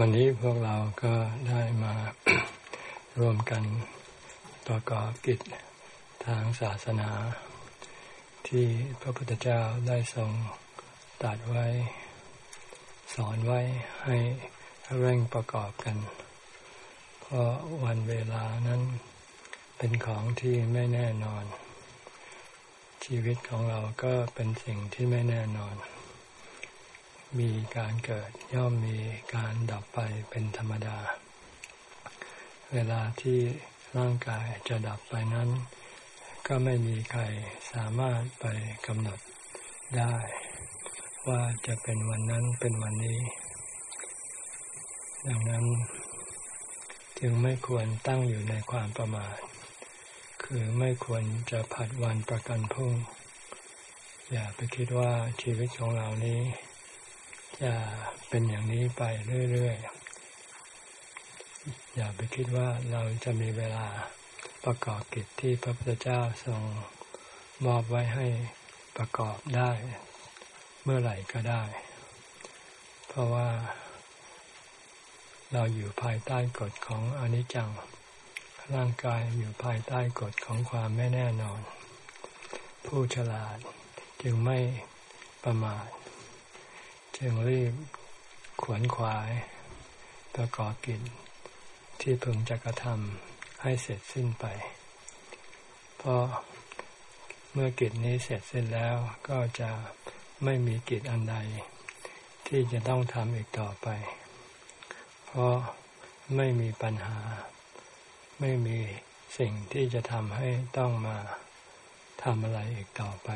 วันนี้พวกเราก็ได้มารวมกันประกอบกิจทางศาสนา ที่พระพุทธเจ้าได้ทรงตัดไว้ สอนไว้ให้เร่งประกอบกัน เพราะวันเวลานั้นเป็นของที่ไม่แน่นอน ชีวิตของเราก็เป็นสิ่งที่ไม่แน่นอน มีการเกิดย่อมมีการดับไปเป็นธรรมดา เวลาที่ร่างกายจะดับไปนั้น ก็ไม่มีใครสามารถไปกำหนดได้ ว่าจะเป็นวันนั้นเป็นวันนี้ ดังนั้น จึงไม่ควรตั้งอยู่ในความประมาทคือไม่ควรจะผัดวันประกันพรุ่ง อย่าไปคิดว่าชีวิตของเรานี้ จะเป็นอย่างนี้ไปเรื่อยๆ อย่าไปคิดว่าเราจะมีเวลาประกอบกิจที่พระพุทธเจ้าทรงมอบไว้ให้ประกอบได้ เมื่อไหร่ก็ได้ เพราะว่า เราอยู่ภายใต้กฎของอนิจจัง ร่างกายอยู่ภายใต้กฎของความไม่แน่นอน ผู้ฉลาดจึงไม่ประมาท จึงรีบขวนขวายประกอบกิจที่พึงจะกระทำให้เสร็จสิ้นไป เพราะเมื่อกิจนี้เสร็จสิ้นแล้วก็จะไม่มีกิจอันใด ที่จะต้องทำอีกต่อไป เพราะไม่มีปัญหา ไม่มีสิ่งที่จะทำให้ต้องมาทำอะไรอีกต่อไป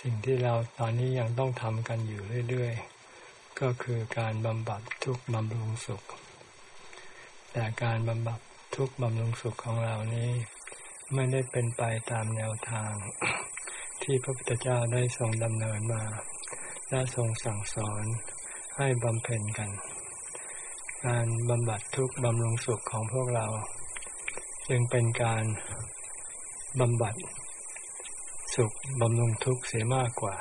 สิ่งที่เราตอนนี้ยังต้องทำกันอยู่เรื่อยๆ ก็คือการบำบัดทุกบำรุงสุข แต่การบำบัดทุกบำรุงสุขของเรานี้ ไม่ได้เป็นไปตามแนวทาง ที่พระพุทธเจ้าได้ทรงดำเนินมา และทรงสั่งสอนให้บำเพ็ญกัน การบำบัดทุกบำรุงสุขของพวกเรา จึงเป็นการบำบัด สุขบำรุงทุกข์เสียมากกว่า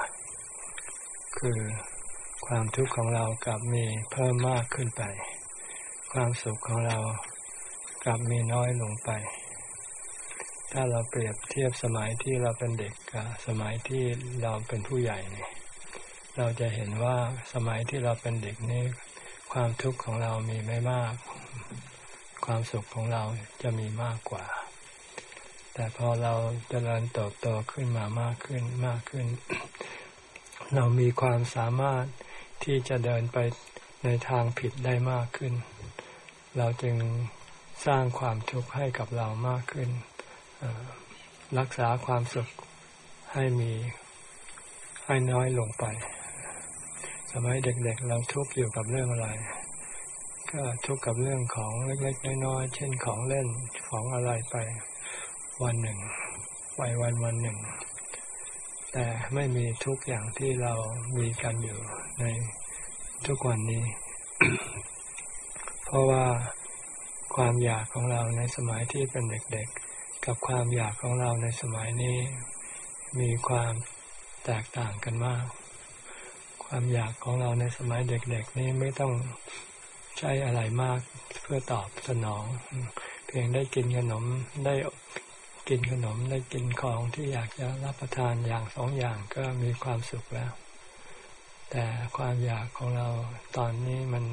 คือความทุกข์ของเรากลับมีเพิ่มมากขึ้นไป ความสุขของเรากลับมีน้อยลงไป ถ้าเราเปรียบเทียบสมัยที่เราเป็นเด็กกับสมัยที่เราเป็นผู้ใหญ่เนี่ยเราจะเห็นว่าสมัยที่เราเป็นเด็กนี่ความทุกข์ของเรามีไม่มาก ความสุขของเราจะมีมากกว่า แต่พอเราจเจริญเติบโตขึ้นมามากขึ้นมากขึ้น เรามีความสามารถที่จะเดินไปในทางผิดได้มากขึ้น เราจึงสร้างความทุกข์ให้กับเรามากขึ้น รักษาความสุขให้มีให้น้อยลงไป สมัยเด็กๆเราทุกข์อยู่กับเรื่องอะไร ก็ทุกข์กับเรื่องของเล็กๆน้อยๆเช่นของเล่นของอะไรไป วันหนึ่ง ไปวันวันหนึ่ง แต่ไม่มีทุกอย่างที่เรามีกันอยู่ในทุกวันนี้ เพราะว่าความอยากของเราในสมัยที่เป็นเด็กๆ กับความอยากของเราในสมัยนี้ มีความแตกต่างกันมาก ความอยากของเราในสมัยเด็กๆ นี้ไม่ต้องใช้อะไรมากเพื่อตอบสนอง เพียงได้กินขนมได้ กินขนมได้กินของที่อยากจะรับประทานอย่างสองอย่างก็มีความสุขแล้ว แต่ความอยากของเราตอนนี้มัน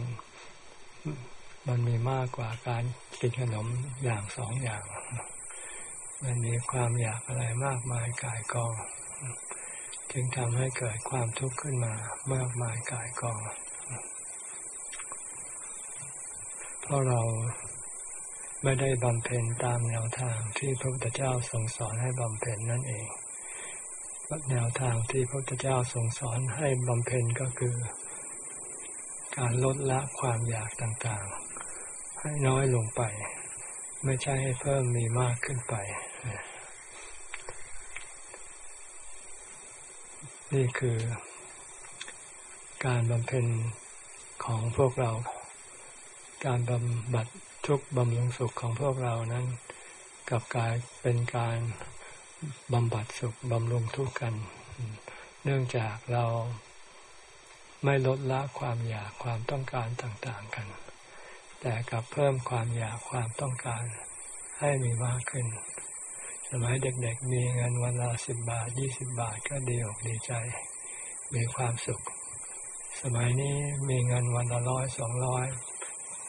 มันมีมากกว่าการกินขนมอย่างสองอย่าง มันมีความอยากอะไรมากมายกายกอง จึงทำให้เกิดความทุกข์ขึ้นมามากมายกายกอง เพราะเรา ไม่ได้บำเพ็ญตามแนวทางที่พระพุทธเจ้าทรงสอนให้บำเพ็ญนั่นเองแนวทางที่พระพุทธเจ้าทรงสอนให้บำเพ็ญก็คือ การลดละความอยากต่างๆ ให้น้อยลงไป ไม่ใช่ให้เพิ่มมีมากขึ้นไป นี่คือการบำเพ็ญของพวกเรา การบำบัด ทุกบำรุงสุขของพวกเรานั้นกับกายเป็นการบำบัดสุขบำรุงทุกข์กัน เนื่องจากเราไม่ลดละความอยากความต้องการต่างๆกัน แต่กลับเพิ่มความอยากความต้องการให้มีมากขึ้น สมัยเด็กๆ มีเงินวันละสิบบาทยี่สิบบาทก็ดีอกดีใจ มีความสุข สมัยนี้มีเงินวันละร้อยสองร้อย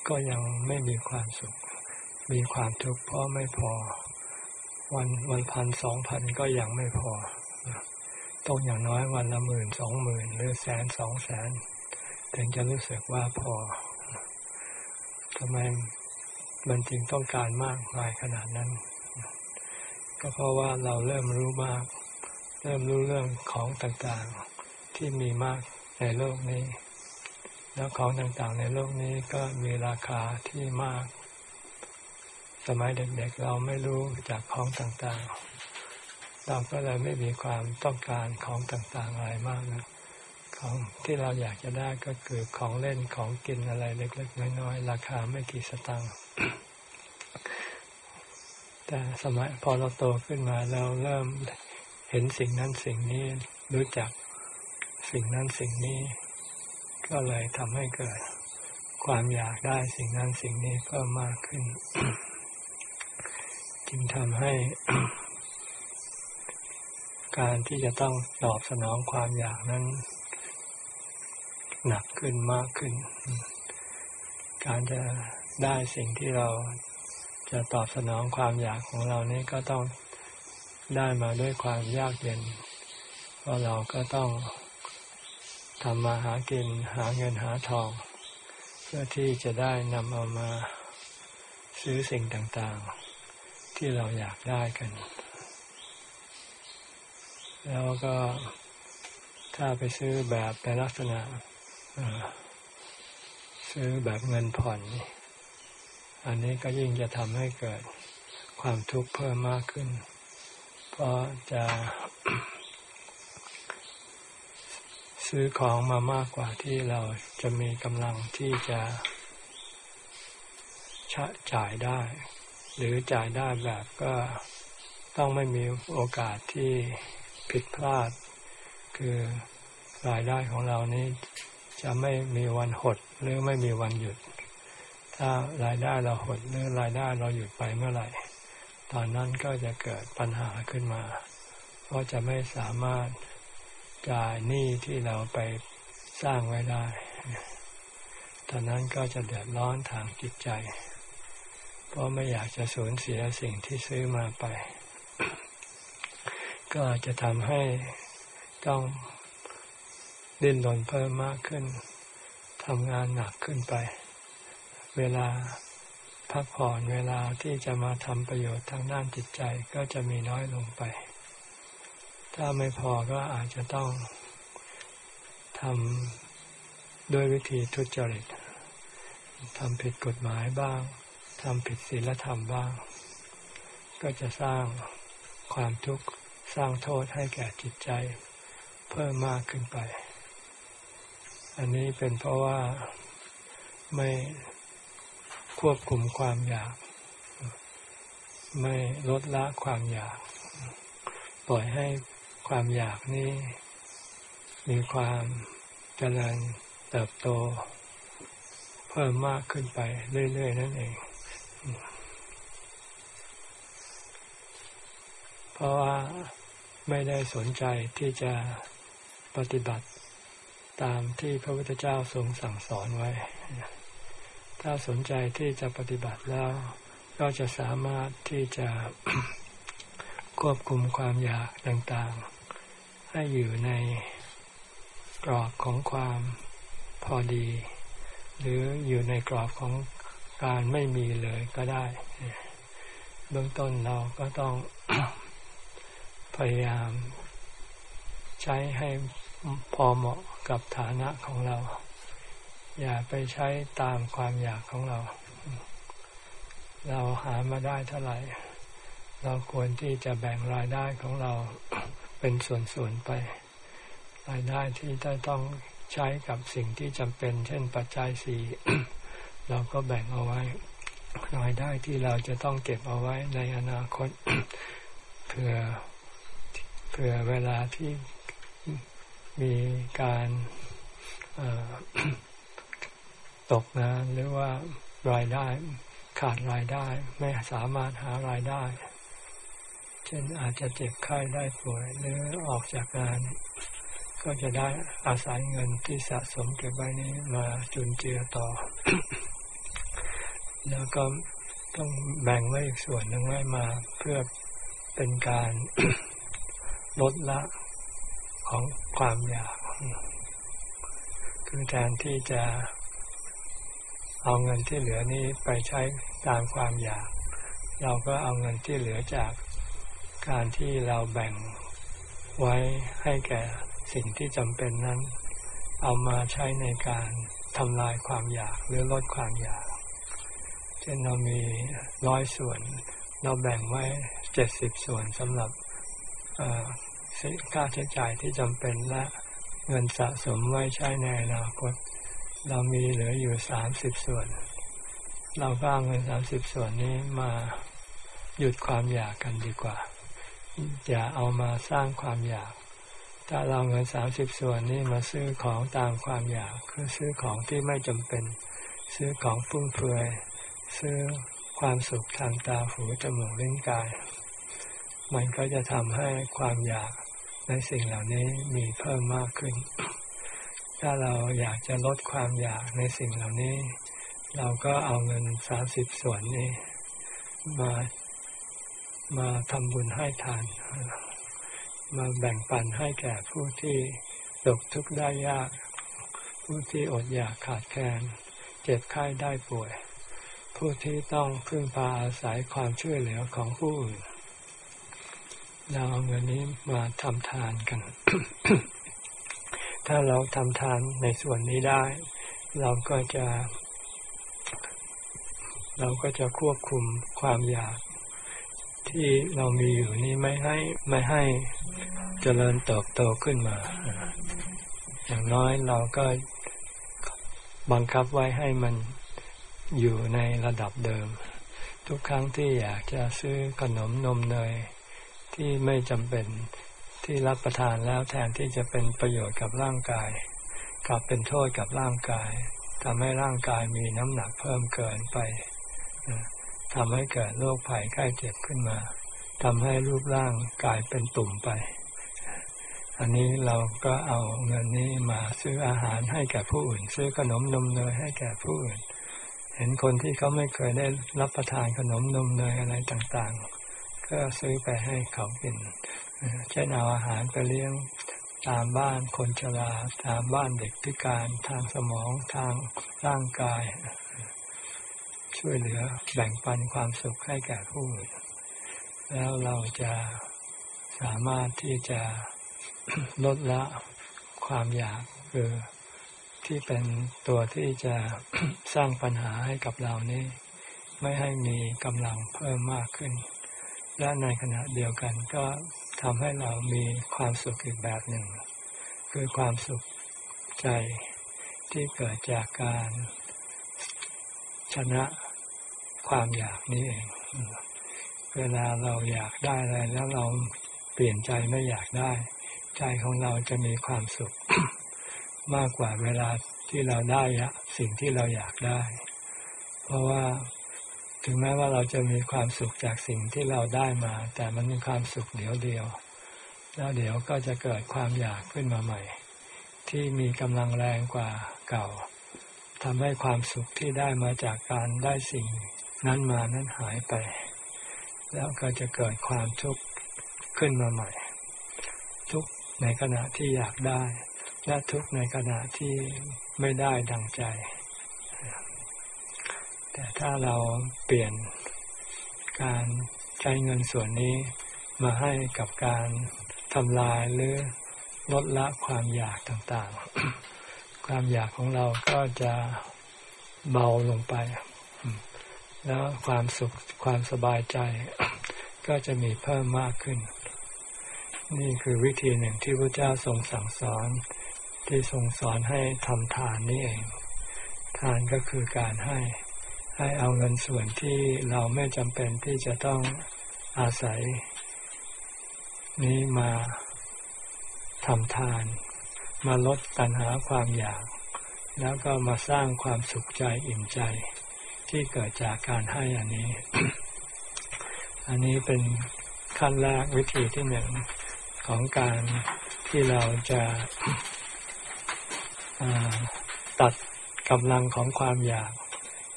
ก็ยังไม่มีความสุข มีความทุกข์เพราะไม่พอ วันวันพันสองพันก็ยังไม่พอ ต้องอย่างน้อยวันละหมื่นสองหมื่นหรือแสนสองแสน ถึงจะรู้สึกว่าพอทำไมมันจึงต้องการมากมายขนาดนั้น ก็เพราะว่าเราเริ่มรู้มาก เริ่มรู้เรื่องของต่างๆที่มีมากในโลกนี้ แล้วของต่างๆ ในโลกนี้ก็มีราคาที่มาก สมัยเด็กๆเราไม่รู้จากของต่างๆ เราก็เลยไม่มีความต้องการของต่างๆอะไรมากนะของที่เราอยากจะได้ก็คือของเล่นของกินอะไรเล็กๆน้อยๆราคาไม่กี่สตางค์แต่สมัยพอเราโตขึ้นมาเราเริ่มเห็นสิ่งนั้นสิ่งนี้รู้จักสิ่งนั้นสิ่งนี้ ก็เลยทำให้เกิดความอยากได้สิ่งนั้นสิ่งนี้เพิ่มมากขึ้น จึงทำให้ การที่จะต้องตอบสนองความอยากนั้น หนักขึ้นมากขึ้น การจะได้สิ่งที่เราจะตอบสนองความอยากของเรานี้ก็ต้องได้มาด้วยความยากเย็น เพราะเราก็ต้อง ทำมาหากินหาเงินหาทอง เพื่อที่จะได้นำเอามาซื้อสิ่งต่างๆ ที่เราอยากได้กัน แล้วก็ถ้าไปซื้อแบบในลักษณะซื้อแบบเงินผ่อน อันนี้ก็ยิ่งจะทำให้เกิดความทุกข์เพิ่มมากขึ้น เพราะจะ ซื้อของมามากกว่าที่เราจะมีกำลังที่จะจ่ายได้ หรือจ่ายได้แบบก็ต้องไม่มีโอกาสที่ผิดพลาด คือรายได้ของเรานี้จะไม่มีวันหดหรือไม่มีวันหยุด ถ้ารายได้เราหดหรือรายได้เราหยุดไปเมื่อไหร่ ตอนนั้นก็จะเกิดปัญหาขึ้นมา เพราะจะไม่สามารถ จ่ายหนี้ที่เราไปสร้างไว้ได้ตอนนั้นก็จะเดือดร้อนทางจิตใจ เพราะไม่อยากจะสูญเสียสิ่งที่ซื้อมาไป ก็อาจจะทำให้ต้องดิ้นรนเพิ่มมากขึ้นทำงานหนักขึ้นไป เวลาพักผ่อนเวลาที่จะมาทำประโยชน์ทางด้านจิตใจก็จะมีน้อยลงไป ถ้าไม่พอก็อาจจะต้องทำด้วยวิธีทุจริตทำผิดกฎหมายบ้างทำผิดศีลธรรมบ้าง ก็จะสร้างความทุกข์สร้างโทษให้แก่จิตใจ เพิ่มมากขึ้นไป อันนี้เป็นเพราะว่าไม่ควบคุมความอยาก ไม่ลดละความอยาก ปล่อยให้ ความอยากนี้มีความเจริญเติบโต เพิ่มมากขึ้นไปเรื่อย ๆ นั่นเอง เพราะว่าไม่ได้สนใจที่จะปฏิบัติตามที่พระพุทธเจ้าทรงสั่งสอนไว้ ถ้าสนใจที่จะปฏิบัติแล้ว ก็จะสามารถที่จะควบคุมความอยากต่างๆ ให้อยู่ในกรอบของความพอดี หรืออยู่ในกรอบของการไม่มีเลยก็ได้ เบื้องต้นเราก็ต้องพยายามใช้ให้พอเหมาะกับฐานะของเรา อย่าไปใช้ตามความอยากของเรา เราหามาได้เท่าไหร่ เราควรที่จะแบ่งรายได้ของเรา เป็นส่วนๆไป รายได้ที่จะต้องใช้กับสิ่งที่จำเป็น เช่นปัจจัยสี่เราก็แบ่งเอาไว้ รายได้ที่เราจะต้องเก็บเอาไว้ในอนาคตเพื่อเผื่อเวลาที่มีการตกงานหรือว่ารายได้ขาดรายได้ ไม่สามารถหารายได้ เช่นอาจจะเจ็บไข้ได้ป่วยหรือออกจากงาน ก็จะได้อาศัยเงินที่สะสมเก็บไว้นี้มาจุนเจือต่อ แล้วก็ต้องแบ่งไว้อีกส่วนหนึ่งไว้มาเพื่อเป็นการลดละของความอยาก คือแทนที่จะเอาเงินที่เหลือนี้ไปใช้ตามความอยาก เราก็เอาเงินที่เหลือจาก การที่เราแบ่งไว้ให้แก่สิ่งที่จำเป็นนั้น เอามาใช้ในการทำลายความอยากหรือลดความอยาก เช่นเรามีร้อยส่วน เราแบ่งไว้เจ็ดสิบส่วนสำหรับค่าใช้จ่ายที่จำเป็นและเงินสะสมไว้ใช้ในอนาคต เรามีเหลืออยู่สามสิบส่วน เราก็เอาเงินสามสิบส่วนนี้มาหยุดความอยากกันดีกว่า อย่าเอามาสร้างความอยาก ถ้าเราเงินสามสิบส่วนนี้มาซื้อของตามความอยาก คือซื้อของที่ไม่จำเป็น ซื้อของฟุ่มเฟือย ซื้อความสุขทางตาหูจมูกลิ้นกาย มันก็จะทำให้ความอยากในสิ่งเหล่านี้มีเพิ่มมากขึ้น ถ้าเราอยากจะลดความอยากในสิ่งเหล่านี้ เราก็เอาเงินสามสิบส่วนนี้มา มาทำบุญให้ทาน มาแบ่งปันให้แก่ผู้ที่ตกทุกข์ได้ยาก ผู้ที่อดอยากขาดแคลนเจ็บไข้ได้ป่วย ผู้ที่ต้องพึ่งพาอาศัยความช่วยเหลือของผู้อื่นเราเอาเงินนี้มาทำทานกัน ถ้าเราทำทานในส่วนนี้ได้ เราก็จะ เราก็จะควบคุมความอยาก ที่เรามีอยู่นี้ไม่ให้ไม่ให้เจริญเติบโตขึ้นมา อย่างน้อยเราก็บังคับไว้ให้มันอยู่ในระดับเดิม ทุกครั้งที่อยากจะซื้อขนมนมเนยที่ไม่จำเป็นที่รับประทานแล้วแทนที่จะเป็นประโยชน์กับร่างกาย กลับเป็นโทษกับร่างกายทำให้ร่างกายมีน้ำหนักเพิ่มเกินไป ทำให้เกิดโรคภัยไข้เจ็บขึ้นมาทำให้รูปร่างกายเป็นตุ่มไป อันนี้เราก็เอาเงินนี้มาซื้ออาหารให้แก่ผู้อื่น ซื้อขนมนมเนยให้แก่ผู้อื่น เห็นคนที่เขาไม่เคยได้รับประทานขนมนมเนยอะไรต่างๆ ก็ซื้อไปให้เขากิน เช่นเอาอาหารไปเลี้ยงตามบ้านคนชรา ตามบ้านเด็กพิการทางสมองทางร่างกาย ช่วยเหลือแบ่งปันความสุขให้แก่ผู้อื่นแล้วเราจะสามารถที่จะลดละความอยากคือที่เป็นตัวที่จะสร้างปัญหาให้กับเรานี้ ไม่ให้มีกำลังเพิ่มมากขึ้น และในขณะเดียวกันก็ทำให้เรามีความสุขอีกแบบหนึ่ง คือความสุขใจที่เกิดจากการชนะ ความอยากนี้เองเวลาเราอยากได้อะไรแล้วเราเปลี่ยนใจไม่อยากได้ ใจของเราจะมีความสุข มากกว่าเวลาที่เราได้สิ่งที่เราอยากได้ เพราะว่าถึงแม้ว่าเราจะมีความสุขจากสิ่งที่เราได้มา แต่มันเป็นความสุขเดียวเดียว แล้วเดี๋ยวก็จะเกิดความอยากขึ้นมาใหม่ ที่มีกำลังแรงกว่าเก่าทำให้ความสุขที่ได้มาจากการได้สิ่ง นั้นมานั้นหายไป แล้วก็จะเกิดความทุกข์ขึ้นมาใหม่ ทุกข์ในขณะที่อยากได้ และทุกข์ในขณะที่ไม่ได้ดังใจ แต่ถ้าเราเปลี่ยนการใช้เงินส่วนนี้มาให้กับการทำลายหรือลดละความอยากต่างๆ ความอยากของเราก็จะเบาลงไป แล้วความสุขความสบายใจ ก็จะมีเพิ่มมากขึ้น นี่คือวิธีหนึ่งที่พระเจ้าทรงสั่งสอน ที่ทรงสอนให้ทำทานนี่เอง ทานก็คือการให้ ให้เอาเงินส่วนที่เราไม่จำเป็นที่จะต้องอาศัย นี้มาทำทาน มาลดปัญหาความอยาก แล้วก็มาสร้างความสุขใจอิ่มใจ ที่เกิดจากการให้อันนี้ อันนี้เป็นขั้นแรกวิธีที่หนึ่งของการที่เราจะตัดกำลังของความอยาก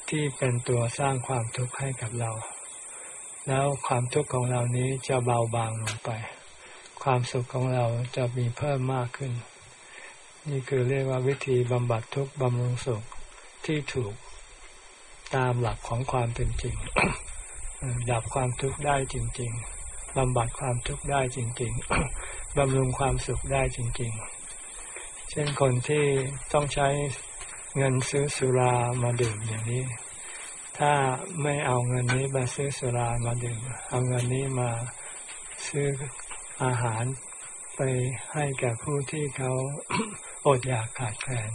ที่เป็นตัวสร้างความทุกข์ให้กับเรา แล้วความทุกข์ของเรานี้จะเบาบางลงไป ความสุขของเราจะมีเพิ่มมากขึ้น นี่คือเรียกว่าวิธีบำบัดทุกข์บำรุงสุขที่ถูก ตามหลักของความเป็นจริง ดับความทุกข์ได้จริง ๆบำบัดความทุกข์ได้จริง ๆบำรุงความสุขได้จริง ๆ เช่นคนที่ต้องใช้เงินซื้อสุรามาดื่มอย่างนี้ ถ้าไม่เอาเงินนี้มาซื้อสุรามาดื่ม เอาเงินนี้มาซื้ออาหารไปให้แก่ผู้ที่เขาอดอยากขาดแคลน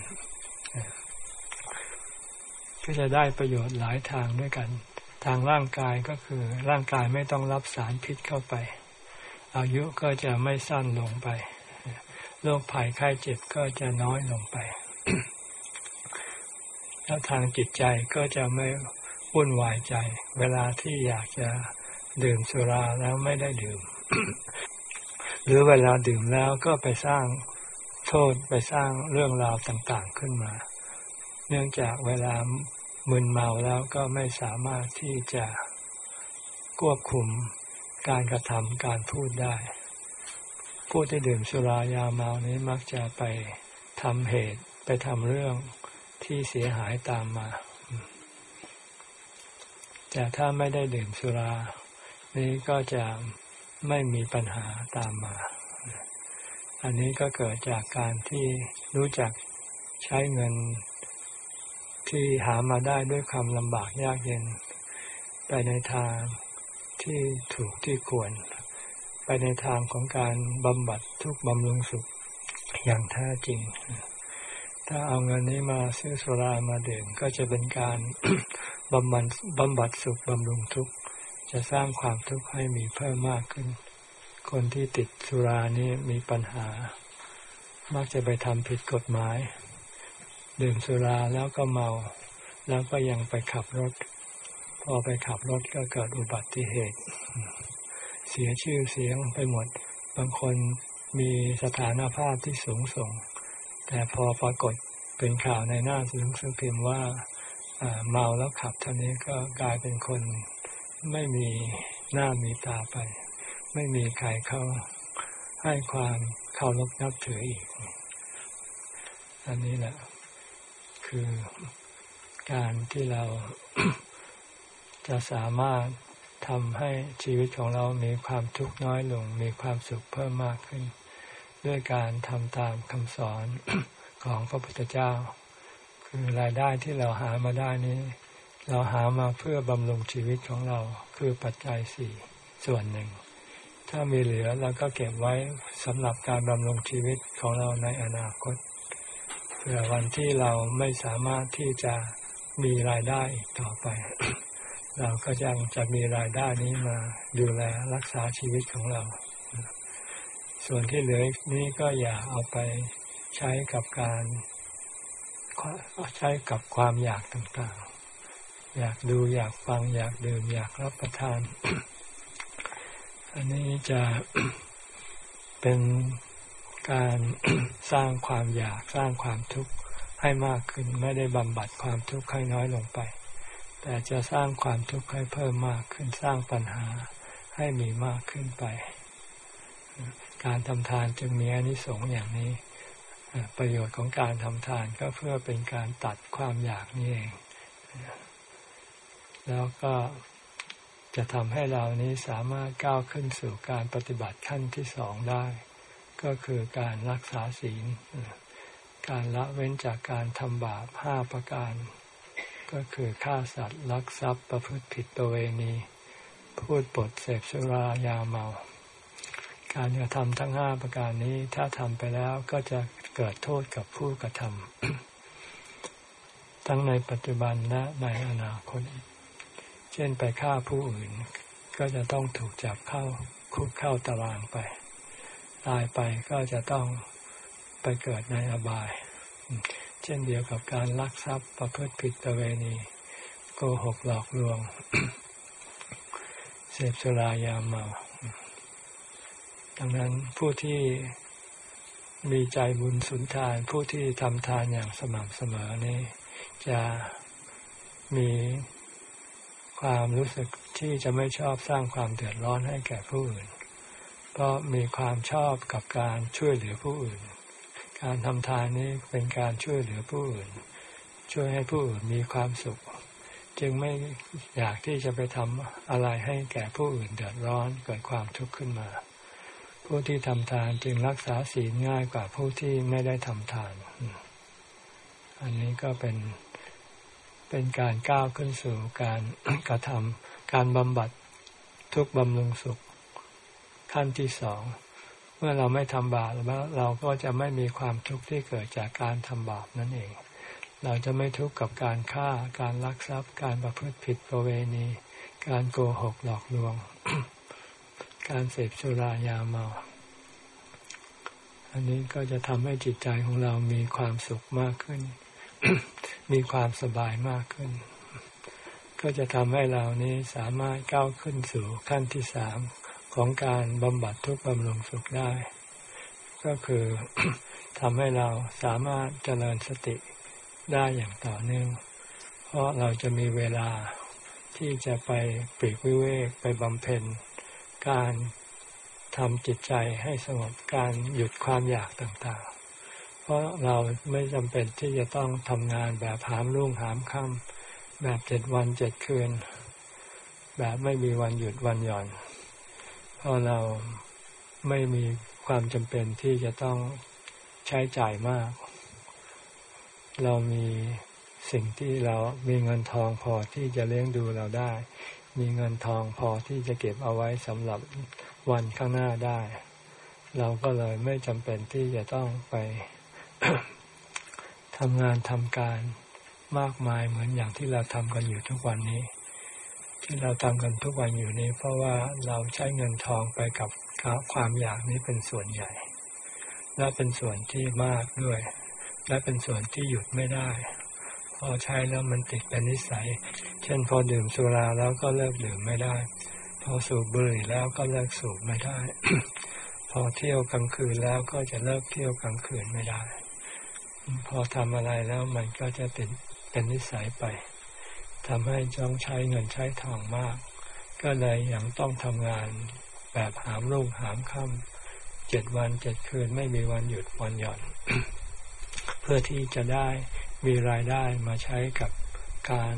ก็จะได้ประโยชน์หลายทางด้วยกัน ทางร่างกายก็คือร่างกายไม่ต้องรับสารพิษเข้าไป อายุก็จะไม่สั้นลงไปโรคภัยไข้เจ็บก็จะน้อยลงไปแล้วทางจิตใจก็จะไม่วุ่นวายใจ เวลาที่อยากจะดื่มสุราแล้วไม่ได้ดื่ม หรือเวลาดื่มแล้วก็ไปสร้างโทษไปสร้างเรื่องราวต่างๆขึ้นมา เนื่องจากเวลา มึนเมาแล้วก็ไม่สามารถที่จะควบคุมการกระทำการพูดได้ ผู้ที่ดื่มสุรายาเมานี้มักจะไปทำเหตุไปทำเรื่องที่เสียหายตามมา แต่ถ้าไม่ได้ดื่มสุรา นี้ก็จะไม่มีปัญหาตามมา อันนี้ก็เกิดจากการที่รู้จักใช้เงิน ที่หามาได้ด้วยความลำบากยากเย็น ไปในทางที่ถูกที่ควร ไปในทางของการบำบัดทุกบำรุงสุขอย่างแท้จริง ถ้าเอาเงินนี้มาซื้อสุรามาเดื่มก็จะเป็นการบำบัดบำบัดสุขบำรุงทุกข์จะสร้างความทุกข์ให้มีเพิ่มมากขึ้น คนที่ติดสุรานี้มีปัญหา มักจะไปทำผิดกฎหมาย ดื่มสุราแล้วก็เมา แล้วก็ยังไปขับรถ พอไปขับรถก็เกิดอุบัติเหตุ เสียชื่อเสียงไปหมด บางคนมีสถานภาพที่สูงส่ง แต่พอปรากฏเป็นข่าวในหน้าสื่อสือพิมพ์ว่าเมาแล้วขับท่านี้ก็กลายเป็นคนไม่มีหน้ามีตาไป ไม่มีใครเข้าให้ความเคารพนับถืออีก อันนี้แหละ คือการที่เราจะสามารถทำให้ชีวิตของเรามีความทุกข์น้อยลง มีความสุขเพิ่มมากขึ้น ด้วยการทำตามคำสอนของพระพุทธเจ้า คือรายได้ที่เราหามาได้นี้ เราหามาเพื่อบำรุงชีวิตของเราคือปัจจัยสี่ส่วนหนึ่ง ถ้ามีเหลือเราก็เก็บไว้สำหรับการบำรุงชีวิตของเราในอนาคต ผื่อวันที่เราไม่สามารถที่จะมีรายได้อีกต่อไป เราก็ยังจะมีรายได้นี้มาดูแลรักษาชีวิตของเรา ส่วนที่เหลือนี้ก็อย่าเอาไปใช้กับการใช้กับความอยากต่างๆ อยากดูอยากฟังอยากดื่มอยากรับประทาน อันนี้จะเป็น การสร้างความอยากสร้างความทุกข์ให้มากขึ้นไม่ได้บำบัดความทุกข์ให้น้อยลงไป แต่จะสร้างความทุกข์ให้เพิ่มมากขึ้นสร้างปัญหาให้มีมากขึ้นไป การทำทานจึงมีอนิสงส์อย่างนี้ ประโยชน์ของการทำทานก็เพื่อเป็นการตัดความอยากนี่เอง แล้วก็จะทำให้เรานี้สามารถก้าวขึ้นสู่การปฏิบัติขั้นที่สองได้ ก็คือการรักษาศีล การละเว้นจากการทำบาปห้าประการ ก็คือฆ่าสัตว์ลักทรัพย์ประพฤติผิดประเวณี พูดปดเสพสุรายาเมา การกระทำทั้งห้าประการนี้ถ้าทำไปแล้วก็จะเกิดโทษกับผู้กระทำทั้งในปัจจุบันและในอนาคต เช่นไปฆ่าผู้อื่น ก็จะต้องถูกจับเข้าคุกเข้าตารางไป ตายไปก็จะต้องไปเกิดในอบาย เช่นเดียวกับการลักทรัพย์ประพฤติผิดประเวณี โกหกหลอกลวง เสพสุรายาเมา ดังนั้นผู้ที่มีใจบุญสุนทาน ผู้ที่ทำทานอย่างสม่ำเสมอนี่จะมีความรู้สึกที่จะไม่ชอบสร้างความเดือดร้อนให้แก่ผู้อื่น เพราะมีความชอบกับการช่วยเหลือผู้อื่น การทำทานนี้เป็นการช่วยเหลือผู้อื่น ช่วยให้ผู้อื่นมีความสุข จึงไม่อยากที่จะไปทำอะไรให้แก่ผู้อื่นเดือดร้อนเกิดความทุกข์ขึ้นมา ผู้ที่ทำทานจึงรักษาศีลง่ายกว่าผู้ที่ไม่ได้ทำทาน อันนี้ก็เป็นเป็นการก้าวขึ้นสู่การกระทำการบำบัดทุกบำรุงสุข ขั้นที่สอง เมื่อเราไม่ทำบาปแล้วเราก็จะไม่มีความทุกข์ที่เกิดจากการทำบาปนั่นเอง เราจะไม่ทุกข์กับการฆ่า การลักทรัพย์ การประพฤติผิดประเวณี การโกหกหลอกลวง การเสพสุรายาเมา อันนี้ก็จะทำให้จิตใจของเรามีความสุขมากขึ้น มีความสบายมากขึ้นก็จะทำให้เรานี้สามารถก้าวขึ้นสู่ขั้นที่สาม ของการบำบัดทุกข์บำรุงสุขได้ ก็คือทำให้เราสามารถเจริญสติได้อย่างต่อเนื่อง เพราะเราจะมีเวลาที่จะไปปรีกวิเวกไปบำเพ็ญ การทำจิตใจให้สงบการหยุดความอยากต่างๆ เพราะเราไม่จำเป็นที่จะต้องทำงานแบบหามรุ่งหามค่ำแบบเจ็ดวันเจ็ดคืน แบบไม่มีวันหยุดวันหย่อน ราะเราไม่มีความจำเป็นที่จะต้องใช้จ่ายมาก เรามีสิ่งที่เรามีเงินทองพอที่จะเลี้ยงดูเราได้ มีเงินทองพอที่จะเก็บเอาไว้สำหรับวันข้างหน้าได้ เราก็เลยไม่จำเป็นที่จะต้องไปทำงานทำการมากมายเหมือนอย่างที่เราทำกันอยู่ทุกวันนี้ ที่เราทำกันทุกวันอยู่นี้ เพราะว่าเราใช้เงินทองไปกับความอยากนี้เป็นส่วนใหญ่ และเป็นส่วนที่มากด้วย และเป็นส่วนที่หยุดไม่ได้ พอใช้แล้วมันติดเป็นนิสัย เช่นพอดื่มสุราแล้วก็เลิกดื่มไม่ได้ พอสูบบุหรี่แล้วก็เลิกสูบไม่ได้ พอเที่ยวกลางคืนแล้วก็จะเลิกเที่ยวกลางคืนไม่ได้ พอทำอะไรแล้วมันก็จะเป็นเป็นนิสัยไป ทำให้จ้องใช้เงินใช้ทองมาก ก็เลยยังต้องทำงานแบบหามรุ่งหามค่ำเจ็ดวันเจ็ดคืนไม่มีวันหยุดวันหย่อน เพื่อที่จะได้มีรายได้มาใช้กับการ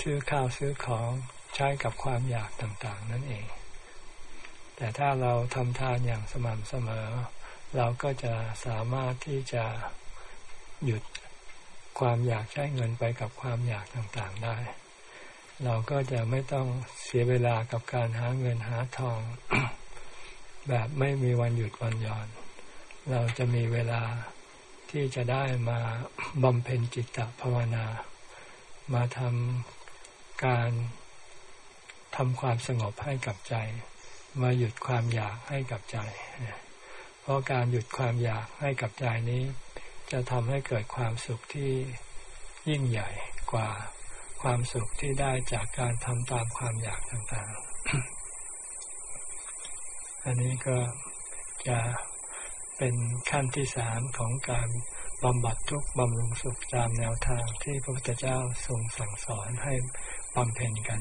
ซื้อข้าวซื้อของใช้กับความอยากต่างๆ นั่นเอง แต่ถ้าเราทำทานอย่างสม่ำเสมอ เราก็จะสามารถที่จะหยุด ความอยากใช้เงินไปกับความอยากต่างๆได้ เราก็จะไม่ต้องเสียเวลากับการหาเงินหาทอง แบบไม่มีวันหยุดวันหย่อน เราจะมีเวลาที่จะได้มาบำเพ็ญจิตตภาวนา มาทำการทำความสงบให้กับใจ มาหยุดความอยากให้กับใจ เพราะการหยุดความอยากให้กับใจนี้ จะทำให้เกิดความสุขที่ยิ่งใหญ่กว่าความสุขที่ได้จากการทำตามความอยากต่างๆ อันนี้ก็จะเป็นขั้นที่สามของการบำบัดทุกบำรุงสุขตามแนวทางที่พระพุทธเจ้าทรงสั่งสอนให้บำเพ็ญกัน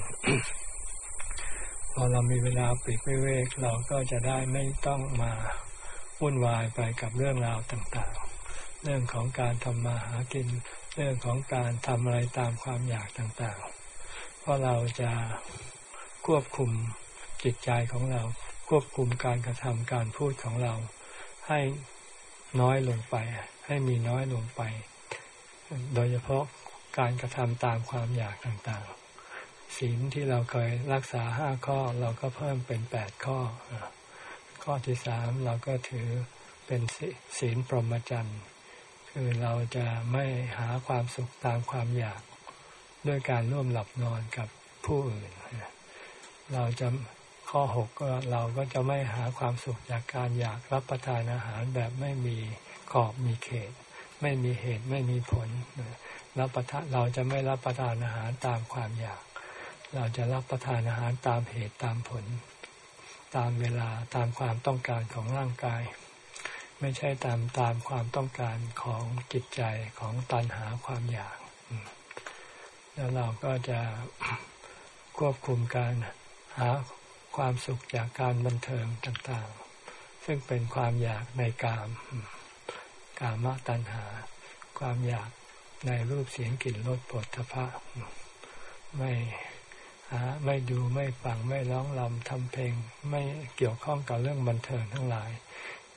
พอเรามีเวลาปิดเวกเราก็จะได้ไม่ต้องมาวุ่นวายไปกับเรื่องราวต่างๆ เรื่องของการทำมาหากิน เรื่องของการทำอะไรตามความอยากต่างๆ เพราะเราจะควบคุมจิตใจของเรา ควบคุมการกระทำการพูดของเรา ให้น้อยลงไป ให้มีน้อยลงไป โดยเฉพาะการกระทำตามความอยากต่างๆ ศีลที่เราเคยรักษาห้าข้อเราก็เพิ่มเป็นแปดข้อ ข้อที่สามเราก็ถือเป็นศีลพรหมจรรย์ คือเราจะไม่หาความสุขตามความอยากด้วยการร่วมหลับนอนกับผู้อื่น เราจะข้อหกก็เราก็จะไม่หาความสุขจากการอยากรับประทานอาหารแบบไม่มีขอบมีเขต ไม่มีเหตุไม่มีผลรับประทานเราจะไม่รับประทานอาหารตามความอยาก เราจะรับประทานอาหารตามเหตุตามผล ตามเวลาตามความต้องการของร่างกาย ไม่ใช่ตามตามความต้องการของจิตใจของตัณหาความอยาก แล้วเราก็จะควบคุมการหาความสุขจากการบันเทิงต่างๆ ซึ่งเป็นความอยากในกาม กามตัณหา ความอยากในรูปเสียงกลิ่นรสปวดทพะไม่หาไม่ดูไม่ฟังไม่ร้องรำทำเพลง ไม่เกี่ยวข้องกับเรื่องบันเทิงทั้งหลาย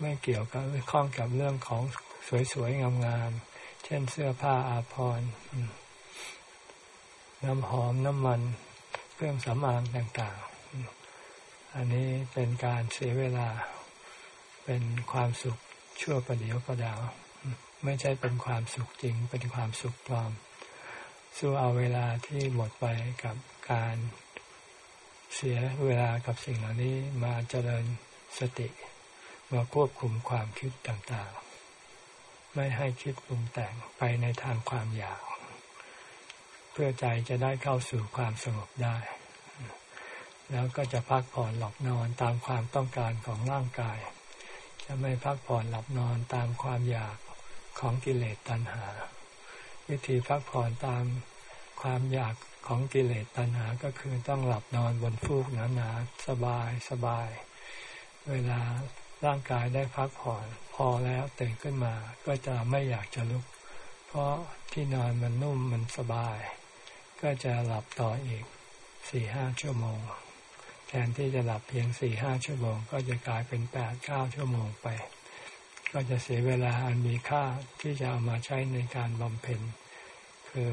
ไม่เกี่ยวกับข้องกับเรื่องของสวยๆงามๆ เช่นเสื้อผ้าอาภรณ์น้ำหอมน้ำมัน เครื่องสำอางต่างๆ อันนี้เป็นการเสียเวลา เป็นความสุขชั่วประเดียวประดาว ไม่ใช่เป็นความสุขจริง เป็นความสุขปลอม สู้เอาเวลาที่หมดไปกับการเสียเวลากับสิ่งเหล่านี้มาเจริญสติ มาควบคุมความคิดต่างๆ ไม่ให้คิดปรุงแต่งไปในทางความอยาก เพื่อใจจะได้เข้าสู่ความสงบได้ แล้วก็จะพักผ่อนหลับนอนตามความต้องการของร่างกาย จะไม่พักผ่อนหลับนอนตามความอยากของกิเลสตัณหา วิธีพักผ่อนตามความอยากของกิเลสตัณหาก็คือต้องหลับนอนบนฟูกหนาๆสบายสบาย เวลา ร่างกายได้พักผ่อนพอแล้วตื่นขึ้นมาก็จะไม่อยากจะลุก เพราะที่นอนมันนุ่มมันสบาย ก็จะหลับต่ออีกสี่ห้าชั่วโมง แทนที่จะหลับเพียงสี่ห้าชั่วโมง ก็จะกลายเป็นแปดเก้าชั่วโมงไป ก็จะเสียเวลาอันมีค่าที่จะเอามาใช้ในการบำเพ็ญคือ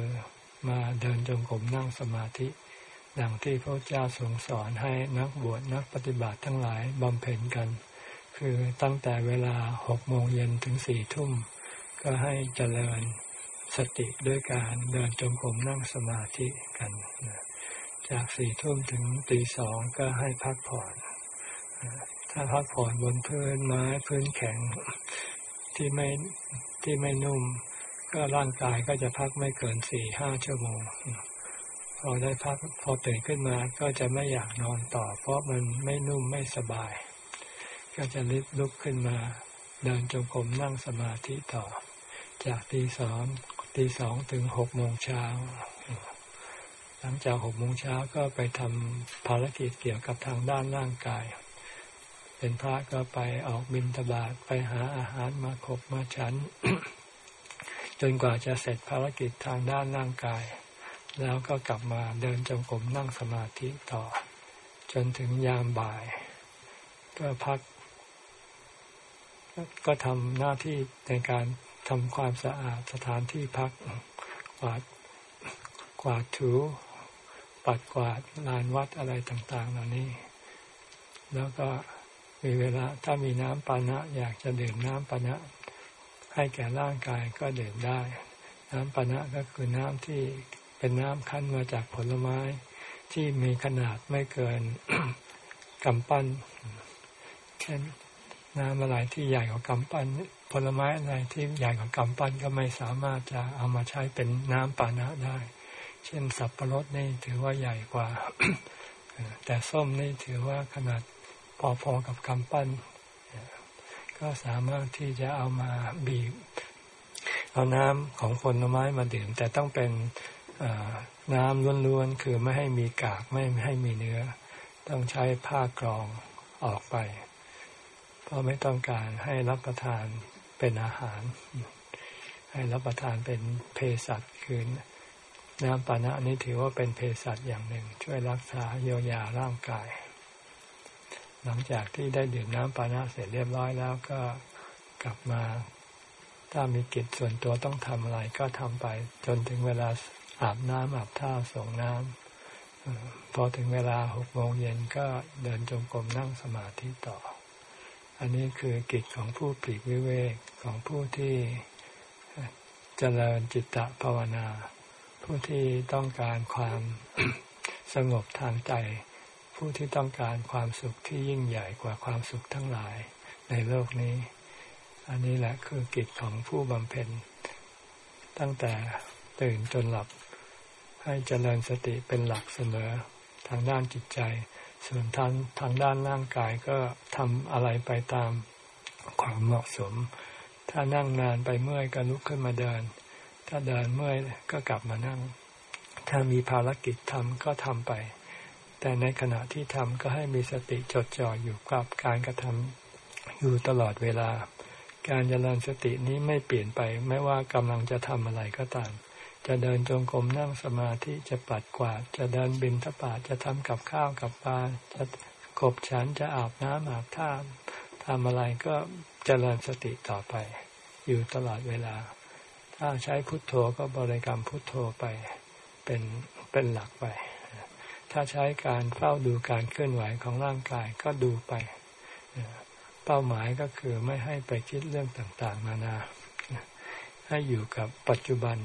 มาเดินจงกรมนั่งสมาธิดังที่พระเจ้าทรงสอนให้นักบวชนักปฏิบัติทั้งหลายบำเพ็ญกัน คือตั้งแต่เวลาหกโมงเย็นถึงสี่ทุ่ม ก็ให้เจริญสติด้วยการเดินจงกรมนั่งสมาธิกัน จากสี่ทุ่มถึงตีสองก็ให้พักผ่อน ถ้าพักผ่อนบนพื้นไม้พื้นแข็งที่ไม่ที่ไม่นุ่ม ก็ร่างกายก็จะพักไม่เกินสี่ห้าชั่วโมงพอได้พักพอตื่นขึ้นมาก็จะไม่อยากนอนต่อ เพราะมันไม่นุ่มไม่สบาย ก็จะลิบลุกขึ้นมาเดินจงกรมนั่งสมาธิต่อ จากตีสองตีสองถึงหกโมงเช้า หลังจากหกโมงเช้าก็ไปทำภารกิจเกี่ยวกับทางด้านร่างกาย เป็นพระก็ไปออกบินตบาทไปหาอาหารมาขบมาฉัน จนกว่าจะเสร็จภารกิจทางด้านร่างกาย แล้วก็กลับมาเดินจงกรมนั่งสมาธิต่อ จนถึงยามบ่าย ก็พัก ก็ทำหน้าที่ในการทำความสะอาดสถานที่พักกวาดกวาดถูปัดกวาดลานวัดอะไรต่าง ๆ เหล่านี้ แล้วก็มีเวลาถ้ามีน้ำปานะ อยากจะดื่มน้ำปานะ ให้แก่ร่างกายก็ดื่มได้ น้ำปานะก็คือน้ำที่เป็นน้ำคั้นมาจากผลไม้ ที่มีขนาดไม่เกินกำปั้นเช่น น้ำอะไรที่ใหญ่กว่ากำปั้นผลไม้อะไรที่ใหญ่กว่ากำปั้นก็ไม่สามารถจะเอามาใช้เป็นน้ำปานะได้ เช่นสับปะรดนี่ถือว่าใหญ่กว่า แต่ส้มนี่ถือว่าขนาดพอๆกับกำปั้น ก็สามารถที่จะเอามาบีบ เอาน้ำของผลไม้มาดื่ม แต่ต้องเป็นน้ำล้วนๆ คือไม่ให้มีกากไม่ให้มีเนื้อ ต้องใช้ผ้ากรองออกไป ราะไม่ต้องการให้รับประทานเป็นอาหาร ให้รับประทานเป็นเภสัชคือน้ำปานะนี้ถือว่าเป็นเภสัชอย่างหนึ่ง ช่วยรักษาเยียวยาร่างกาย หลังจากที่ได้ดื่มน้ำปานะเสร็จเรียบร้อยแล้วก็กลับมา ถ้ามีกิจส่วนตัวต้องทำอะไรก็ทำไป จนถึงเวลาอาบน้ำอาบท่าส่งน้ำพอถึงเวลาหกโมงเย็นก็เดินจงกรมนั่งสมาธิต่อ อันนี้คือกิจของผู้ปลีกวิเวกของผู้ที่เจริญจิตตภาวนา ผู้ที่ต้องการความสงบทางใจ ผู้ที่ต้องการความสุขที่ยิ่งใหญ่กว่าความสุขทั้งหลายในโลกนี้ อันนี้แหละคือกิจของผู้บำเพ็ญ ตั้งแต่ตื่นจนหลับให้เจริญสติเป็นหลักเสมอทางด้านจิตใจ ส่วนทางทางด้านร่างกายก็ทำอะไรไปตามความเหมาะสม ถ้านั่งนานไปเมื่อยก็ลุกขึ้นมาเดิน ถ้าเดินเมื่อยก็กลับมานั่ง ถ้ามีภารกิจทำก็ทำไป แต่ในขณะที่ทำก็ให้มีสติจดจ่ออยู่กับการกระทำอยู่ตลอดเวลา การเจริญสตินี้ไม่เปลี่ยนไป ไม่ว่ากำลังจะทำอะไรก็ตาม จะเดินจงกรมนั่งสมาธิจะปัดกวาดจะเดินบินทบาทจะทำกับข้าวกับปลาจะขบฉันจะอาบน้ำอาบท่าทำอะไรก็เจริญสติต่อไป อยู่ตลอดเวลา ถ้าใช้พุทโธก็บริกรรมพุทโธไปเป็นเป็นหลักไป ถ้าใช้การเฝ้าดูการเคลื่อนไหวของร่างกายก็ดูไป เป้าหมายก็คือไม่ให้ไปคิดเรื่องต่างๆนานา ให้อยู่กับปัจจุบัน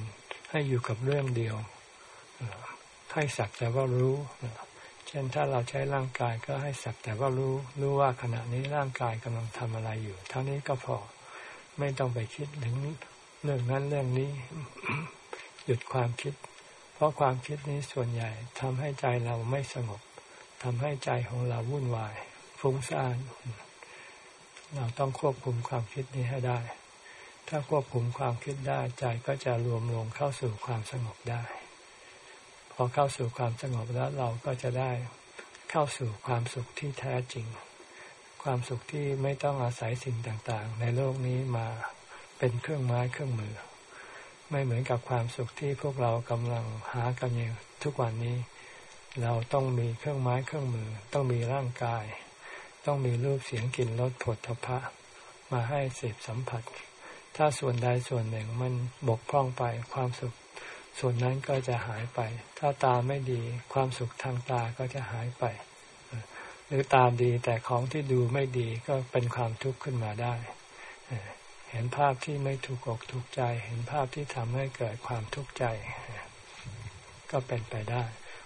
ให้อยู่กับเรื่องเดียวให้สักแต่ว่ารู้ เช่นถ้าเราใช้ร่างกายก็ให้สักแต่ว่ารู้ รู้ว่าขณะนี้ร่างกายกำลังทำอะไรอยู่ เท่านี้ก็พอ ไม่ต้องไปคิดถึงเรื่องนั้นเรื่องนี้ หยุดความคิด เพราะความคิดนี้ส่วนใหญ่ทำให้ใจเราไม่สงบทำให้ใจของเราวุ่นวาย ฟุ้งซ่าน เราต้องควบคุมความคิดนี้ให้ได้ ถ้าควบคุมความคิดได้ใจก็จะรวมลงเข้าสู่ความสงบได้ พอเข้าสู่ความสงบแล้วเราก็จะได้เข้าสู่ความสุขที่แท้จริง ความสุขที่ไม่ต้องอาศัยสิ่งต่างๆ ในโลกนี้มาเป็นเครื่องไม้เครื่องมือ ไม่เหมือนกับความสุขที่พวกเรากำลังหากันอยู่ทุกวันนี้ เราต้องมีเครื่องไม้เครื่องมือ ต้องมีร่างกาย ต้องมีรูปเสียงกลิ่นรสผลทพะมาให้เสพสัมผัส ถ้าส่วนใดส่วนหนึ่งมันบกพร่องไปความสุข ส่วนนั้นก็จะหายไป ถ้าตาไม่ดีความสุขทางตาก็จะหายไป หรือตาดีแต่ของที่ดูไม่ดีก็เป็นความทุกข์ขึ้นมาได้ เห็นภาพที่ไม่ถูกอกถูกใจ เห็นภาพที่ทำให้เกิดความทุกข์ใจ ก็เป็นไปได้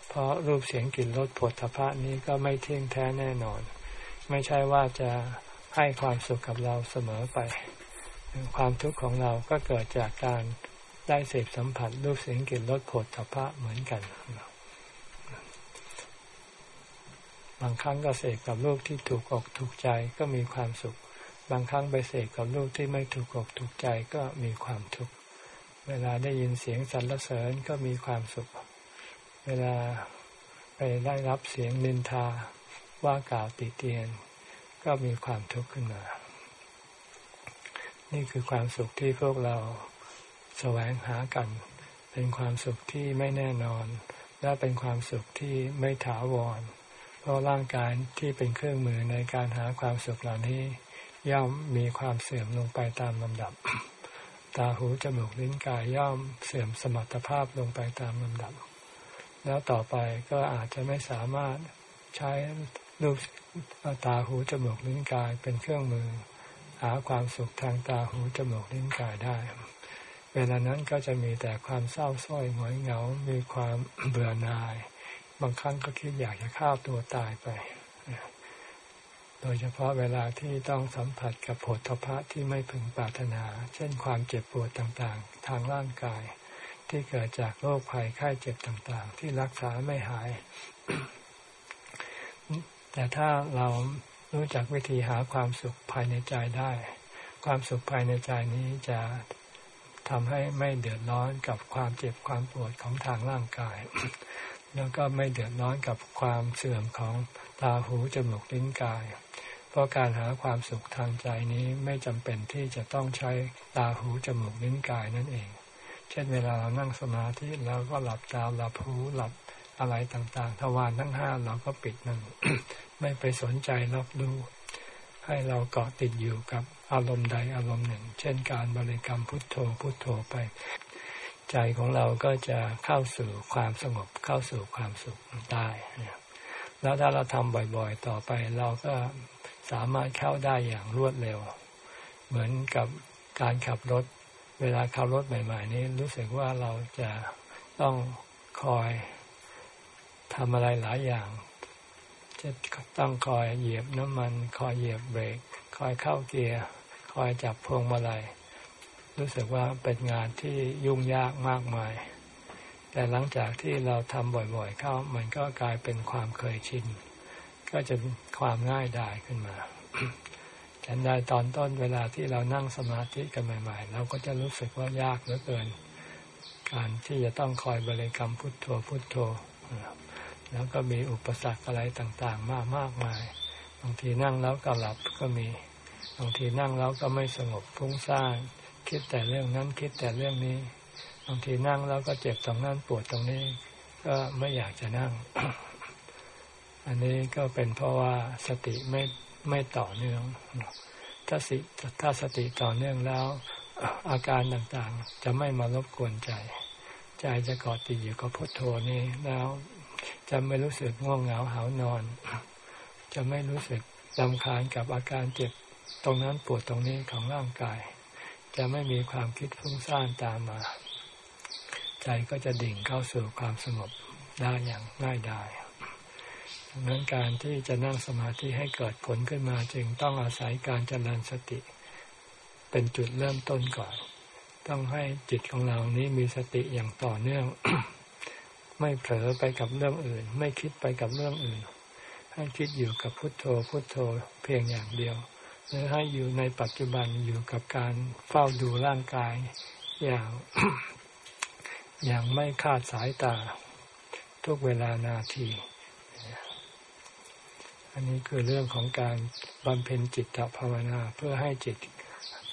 เพราะรูปเสียงกลิ่นรสผลทพะนี้ก็ไม่เที่ยงแท้แน่นอน ไม่ใช่ว่าจะให้ความสุขกับเราเสมอไป ความทุกข์ของเราก็เกิดจากการได้เสพสัมผัสรูปเสียงกลิ่นรสผลทพะเหมือนกันบางครั้งก็เสพกับรูปที่ถูกอกถูกใจก็มีความสุข บางครั้งไปเสกกับรูปที่ไม่ถูกอกถูกใจก็มีความทุกข์ เวลาได้ยินเสียงสรรเสริญก็มีความสุข เวลาไปได้รับเสียงนินทาว่ากล่าวติเตียน ก็มีความทุกข์ขึ้นมา นี่คือความสุขที่พวกเราแสวงหากัน เป็นความสุขที่ไม่แน่นอน และเป็นความสุขที่ไม่ถาวร เพราะร่างกายที่เป็นเครื่องมือในการหาความสุขเหล่านี้ ย่อมมีความเสื่อมลงไปตามลำดับ ตาหูจมูกลิ้นกายย่อมเสื่อมสมรรถภาพลงไปตามลำดับ แล้วต่อไปก็อาจจะไม่สามารถใช้รูปตาหูจมูกลิ้นกายเป็นเครื่องมือ หาความสุขทางตาหูจมูกลิ้นกายได้ เวลานั้นก็จะมีแต่ความเศร้าส้อยหงอยเหงา มีความเบื่อหน่าย บางครั้งก็คิดอยากจะฆ่าตัวตายไป โดยเฉพาะเวลาที่ต้องสัมผัสกับผลทพะที่ไม่พึงปรารถนา เช่นความเจ็บปวดต่างๆ ทางร่างกาย ที่เกิดจากโรคภัยไข้เจ็บต่างๆ ที่รักษาไม่หาย แต่ถ้าเรา รู้จักวิธีหาความสุขภายในใจได้ ความสุขภายในใจนี้จะทำให้ไม่เดือดร้อนกับความเจ็บความปวดของทางร่างกาย แล้วก็ไม่เดือดร้อนกับความเสื่อมของตาหูจมูกลิ้นกาย เพราะการหาความสุขทางใจนี้ไม่จำเป็นที่จะต้องใช้ตาหูจมูกลิ้นกายนั่นเอง เช่นเวลาเรานั่งสมาธิเราก็หลับตาหลับหูหลับ อะไรต่างๆ ทวารทั้งห้าเราก็ปิดมัน ไม่ไปสนใจรับรู้ ให้เราเกาะติดอยู่กับอารมณ์ใดอารมณ์หนึ่ง เช่นการบริกรรมพุทโธพุทโธไป ใจของเราก็จะเข้าสู่ความสงบเข้าสู่ความสุขได้แล้วถ้าเราทำบ่อยๆ ต่อไปเราก็สามารถเข้าได้อย่างรวดเร็ว เหมือนกับการขับรถ เวลาขับรถใหม่ ๆ นี้รู้สึกว่าเราจะต้องคอย ทำอะไรหลายอย่าง จะต้องคอยเหยียบน้ำมัน คอยเหยียบเบรก คอยเข้าเกียร์ คอยจับพวงมาลัย รู้สึกว่าเป็นงานที่ยุ่งยากมากมาย แต่หลังจากที่เราทำบ่อยๆ เข้า มันก็กลายเป็นความเคยชิน ก็จะความง่ายดายขึ้นมาฉันได้ตอนต้นเวลาที่เรานั่งสมาธิกันใหม่ ๆ เราก็จะรู้สึกว่ายากเหลือเกิน การที่จะต้องคอยบริกรรมพุทโธพุทโธ แล้วก็มีอุปสรรคอะไรต่างๆ มากมากมาย บางทีนั่งแล้วก็หลับก็มี บางทีนั่งแล้วก็ไม่สงบฟุ้งซ่านคิดแต่เรื่องนั้นคิดแต่เรื่องนี้ บางทีนั่งแล้วก็เจ็บตรงนั้นปวดตรงนี้ ก็ไม่อยากจะนั่ง อันนี้ก็เป็นเพราะว่าสติไม่ไม่ต่อเนื่อง ถ้าสิถ้าสติต่อเนื่องแล้ว อาการต่างๆ จะไม่มารบกวนใจ ใจจะเกาะติดอยู่กับพุทโธนี้แล้ว จะไม่รู้สึกง่วงเหงาหานอน จะไม่รู้สึกลำคาญกับอาการเจ็บตรงนั้นปวดตรงนี้ของร่างกาย จะไม่มีความคิดฟุ้งซ่านตามมา ใจก็จะดิ่งเข้าสู่ความสงบได้อย่างง่ายดายดังนั้นการที่จะนั่งสมาธิให้เกิดผลขึ้นมาจึงต้องอาศัยการเจริญสติ เป็นจุดเริ่มต้นก่อน ต้องให้จิตของเรานี้มีสติอย่างต่อเนื่อง ไม่เผลอไปกับเรื่องอื่น ไม่คิดไปกับเรื่องอื่น ให้คิดอยู่กับพุทโธพุทโธเพียงอย่างเดียวหรือให้อยู่ในปัจจุบันอยู่กับการเฝ้าดูร่างกายอย่างอย่างไม่คาดสายตา ทุกเวลานาที อันนี้คือเรื่องของการบำเพ็ญจิตภาวนาเพื่อให้จิต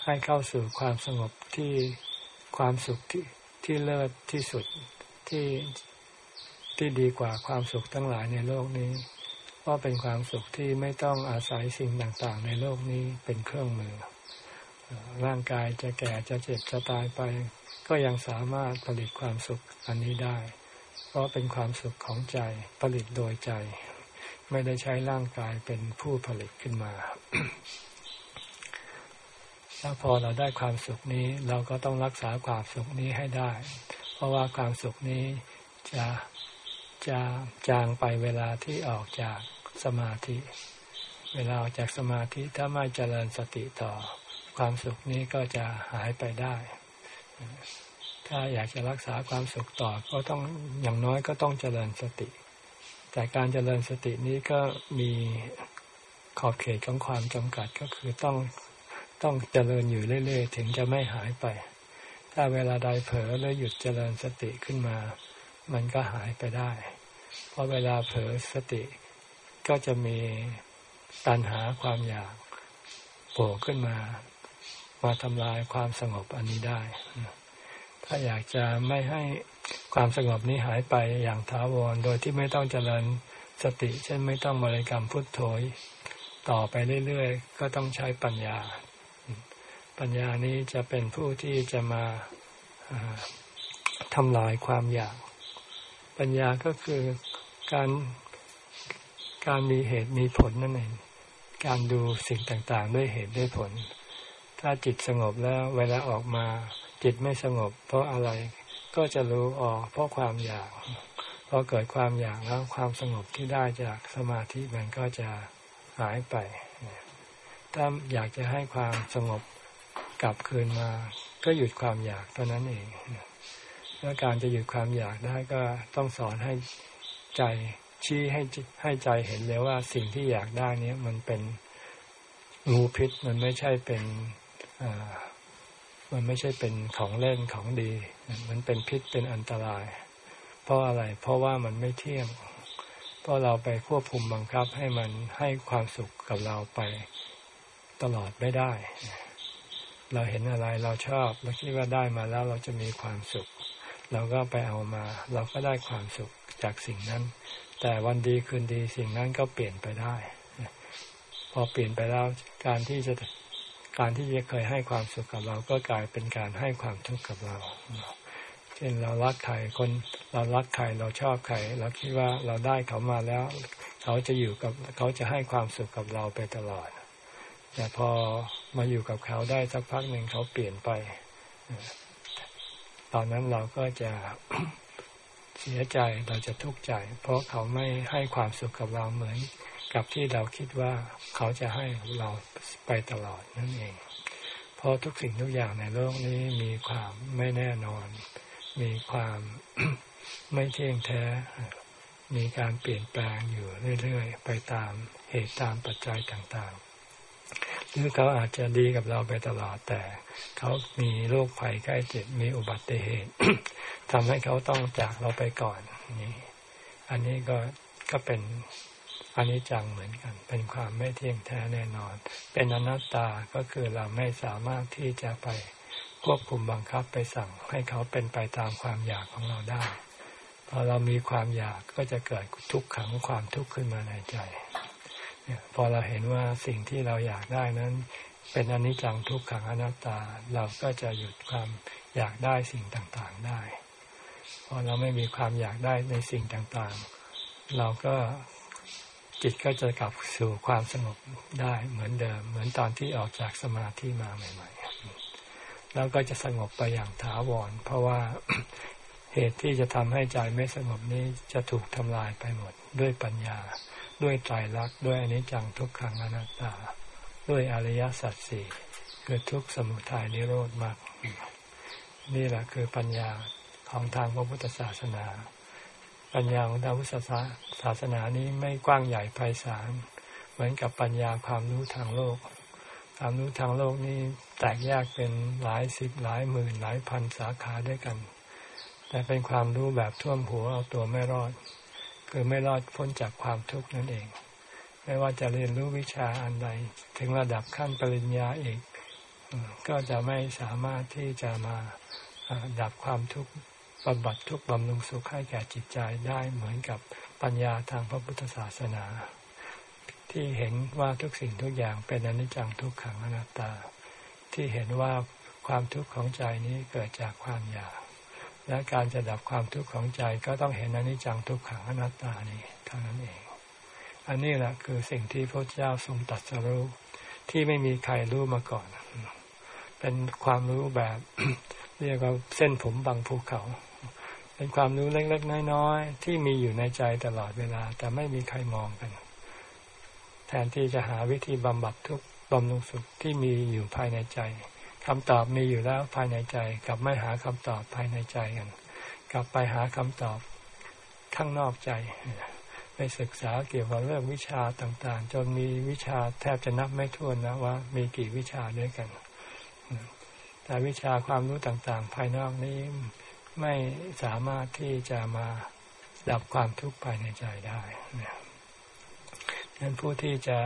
ให้เข้าสู่ความสงบที่ความสุขที่ที่เลิศที่สุดที่ ที่ดีกว่าความสุขทั้งหลายในโลกนี้ เพราะเป็นความสุขที่ไม่ต้องอาศัยสิ่งต่างๆ ในโลกนี้เป็นเครื่องมือ ร่างกายจะแก่จะเจ็บจะตายไป ก็ยังสามารถผลิตความสุขอันนี้ได้ เพราะเป็นความสุขของใจผลิตโดยใจ ไม่ได้ใช้ร่างกายเป็นผู้ผลิตขึ้นมาถ้าพอเราได้ความสุขนี้ เราก็ต้องรักษาความสุขนี้ให้ได้ เพราะว่าความสุขนี้จะ จะจางไปเวลาที่ออกจากสมาธิ เวลาออกจากสมาธิถ้าไม่เจริญสติต่อ ความสุขนี้ก็จะหายไปได้ ถ้าอยากจะรักษาความสุขต่อก็ต้องอย่างน้อยก็ต้องเจริญสติ แต่การเจริญสตินี้ก็มีขอบเขตของความจำกัดก็คือต้องต้องเจริญอยู่เรื่อย ๆ ถึงจะไม่หายไป ถ้าเวลาใดเผลอแล้วหยุดเจริญสติขึ้นมา มันก็หายไปได้ เพราะเวลาเผลอสติก็จะมีตัณหาความอยากโผล่ขึ้นมา มาทำลายความสงบอันนี้ได้ ถ้าอยากจะไม่ให้ความสงบนี้หายไปอย่างถาวร โดยที่ไม่ต้องเจริญสติ เช่นไม่ต้องบริกรรมพุทโธต่อไปเรื่อยๆ ก็ต้องใช้ปัญญา ปัญญานี้จะเป็นผู้ที่จะมาทำลายความอยาก ปัญญาก็คือการการมีเหตุมีผลนั่นเอง การดูสิ่งต่างๆ ด้วยเหตุด้วยผล ถ้าจิตสงบแล้วเวลาออกมา จิตไม่สงบ เพราะอะไรก็จะรู้ออกเพราะความอยากพอเกิดความอยากแล้วความสงบที่ได้จากสมาธิมันก็จะหายไป ถ้าอยากจะให้ความสงบกลับคืนมา ก็หยุดความอยากเท่านั้นเอง และการจะหยุดความอยากได้ก็ต้องสอนให้ใจชี้ให้ให้ใจเห็นเลยว่าสิ่งที่อยากได้นี้มันเป็นงูพิษมันไม่ใช่เป็นมันไม่ใช่เป็นของเล่นของดี มันเป็นพิษเป็นอันตราย เพราะอะไร เพราะว่ามันไม่เที่ยง เพราะเราไปควบคุมบังคับให้มันให้ความสุขกับเราไปตลอดไม่ได้ เราเห็นอะไรเราชอบ เราคิดว่าได้มาแล้วเราจะมีความสุข เราก็ไปเอามา เราก็ได้ความสุขจากสิ่งนั้น แต่วันดีคืนดีสิ่งนั้นก็เปลี่ยนไปได้ พอเปลี่ยนไปแล้วการที่จะการที่จะเคยให้ความสุขกับเราก็กลายเป็นการให้ความทุกข์กับเรา เช่นเรารักใครคนเรารักใครเราชอบใครเราคิดว่าเราได้เขามาแล้ว เขาจะอยู่กับเขาจะให้ความสุขกับเราไปตลอด แต่พอมาอยู่กับเขาได้สักพักหนึ่งเขาเปลี่ยนไป ตอนนั้นเราก็จะเสียใจเราจะทุกข์ใจ เพราะเขาไม่ให้ความสุขกับเราเหมือนกับที่เราคิดว่าเขาจะให้เราไปตลอดนั่นเอง เพราะทุกสิ่งทุกอย่างในโลกนี้มีความไม่แน่นอน มีความไม่เที่ยงแท้ มีการเปลี่ยนแปลงอยู่เรื่อย ๆ ไปตามเหตุตามปัจจัยต่างๆ หรือเขาอาจจะดีกับเราไปตลอดแต่ เขามีโรคภัยใกล้เจ็บมีอุบัติเหตุทำให้เขาต้องจากเราไปก่อนนี่อันนี้ก็ก็เป็นอันนี้จังเหมือนกัน เป็นความไม่เที่ยงแท้แน่นอน เป็นอนัตตาก็คือเราไม่สามารถที่จะไปควบคุมบังคับไปสั่ง ให้เขาเป็นไปตามความอยากของเราได้พอเรามีความอยากก็จะเกิดทุกข์ขังความทุกข์ขึ้นมาในใจ พอเราเห็นว่าสิ่งที่เราอยากได้นั้น เป็นอนิจจังทุกขังอนัตตา เราก็จะหยุดความอยากได้สิ่งต่างๆได้ พอเราไม่มีความอยากได้ในสิ่งต่างๆ เราก็จิตก็จะกลับสู่ความสงบได้เหมือนเดิม เหมือนตอนที่ออกจากสมาธิมาใหม่ ๆ แล้วก็จะสงบไปอย่างถาวร เพราะว่าเหตุที่จะทำให้ใจไม่สงบนี้จะถูกทำลายไปหมดด้วยปัญญา ด้วยใจรักด้วยอนิจจังทุกขังอนัตตา ด้วยอริยสัจสี่คือทุกสมุทัยนิโรธมากนี่แหละคือปัญญาของทางพระพุทธศาสนา ปัญญาของทางพุทธศาสนานี้ไม่กว้างใหญ่ไพศาลเหมือนกับปัญญาความรู้ทางโลก ความรู้ทางโลกนี้แตกแยกเป็นหลายสิบหลายหมื่นหลายพันสาขาด้วยกัน แต่เป็นความรู้แบบท่วมหัวเอาตัวไม่รอด คือไม่รอดพ้นจากความทุกข์นั่นเอง ไม่ว่าจะเรียนรู้วิชาอันใด ถึงระดับขั้นปริญญาเอกก็จะไม่สามารถที่จะมาดับความทุกข์บำบัดทุกข์บำรุงสุขให้แก่จิตใจได้เหมือนกับปัญญาทางพระพุทธศาสนา ที่เห็นว่าทุกสิ่งทุกอย่างเป็นอนิจจังทุกขังอนัตตา ที่เห็นว่าความทุกข์ของใจนี้เกิดจากความอยาก และการจะดับความทุกข์ของใจก็ต้องเห็นอนิจจังทุกขังอนัตตานี้เท่านั้นเอง อันนี้แหละคือสิ่งที่พระเจ้าทรงตัดสรู้ที่ไม่มีใครรู้มาก่อน เป็นความรู้แบบเรียกว่าเส้นผมบางภูเขา เป็นความรู้เล็กๆน้อยๆที่มีอยู่ในใจตลอดเวลา แต่ไม่มีใครมองกัน แทนที่จะหาวิธีบำบัดทุกบำรุงสุขที่มีอยู่ภายในใจ คำตอบมีอยู่แล้วภายในใจกลับไม่หาคำตอบภายในใจกัน กลับไปหาคำตอบข้างนอกใจไปศึกษาเกี่ยวกับเรื่องวิชาต่างๆ จนมีวิชาแทบจะนับไม่ถ้วนนะว่า มีกี่วิชาด้วยกัน แต่วิชาความรู้ต่างๆ ภายนอกนี้ไม่สามารถที่จะมาดับความทุกข์ภายในใจได้นะดังนั้นผู้ที่จะ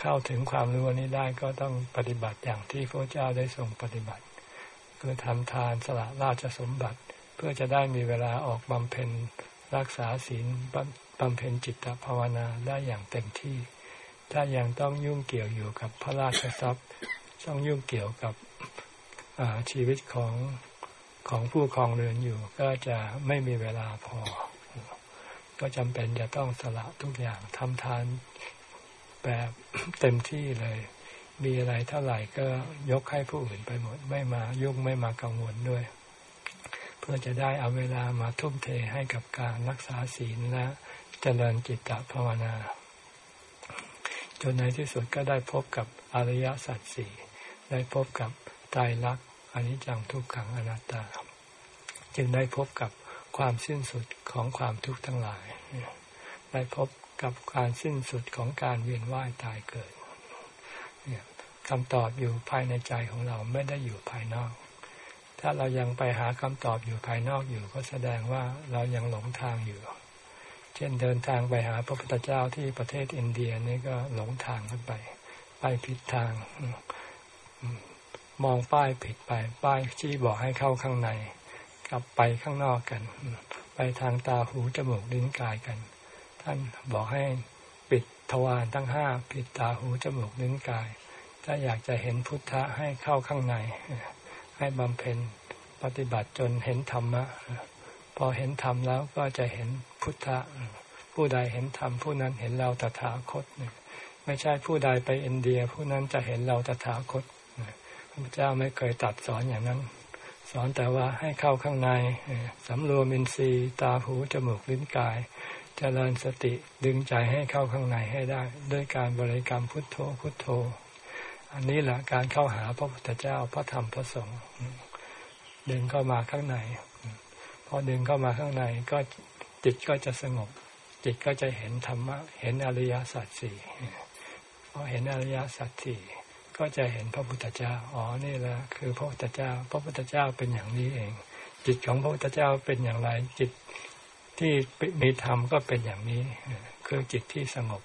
เข้าถึงความรู้นี้ได้ก็ต้องปฏิบัติอย่างที่พระเจ้าได้ทรงปฏิบัติ คือทำทานสละราชสมบัติ เพื่อจะได้มีเวลาออกบำเพ็ญรักษาศีลบำเพ็ญจิตภาวนาได้อย่างเต็มที่ ถ้ายังต้องยุ่งเกี่ยวอยู่กับพระราชทรัพย์ต้องยุ่งเกี่ยวกับชีวิตของของผู้ครองเรือนอยู่ ก็จะไม่มีเวลาพอ ก็จำเป็นจะต้องสละทุกอย่างทำทาน แบบเต็มที่เลย มีอะไรเท่าไหร่ก็ยกให้ผู้อื่นไปหมด ไม่มายุ่งไม่มากังวลด้วย เพื่อจะได้เอาเวลามาทุ่มเทให้กับการรักษาศีลและเจริญจิตตภาวนา จนในที่สุดก็ได้พบกับอริยสัจสี่ได้พบกับไตรลักอนิจจังทุกขังอนัตตา จึงได้พบกับความสิ้นสุดของความทุกข์ทั้งหลาย ได้พบ กับการสิ้นสุดของการเวียนว่ายตายเกิดคำตอบอยู่ภายในใจของเราไม่ได้อยู่ภายนอก ถ้าเรายังไปหาคำตอบอยู่ภายนอกอยู่ ก็แสดงว่าเรายังหลงทางอยู่ เช่นเดินทางไปหาพระพุทธเจ้าที่ประเทศอินเดียนี่ก็หลงทางกันไป ไปผิดทาง มองป้ายผิดไป ป้ายชี้บอกให้เข้าข้างใน กลับไปข้างนอกกัน ไปทางตาหูจมูกลิ้นกายกัน ท่านบอกให้ปิดทวารทั้งห้าปิดตาหูจมูกลิ้นกาย ถ้าอยากจะเห็นพุทธะให้เข้าข้างใน ให้บำเพ็ญปฏิบัติจนเห็นธรรมะพอเห็นธรรมแล้วก็จะเห็นพุทธะ ผู้ใดเห็นธรรมผู้นั้นเห็นเราตถาคตไม่ใช่ผู้ใดไปอินเดีย ผู้นั้นจะเห็นเราตถาคตพระเจ้าไม่เคยตัดสอนอย่างนั้น สอนแต่ว่าให้เข้าข้างในสำรวมอินทรีย์ ตาหูจมูกลิ้นกาย จเจริญสติดึงใจให้เข้าข้างในให้ได้ ด้วยการบริกรรมพุทโธพุทโธ อันนี้แหละการเข้าหาพระพุทธเจ้าพระธรรมพระสงฆ์ดึงเข้ามาข้างใน พอดึงเข้ามาข้างในก็จิตก็จะสงบ จิตก็จะเห็นธรรมะเห็นอริยสัจสี่พอเห็นอริยสัจสี่ก็จะเห็นพระพุทธเจ้าอ๋อนี่แหละคือพระพุทธเจ้า พระพุทธเจ้าเป็นอย่างนี้เอง จิตของพระพุทธเจ้าเป็นอย่างไรจิต ที่มีธรรมก็เป็นอย่างนี้ คือจิตที่สงบ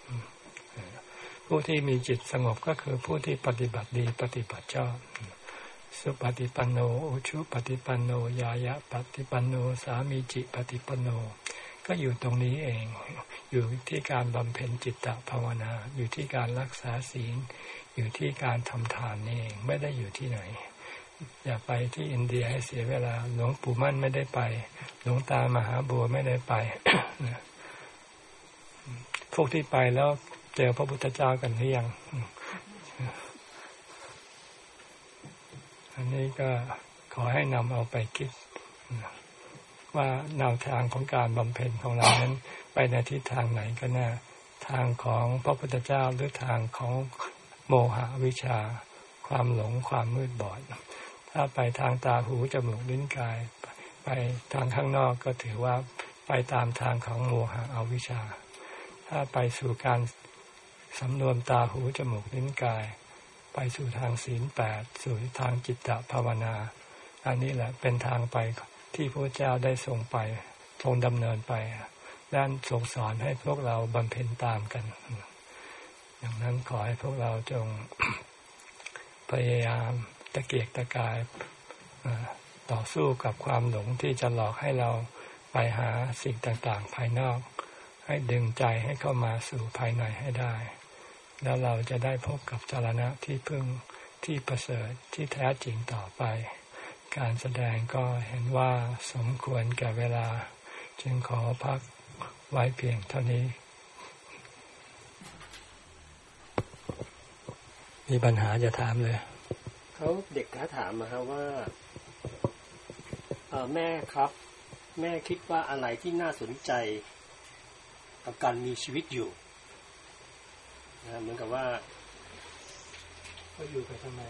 ผู้ที่มีจิตสงบก็คือผู้ที่ปฏิบัติดีปฏิบัติชอบสุปฏิปันโนอุชุปฏิปันโนยายะปฏิปันโนสามีจิปฏิปันโน ก็อยู่ตรงนี้เอง อยู่ที่การบำเพ็ญจิตตภาวนา อยู่ที่การรักษาศีล อยู่ที่การทำทานนี่เองไม่ได้อยู่ที่ไหน อย่าไปที่อินเดียให้เสียเวลา หลวงปู่มั่นไม่ได้ไป หลวงตามหาบัวไม่ได้ไปพวกที่ไปแล้วเจอพระพุทธเจ้ากันหรือยัง อันนี้ก็ขอให้นำเอาไปคิด ว่าแนวทางของการบำเพ็ญของเรานั้น ไปในทิศทางไหนก็แน่ทางของพระพุทธเจ้าหรือทางของโมหะวิชา ความหลงความมืดบอด ถ้าไปทางตาหูจมูกลิ้นกาย ไปทางข้างนอกก็ถือว่าไปตามทางของโมหะอวิชชา ถ้าไปสู่การสำนวนตาหูจมูกลิ้นกาย ไปสู่ทางศีลแปดสู่ทางจิตตภาวนา อันนี้แหละเป็นทางไปที่พระเจ้าได้ส่งไปทรงดำเนินไปด้านส่งสอนให้พวกเราบำเพ็ญตามกันอย่างนั้นขอให้พวกเราจงพยายาม ตะเกียกตะกายต่อสู้กับความหลงที่จะหลอกให้เราไปหาสิ่งต่างๆ ภายนอก ให้ดึงใจให้เข้ามาสู่ภายในให้ได้ แล้วเราจะได้พบกับจารณะที่พึ่งที่ประเสริฐที่แท้จริงต่อไป การแสดงก็เห็นว่าสมควรแก่เวลา จึงขอพักไว้เพียงเท่านี้ มีปัญหาจะถามเลย เขาเด็กเขาถามมาครับว่าแม่ครับ แม่คิดว่าอะไรที่น่าสนใจกับการมีชีวิตอยู่นะเหมือนกับว่าก็อยู่ไปทำไม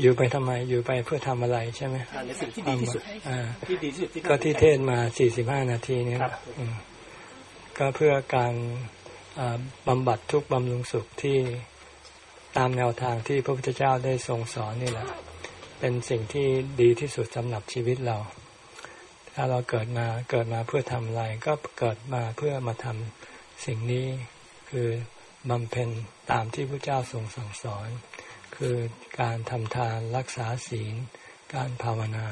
อยู่ไปทำไม อยู่ไปเพื่อทำอะไรใช่ไหมในสิ่งที่ดีที่สุดที่ดีที่สุดก็ที่เทศมาสี่สิบห้านาทีนี้ก็เพื่อการบำบัดทุกบำรุงสุขที่ ตามแนวทางที่พระพุทธเจ้าได้ทรงสอนนี่แหละ เป็นสิ่งที่ดีที่สุดสำหรับชีวิตเรา ถ้าเราเกิดมาเกิดมาเพื่อทำอะไร ก็เกิดมาเพื่อมาทำสิ่งนี้คือบำเพ็ญตามที่พระเจ้าทรงสั่งสอน คือการทำทานรักษาศีล การภาวนา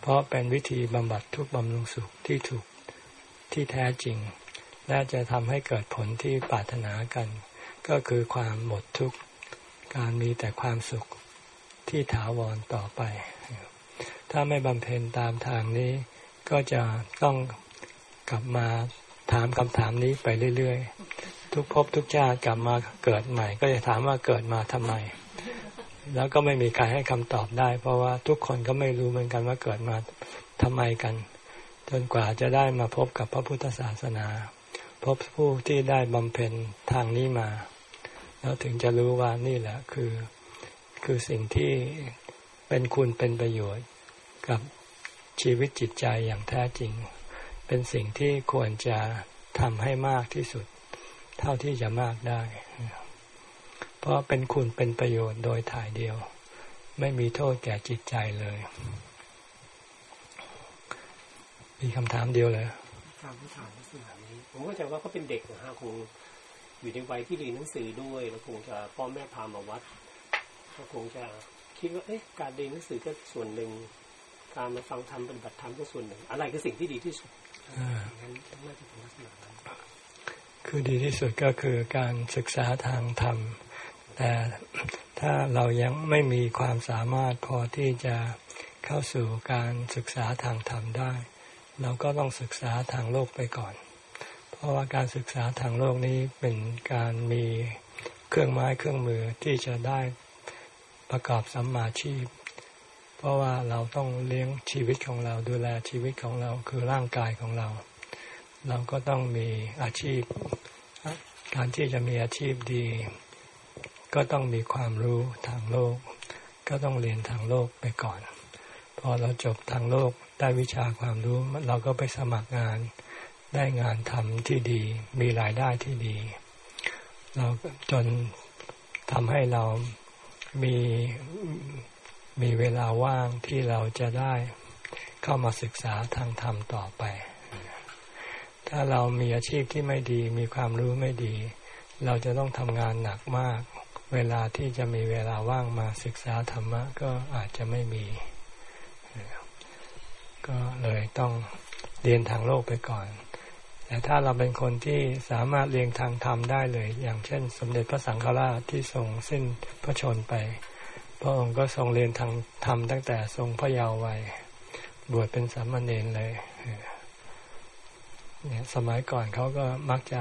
เพราะเป็นวิธีบำบัดทุกบำรุงสุขที่ถูกที่แท้จริง และจะทำให้เกิดผลที่ปรารถนากัน ก็คือความหมดทุกข์ การมีแต่ความสุขที่ถาวรต่อไป ถ้าไม่บำเพ็ญตามทางนี้ ก็จะต้องกลับมาถามคำถามนี้ไปเรื่อยๆ ทุกภพทุกชาติกลับมาเกิดใหม่ ก็จะถามว่าเกิดมาทำไม แล้วก็ไม่มีใครให้คำตอบได้ เพราะว่าทุกคนก็ไม่รู้เหมือนกันว่าเกิดมาทำไมกัน จนกว่าจะได้มาพบกับพระพุทธศาสนา พบผู้ที่ได้บำเพ็ญทางนี้มา แล้วถึงจะรู้ว่านี่แหละคือ คือสิ่งที่เป็นคุณเป็นประโยชน์กับชีวิตจิตใจอย่างแท้จริง เป็นสิ่งที่ควรจะทำให้มากที่สุด เท่าที่จะมากได้ เพราะเป็นคุณเป็นประโยชน์โดยถ่ายเดียว ไม่มีโทษแก่จิตใจเลย มีคำถามเดียวเลยคำถามลักษณะนี้ ผมก็จะว่าเขาเป็นเด็กนะฮะคง อยู่ในวัยที่เรียนหนังสือด้วยแล้วคงจะพ่อแม่พามาวัดก็คงจะคิดว่าเอ๊ะการเรียนหนังสือก็ส่วนหนึ่ง การมาฟังธรรมปฏิบัติธรรมก็ส่วนหนึ่ง อะไรคือสิ่งที่ดีที่สุดงั้นน่าจะเป็นลักษณะนั้นคือดีที่สุดก็คือการศึกษาทางธรรม แต่ถ้าเรายังไม่มีความสามารถพอที่จะเข้าสู่การศึกษาทางธรรมได้ เราก็ต้องศึกษาทางโลกไปก่อน เพราะว่าการศึกษาทางโลกนี้เป็นการมีเครื่องไม้เครื่องมือที่จะได้ประกอบสัมมาชีพ เพราะว่าเราต้องเลี้ยงชีวิตของเราดูแลชีวิตของเราคือร่างกายของเรา เราก็ต้องมีอาชีพ การที่จะมีอาชีพดี ก็ต้องมีความรู้ทางโลก ก็ต้องเรียนทางโลกไปก่อน พอเราจบทางโลกได้วิชาความรู้เราก็ไปสมัครงาน ได้งานทำที่ดี มีรายได้ที่ดี เราจนทำให้เรามีมีเวลาว่างที่เราจะได้เข้ามาศึกษาทางธรรมต่อไป ถ้าเรามีอาชีพที่ไม่ดี มีความรู้ไม่ดี เราจะต้องทำงานหนักมาก เวลาที่จะมีเวลาว่างมาศึกษาธรรมะก็อาจจะไม่มี ก็เลยต้องเรียนทางโลกไปก่อน แต่ถ้าเราเป็นคนที่สามารถเรียนทางธรรมได้เลย อย่างเช่น สมเด็จพระสังฆราชที่ทรงสิ้นพระชนไป พระองค์ก็ทรงเรียนทางธรรมตั้งแต่ทรงพระเยาว์วัย บวชเป็นสามเณรเลยเนี่ยสมัยก่อนเขาก็มักจะ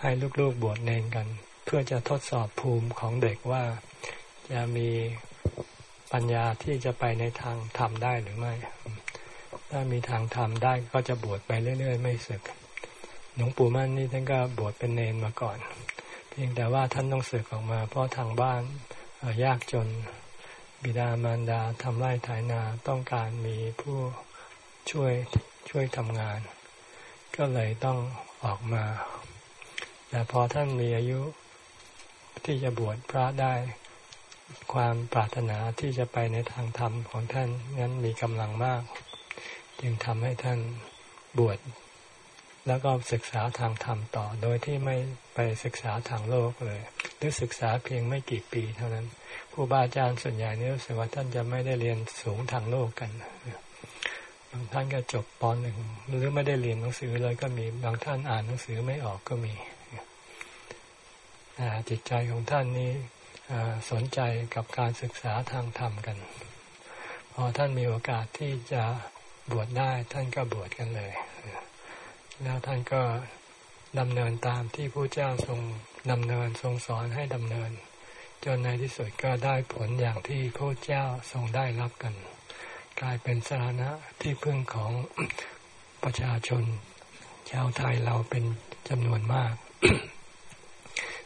ให้ลูกๆบวชเนรกัน เพื่อจะทดสอบภูมิของเด็กว่าจะมีปัญญาที่จะไปในทางธรรมได้หรือไม่ ถ้ามีทางธรรมได้ก็จะบวชไปเรื่อย ๆ ไม่สึก หลวงปู่มั่นนี่ท่านก็บวชเป็นเนรมาก่อน เพียงแต่ว่าท่านต้องสึกออกมา เพราะทางบ้านยากจนบิดามารดาทำไร่ถ่ายนาต้องการมีผู้ช่วยช่วยทำงาน ก็เลยต้องออกมา แต่พอท่านมีอายุที่จะบวชพระได้ความปรารถนาที่จะไปในทางธรรมของท่านนั้นมีกำลังมาก จึงทำให้ท่านบวช แล้วก็ศึกษาทางธรรมต่อ โดยที่ไม่ไปศึกษาทางโลกเลย หรือศึกษาเพียงไม่กี่ปีเท่านั้นครูบาอาจารย์ส่วนใหญ่นี่รู้สึกว่าท่านจะไม่ได้เรียนสูงทางโลกกันบางท่านก็จบปหนึ่งหรือไม่ได้เรียนหนังสือเลยก็มีบางท่านอ่านหนังสือไม่ออกก็มีจิตใจของท่านนี้สนใจกับการศึกษาทางธรรมกัน พอท่านมีโอกาสที่จะบวชได้ท่านก็บวชกันเลย แล้วท่านก็ดำเนินตามที่พระเจ้าทรงดำเนินทรงสอนให้ดำเนิน จนในที่สุดก็ได้ผลอย่างที่พระเจ้าทรงได้รับกัน กลายเป็นสาระที่พึ่งของประชาชน ชาวไทยเราเป็นจำนวนมาก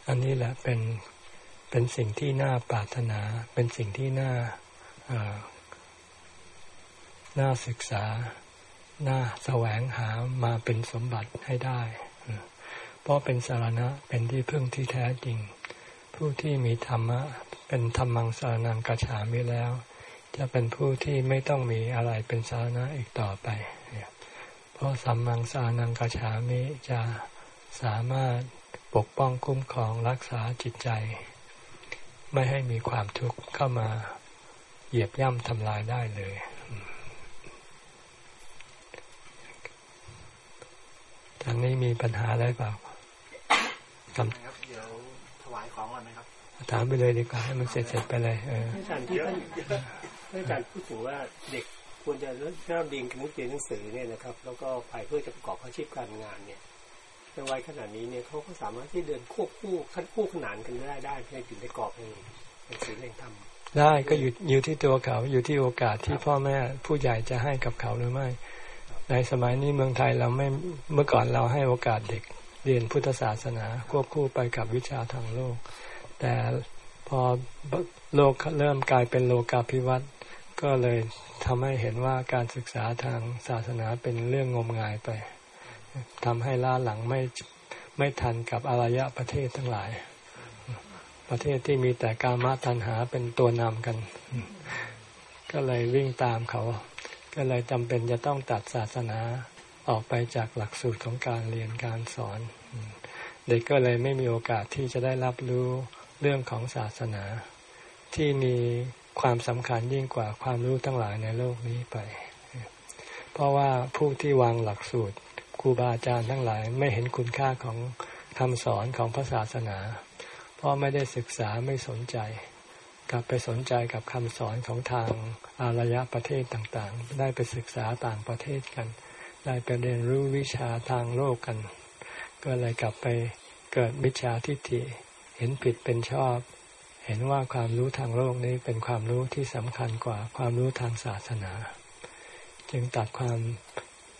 อันนี้แหละเป็นเป็นสิ่งที่น่าปรารถนา เป็นสิ่งที่น่าน่าศึกษา น่าแสวงหามาเป็นสมบัติให้ได้ เพราะเป็นสาระเป็นที่พึ่งที่แท้จริง ผู้ที่มีธรรมะเป็นธรรมังสารนังกัจฉามิแล้ว จะเป็นผู้ที่ไม่ต้องมีอะไรเป็นสาระอีกต่อไป เพราะสัมมังสารนังกัจฉามิจะสามารถปกป้องคุ้มครองรักษาจิตใจ ไม่ให้มีความทุกข์เข้ามาเหยียบย่ำทำลายได้เลย ทางนี้มีปัญหาอะไรเปล่าของก่อนไหมครับ ถามไปเลยดีกว่าให้มันเสร็จๆไปเลยเอออาจารย์ที่ท่านอาจารย์พูดถึงว่าเด็กควรจะเริ่มเรียนการเรียนหนังสือเนี่ยนะครับ แล้วก็ไปเพื่อจะประกอบอาชีพการงานเนี่ยในวัยขนาดนี้เนี่ยเขาก็สามารถที่เดินควบคู่ขั้นคู่ขนานกันได้ได้เพื่ออยู่ในกรอบแห่งหนังสือแห่งธรรมได้ก็อยู่อยู่ที่ตัวเขาอยู่ที่โอกาสที่พ่อแม่ผู้ใหญ่จะให้กับเขาหรือไม่ ในสมัยนี้เมืองไทยเราไม่เมื่อก่อนเราให้โอกาสเด็กเรียนพุทธศาสนาควบคู่ไปกับวิชาทางโลก แต่พอโลกเริ่มกลายเป็นโลกาภิวัตน์ก็เลยทำให้เห็นว่าการศึกษาทางศาสนาเป็นเรื่องงมงายไปทำให้ล่าหลังไม่ไม่ทันกับอารยะประเทศทั้งหลาย ประเทศที่มีแต่การมาตัญหาเป็นตัวนำกัน ก็เลยวิ่งตามเขา ก็เลยจำเป็นจะต้องตัดศาสนาออกไปจากหลักสูตรของการเรียนการสอน เด็กก็เลยไม่มีโอกาสที่จะได้รับรู้เรื่องของศาสนา ที่มีความสำคัญยิ่งกว่าความรู้ทั้งหลายในโลกนี้ไป เพราะว่าผู้ที่วางหลักสูตรครูบาอาจารย์ทั้งหลายไม่เห็นคุณค่าของคำสอนของพระศาสนา เพราะไม่ได้ศึกษาไม่สนใจ กลับไปสนใจกับคำสอนของทางอารยะประเทศต่างๆ ได้ไปศึกษาต่างประเทศกัน ได้ไปเรียนรู้วิชาทางโลกกัน ก็เลยกลับไปเกิดมิจฉาทิฏฐิ เห็นผิดเป็นชอบ เห็นว่าความรู้ทางโลกนี้เป็นความรู้ที่สำคัญกว่าความรู้ทางศาสนา จึงตัดความ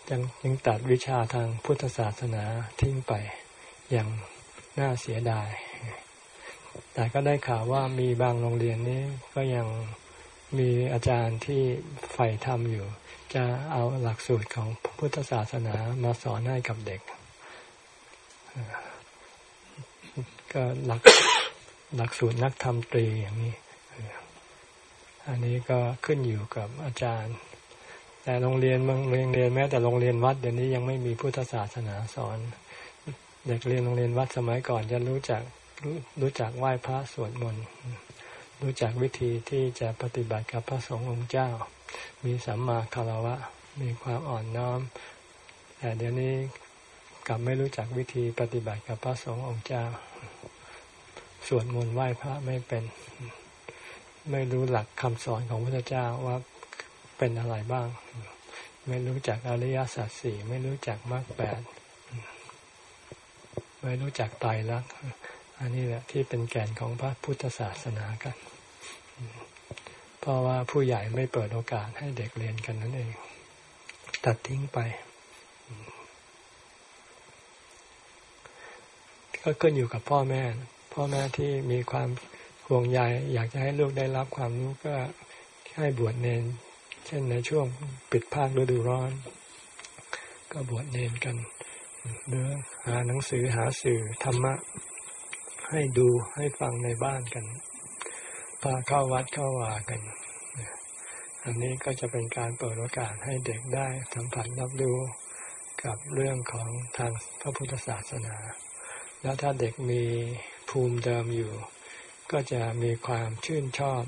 จึงจึงตัดวิชาทางพุทธศาสนาทิ้งไปอย่างน่าเสียดาย แต่ก็ได้ข่าวว่ามีบางโรงเรียนนี้ก็ยังมีอาจารย์ที่ใฝ่ธรรมอยู่ จะเอาหลักสูตรของพุทธศาสนามาสอนให้กับเด็ก ก็หลักหลักสูตรนักธรรมตรีอย่างนี้ อันนี้ก็ขึ้นอยู่กับอาจารย์ แต่โรงเรียนบางโรงเรียนแม้แต่โรงเรียนวัดเดี๋ยวนี้ยังไม่มีพุทธศาสนาสอน เด็กเรียนโรงเรียนวัดสมัยก่อนจะรู้จัก รู้จักไหว้พระสวดมนต์รู้จักวิธีที่จะปฏิบัติกับพระสงฆ์องค์เจ้า มีสัมมาคารวะ มีความอ่อนน้อม แต่เดี๋ยวนี้กลับไม่รู้จักวิธีปฏิบัติกับพระสงฆ์องค์เจ้า สวดมนต์ไหว้พระไม่เป็น ไม่รู้หลักคำสอนของพระเจ้าว่าเป็นอะไรบ้าง ไม่รู้จักอริยสัจสี่ไม่รู้จักมรรคแปดไม่รู้จักไตรลักษณ์ อันนี้แหละที่เป็นแก่นของพระพุทธศาสนากัน เพราะว่าผู้ใหญ่ไม่เปิดโอกาสให้เด็กเรียนกันนั่นเอง ตัดทิ้งไป ก็ขึ้นอยู่กับพ่อแม่ พ่อแม่ที่มีความห่วงใยอยากจะให้ลูกได้รับความรู้ก็ให้บวชเนน เช่นในช่วงปิดภาคฤดูร้อน ก็บวชเนนกันหรือหาหนังสือหาสื่อธรรมะ ให้ดูให้ฟังในบ้านกันพาเข้าวัดเข้าวากัน อันนี้ก็จะเป็นการเปิดโอกาสให้เด็กได้สัมผัสรับรู้กับเรื่องของทางพระพุทธศาสนา แล้วถ้าเด็กมีภูมิเดิมอยู่ ก็จะมีความชื่นชอบ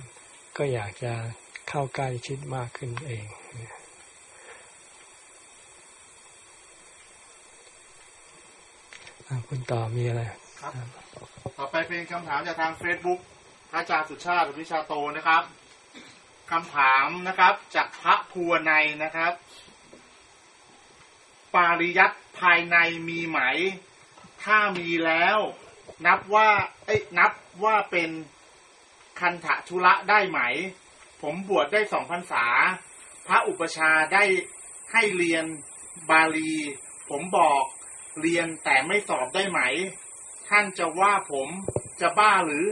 ก็อยากจะเข้าใกล้ชิดมากขึ้นเองคุณต่อมีอะไร ครับ ต่อไปเป็นคำถามจากทาง Facebook พระอาจารย์สุชาติวิชาโตนะครับคำถามนะครับ จากพระภูวในนะครับ ปาริยัตภายในมีไหม ถ้ามีแล้ว นับว่า เอ้นับว่าเป็นคันถะชุระได้ไหม ผมบวชได้สองพรรษา พระอุปชาได้ให้เรียนบาลี ผมบอกเรียนแต่ไม่สอบได้ไหม ท่านจะว่าผมจะบ้าหรือ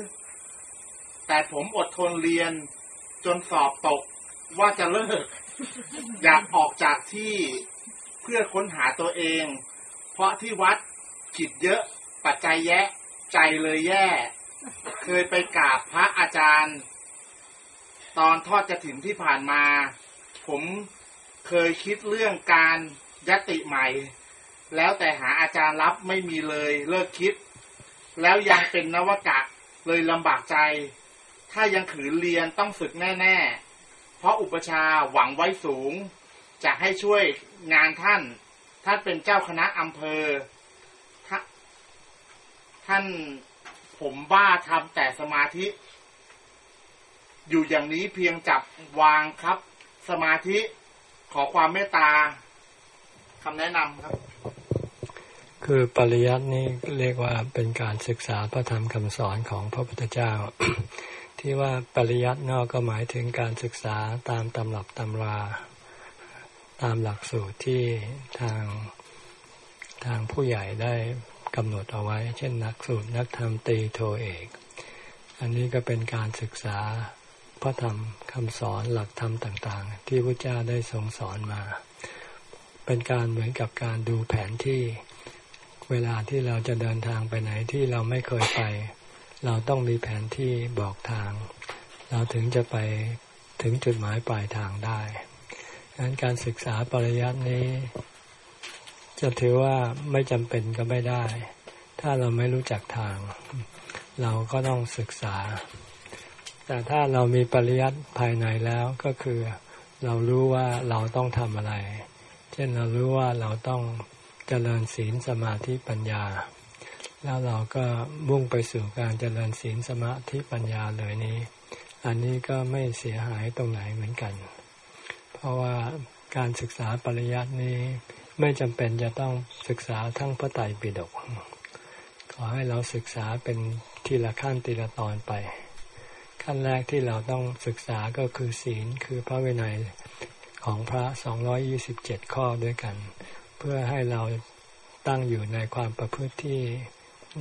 แต่ผมอดทนเรียนจนสอบตกว่าจะเลิก อยากออกจากที่เพื่อค้นหาตัวเอง เพราะที่วัดขิดเยอะปัจจัยแยะ ใจเลยแย่ เคยไปกราบพระอาจารย์ ตอนทอดกระถินที่ผ่านมา ผมเคยคิดเรื่องการยติใหม่ แล้วแต่หาอาจารย์รับไม่มีเลยเลิกคิด แล้วยังเป็นนวกะเลยลำบากใจ ถ้ายังขืนเรียนต้องฝึกแน่ ๆ เพราะอุปชาหวังไว้สูง จะให้ช่วยงานท่าน ท่านเป็นเจ้าคณะอำเภอทท่านผมบ้าทำแต่สมาธิ อยู่อย่างนี้เพียงจับวางครับ สมาธิขอความเมตตาคำแนะนำครับ คือปริยัตินี่เรียกว่าเป็นการศึกษาพระธรรมคำสอนของพระพุทธเจ้า ที่ว่าปริยัตินอกก็หมายถึงการศึกษาตามตำรับตำรา ตามหลักสูตรที่ทางทางผู้ใหญ่ได้กำหนดเอาไว้ เช่นนักสูตรนักธรรมตีโทเอก อันนี้ก็เป็นการศึกษาพระธรรมคำสอนหลักธรรมต่าง ๆ ที่พระเจ้าได้ทรงสอนมา เป็นการเหมือนกับการดูแผนที่ เวลาที่เราจะเดินทางไปไหนที่เราไม่เคยไป เราต้องมีแผนที่บอกทาง เราถึงจะไปถึงจุดหมายปลายทางได้ดังนั้นการศึกษาปริยัตินี้ จะถือว่าไม่จำเป็นก็ไม่ได้ ถ้าเราไม่รู้จักทาง เราก็ต้องศึกษา แต่ถ้าเรามีปริยัติภายในแล้วก็คือ เรารู้ว่าเราต้องทำอะไร เช่นเรารู้ว่าเราต้อง เจริญศีลสมาธิปัญญา แล้วเราก็มุ่งไปสู่การเจริญศีลสมาธิปัญญาเลยนี้ อันนี้ก็ไม่เสียหายตรงไหนเหมือนกัน เพราะว่าการศึกษาปริยัตินี้ไม่จำเป็นจะต้องศึกษาทั้งพระไตรปิฎกขอให้เราศึกษาเป็นทีละขั้นทีละตอนไป ขั้นแรกที่เราต้องศึกษาก็คือศีลคือพระวินัยของพระ 227 ข้อด้วยกัน พื่อให้เราตั้งอยู่ในความประพฤติที่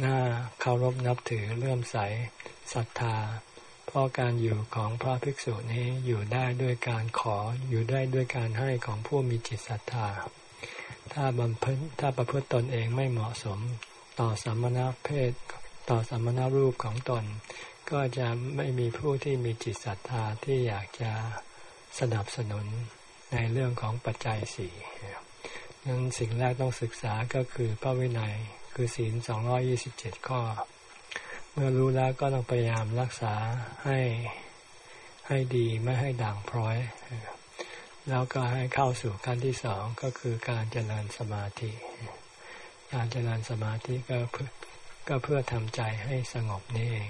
น่าเคารพนับถือเลื่อมใสศรัทธา เพราะการอยู่ของพระภิกษุนี้อยู่ได้ด้วยการขออยู่ได้ด้วยการให้ของผู้มีจิตศรัทธา ถ้าบำเพ็ญถ้าประพฤติตนเองไม่เหมาะสม ต่อสัมมณเพศต่อสัมมณรูปของตน ก็จะไม่มีผู้ที่มีจิตศรัทธาที่อยากจะสนับสนุนในเรื่องของปัจจัยสี่ นั้นสิ่งแรกต้องศึกษาก็คือพระวินัยคือศีลสองยี่สิบเจ็ดข้อ เมื่อรู้แล้วก็ต้องพยายามรักษาให้ให้ดีไม่ให้ด่างพร้อย แล้วก็ให้เข้าสู่ขั้นที่สองก็คือการเจริญสมาธิ การเจริญสมาธิก็เพื่อก็เพื่อทำใจให้สงบนี่เอง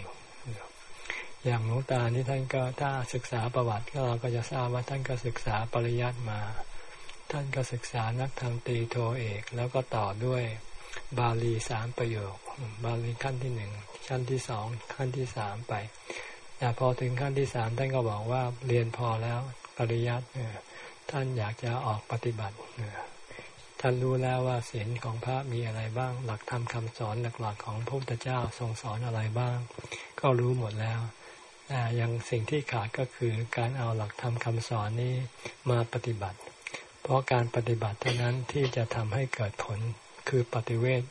อย่างหลวงตานี่ท่านก็ถ้าศึกษาประวัติก็เราก็จะทราบว่าท่านก็ศึกษาปริยัติมา ท่านก็ศึกษานักธรรมตีโทเอก แล้วก็ต่อด้วยบาลีสามประโยค บาลีขั้นที่หนึ่งขั้นที่สองขั้นที่สามไปแต่พอถึงขั้นที่สามท่านก็บอกว่าเรียนพอแล้วปริยัติท่านอยากจะออกปฏิบัติท่านรู้แล้วว่าศีลของพระมีอะไรบ้าง หลักธรรมคาสอนหลักๆของพระพุทธเจ้าทรงสอนอะไรบ้าง ก็รู้หมดแล้วแต่ยังสิ่งที่ขาดก็คือการเอาหลักธรรมคาสอนนี้มาปฏิบัติ เพราะการปฏิบัติเท่านั้นที่จะทำให้เกิดผลคือปฏิเวท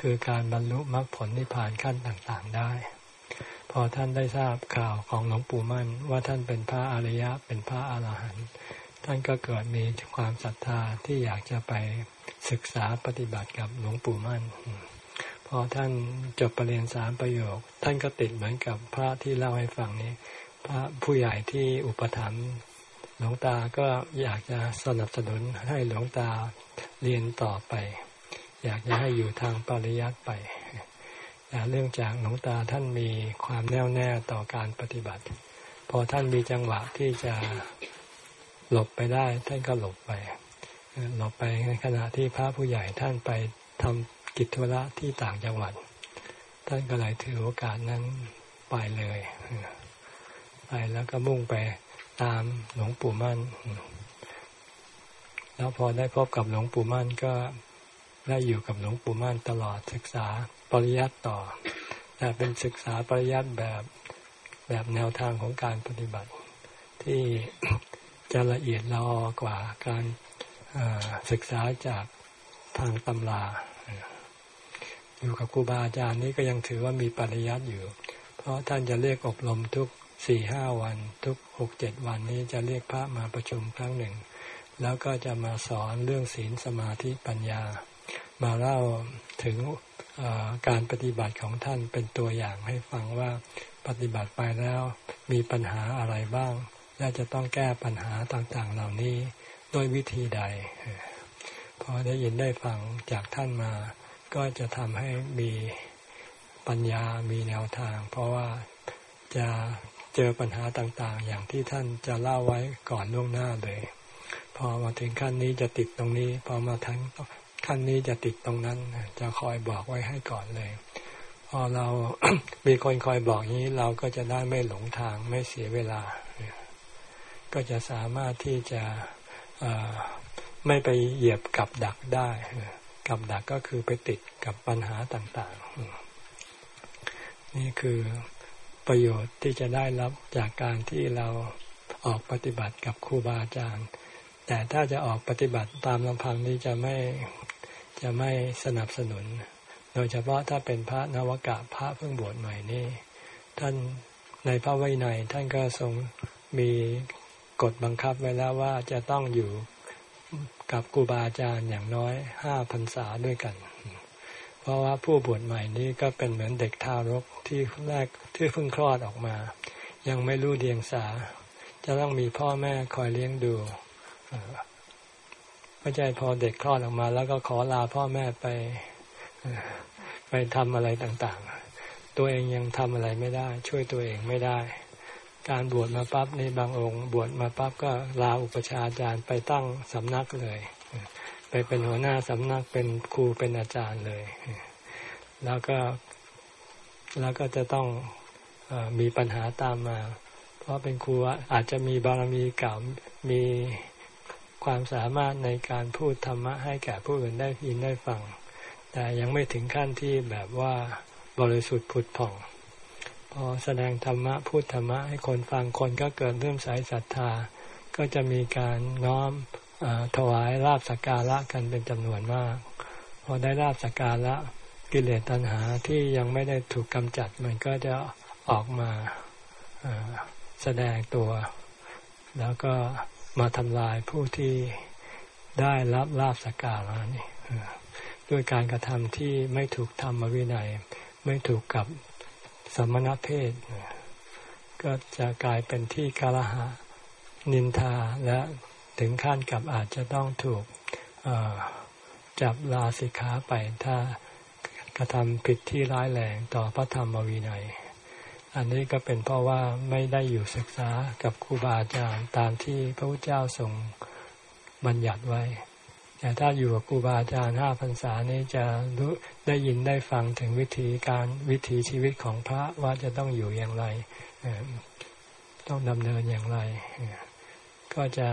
คือการบรรลุมรรคผลนิพพานขั้นต่างๆได้ พอท่านได้ทราบข่าวของหลวงปู่มั่น ว่าท่านเป็นพระอริยะเป็นพระอรหันต์ท่านก็เกิดมีความศรัทธาที่อยากจะไปศึกษาปฏิบัติกับหลวงปู่มั่น พอท่านจบปรริญญาสามประโยค ท่านก็ติดเหมือนกับพระที่เล่าให้ฟังนี้ พระผู้ใหญ่ที่อุปถัมภ์ หลวงตาก็อยากจะสนับสนุนให้หลวงตาเรียนต่อไป อยากจะให้อยู่ทางปริยัติไปแต่เรื่องจากหลวงตาท่านมีความแน่วแน่ต่อการปฏิบัติ พอท่านมีจังหวะที่จะหลบไปได้ ท่านก็หลบไปหลบไปในขณะที่พระผู้ใหญ่ท่านไปทำกิจธุระที่ต่างจังหวัด ท่านก็เลยถือโอกาสนั้นไปเลยไปแล้วก็มุ่งไป ตามหลวงปู่มั่น แล้วพอได้พบกับหลวงปู่มั่นก็ได้อยู่กับหลวงปู่มั่นตลอดศึกษาปริยัติต่อ แต่เป็นศึกษาปริยัติแบบแบบแนวทางของการปฏิบัติ ที่จะละเอียดละออกว่าการศึกษาจากทางตำราอยู่กับครูบาอาจารย์นี้ก็ยังถือว่ามีปริยัติอยู่ เพราะท่านจะเรียกอบรมทุก สี่ห้าวันทุกหกเจ็ดวันนี้จะเรียกพระมาประชุมครั้งหนึ่ง แล้วก็จะมาสอนเรื่องศีลสมาธิปัญญา มาเล่าถึงการปฏิบัติของท่านเป็นตัวอย่างให้ฟังว่าปฏิบัติไปแล้วมีปัญหาอะไรบ้าง และจะต้องแก้ปัญหาต่างๆ เหล่านี้ด้วยวิธีใดพอได้ยินได้ฟังจากท่านมา ก็จะทำให้มีปัญญามีแนวทาง เพราะว่าจะ เจอปัญหาต่างๆ อย่างที่ท่านจะเล่าไว้ก่อนล่วงหน้าเลย พอมาถึงขั้นนี้จะติดตรงนี้ พอมาทั้งขั้นนี้จะติดตรงนั้น จะคอยบอกไว้ให้ก่อนเลย พอเรามีคนคอยบอกนี้เราก็จะได้ไม่หลงทางไม่เสียเวลา ก็จะสามารถที่จะไม่ไปเหยียบกับดักได้กับดักก็คือไปติดกับปัญหาต่าง ๆ นี่คือ ประโยชน์ที่จะได้รับจากการที่เราออกปฏิบัติกับครูบาอาจารย์ แต่ถ้าจะออกปฏิบัติตามลำพังนี้จะไม่จะไม่สนับสนุน โดยเฉพาะถ้าเป็นพระนวกะพระเพิ่งบวชใหม่นี่ท่านในพระวินัยท่านก็ทรงมีกฎบังคับไว้แล้วว่าจะต้องอยู่กับครูบาอาจารย์อย่างน้อยห้าพรรษาด้วยกัน ราะว่าผู้บวชใหม่นี้ก็เป็นเหมือนเด็กทารกที่แรกที่เพิ่งคลอดออกมา ยังไม่รู้เดียงสา จะต้องมีพ่อแม่คอยเลี้ยงดูไม่ใช่พอเด็กคลอดออกมา แล้วก็ขอลาพ่อแม่ไปไปทำอะไรต่างๆ ตัวเองยังทำอะไรไม่ได้ ช่วยตัวเองไม่ได้ การบวชมาปั๊บในบางองค์ บวชมาปั๊บก็ลาอุปชาอาจารย์ไปตั้งสำนักเลย ไปเป็นหัวหน้าสำนักเป็นครูเป็นอาจารย์เลย แล้วก็แล้วก็จะต้องอมีปัญหาตามมา เพราะเป็นครูอาจจะมีบารมีเก่ามีความสามารถในการพูดธรรมะให้แก่ผู้อื่นได้ยินได้ฟัง แต่ยังไม่ถึงขั้นที่แบบว่าบริสุทธิ์ผุดผ่อง พอแสดงธรรมะพูดธรรมะให้คนฟังคนก็เกิดเริ่มสายศรัทธา ก็จะมีการน้อม ถวายลาบสักการะกันเป็นจำนวนมาก พอได้ลาบสักการะกิเลสตัณหาที่ยังไม่ได้ถูกกำจัดมันก็จะออกมาแสดงตัว แล้วก็มาทำลายผู้ที่ได้รับลาบสักการะนี่ด้วยการกระทำที่ไม่ถูกธรรมวินัย ไม่ถูกกับสมณเพศ ก็จะกลายเป็นที่กาลหะนินทาและ ถึงขั้นกับอาจจะต้องถูกจับลาสิกขาไปถ้ากระทำผิดที่ร้ายแรงต่อพระธรรมวินัย อันนี้ก็เป็นเพราะว่าไม่ได้อยู่ศึกษากับครูบาอาจารย์ตามที่พระพุทธเจ้าทรงบัญญัติไว้ แต่ถ้าอยู่กับครูบาอาจารย์ห้าพรรษานี้จะรู้ได้ยินได้ฟังถึงวิธีการวิถีชีวิตของพระว่าจะต้องอยู่อย่างไร ต้องดำเนินอย่างไร ก็จะ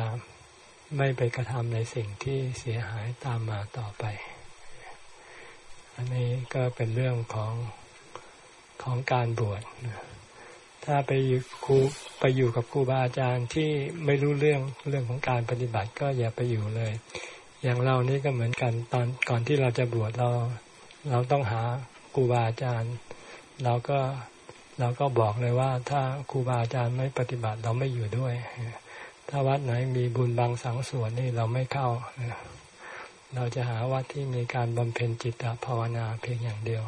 ไม่ไปกระทำในสิ่งที่เสียหายตามมาต่อไป อันนี้ก็เป็นเรื่องของของการบวชถ้าไปอยู่ครูไปอยู่กับครูบาอาจารย์ที่ไม่รู้เรื่องเรื่องของการปฏิบัติก็อย่าไปอยู่เลย อย่างเรานี่ก็เหมือนกันตอนก่อนที่เราจะบวชเรา เราต้องหาครูบาอาจารย์ เราก็เราก็บอกเลยว่าถ้าครูบาอาจารย์ไม่ปฏิบัติเราไม่อยู่ด้วย ถ้าวัดไหนมีบุญบางสังส่วนนี่เราไม่เข้า เราจะหาวัดที่มีการบำเพ็ญจิตภาวนาเพียงอย่างเดียว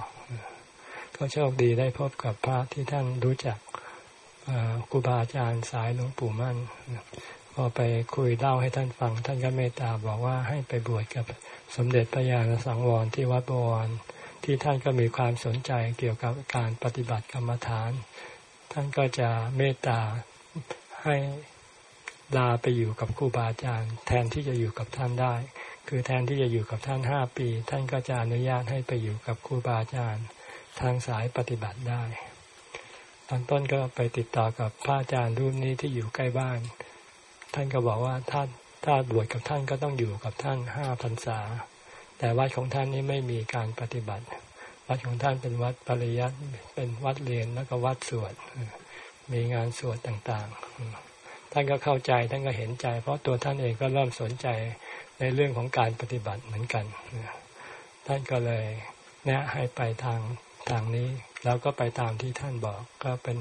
ก็โชคดีได้พบกับพระที่ท่านรู้จักครูบาอาจารย์สายหลวงปู่มั่นพอไปคุยเล่าให้ท่านฟัง ท่านก็เมตตาบอกว่าให้ไปบวชกับสมเด็จพระญาณสังวรที่วัดบวรที่ท่านก็มีความสนใจเกี่ยวกับการปฏิบัติกรรมฐาน ท่านก็จะเมตตาให้ ลาไปอยู่กับครูบาอาจารย์ แทนที่จะอยู่กับท่านได้ คือแทนที่จะอยู่กับท่านห้าปี ท่านก็จะอนุญาตให้ไปอยู่กับครูบาอาจารย์ ทางสายปฏิบัติได้ ตอนต้นก็ไปติดต่อกับพระอาจารย์รูปนี้ที่อยู่ใกล้บ้าน ท่านก็บอกว่าถ้าถ้าบวชกับท่านก็ต้องอยู่กับท่านห้าพรรษา แต่วัดของท่านนี้ไม่มีการปฏิบัติ วัดของท่านเป็นวัดปริยัติเป็นวัดเรียนแล้วก็วัดสวดมีงานสวดต่างๆ ท่านก็เข้าใจท่านก็เห็นใจ เพราะตัวท่านเองก็เริ่มสนใจในเรื่องของการปฏิบัติเหมือนกัน ท่านก็เลยแนะให้ไปทางทางนี้ แล้วก็ไปตามที่ท่านบอกก็เป็น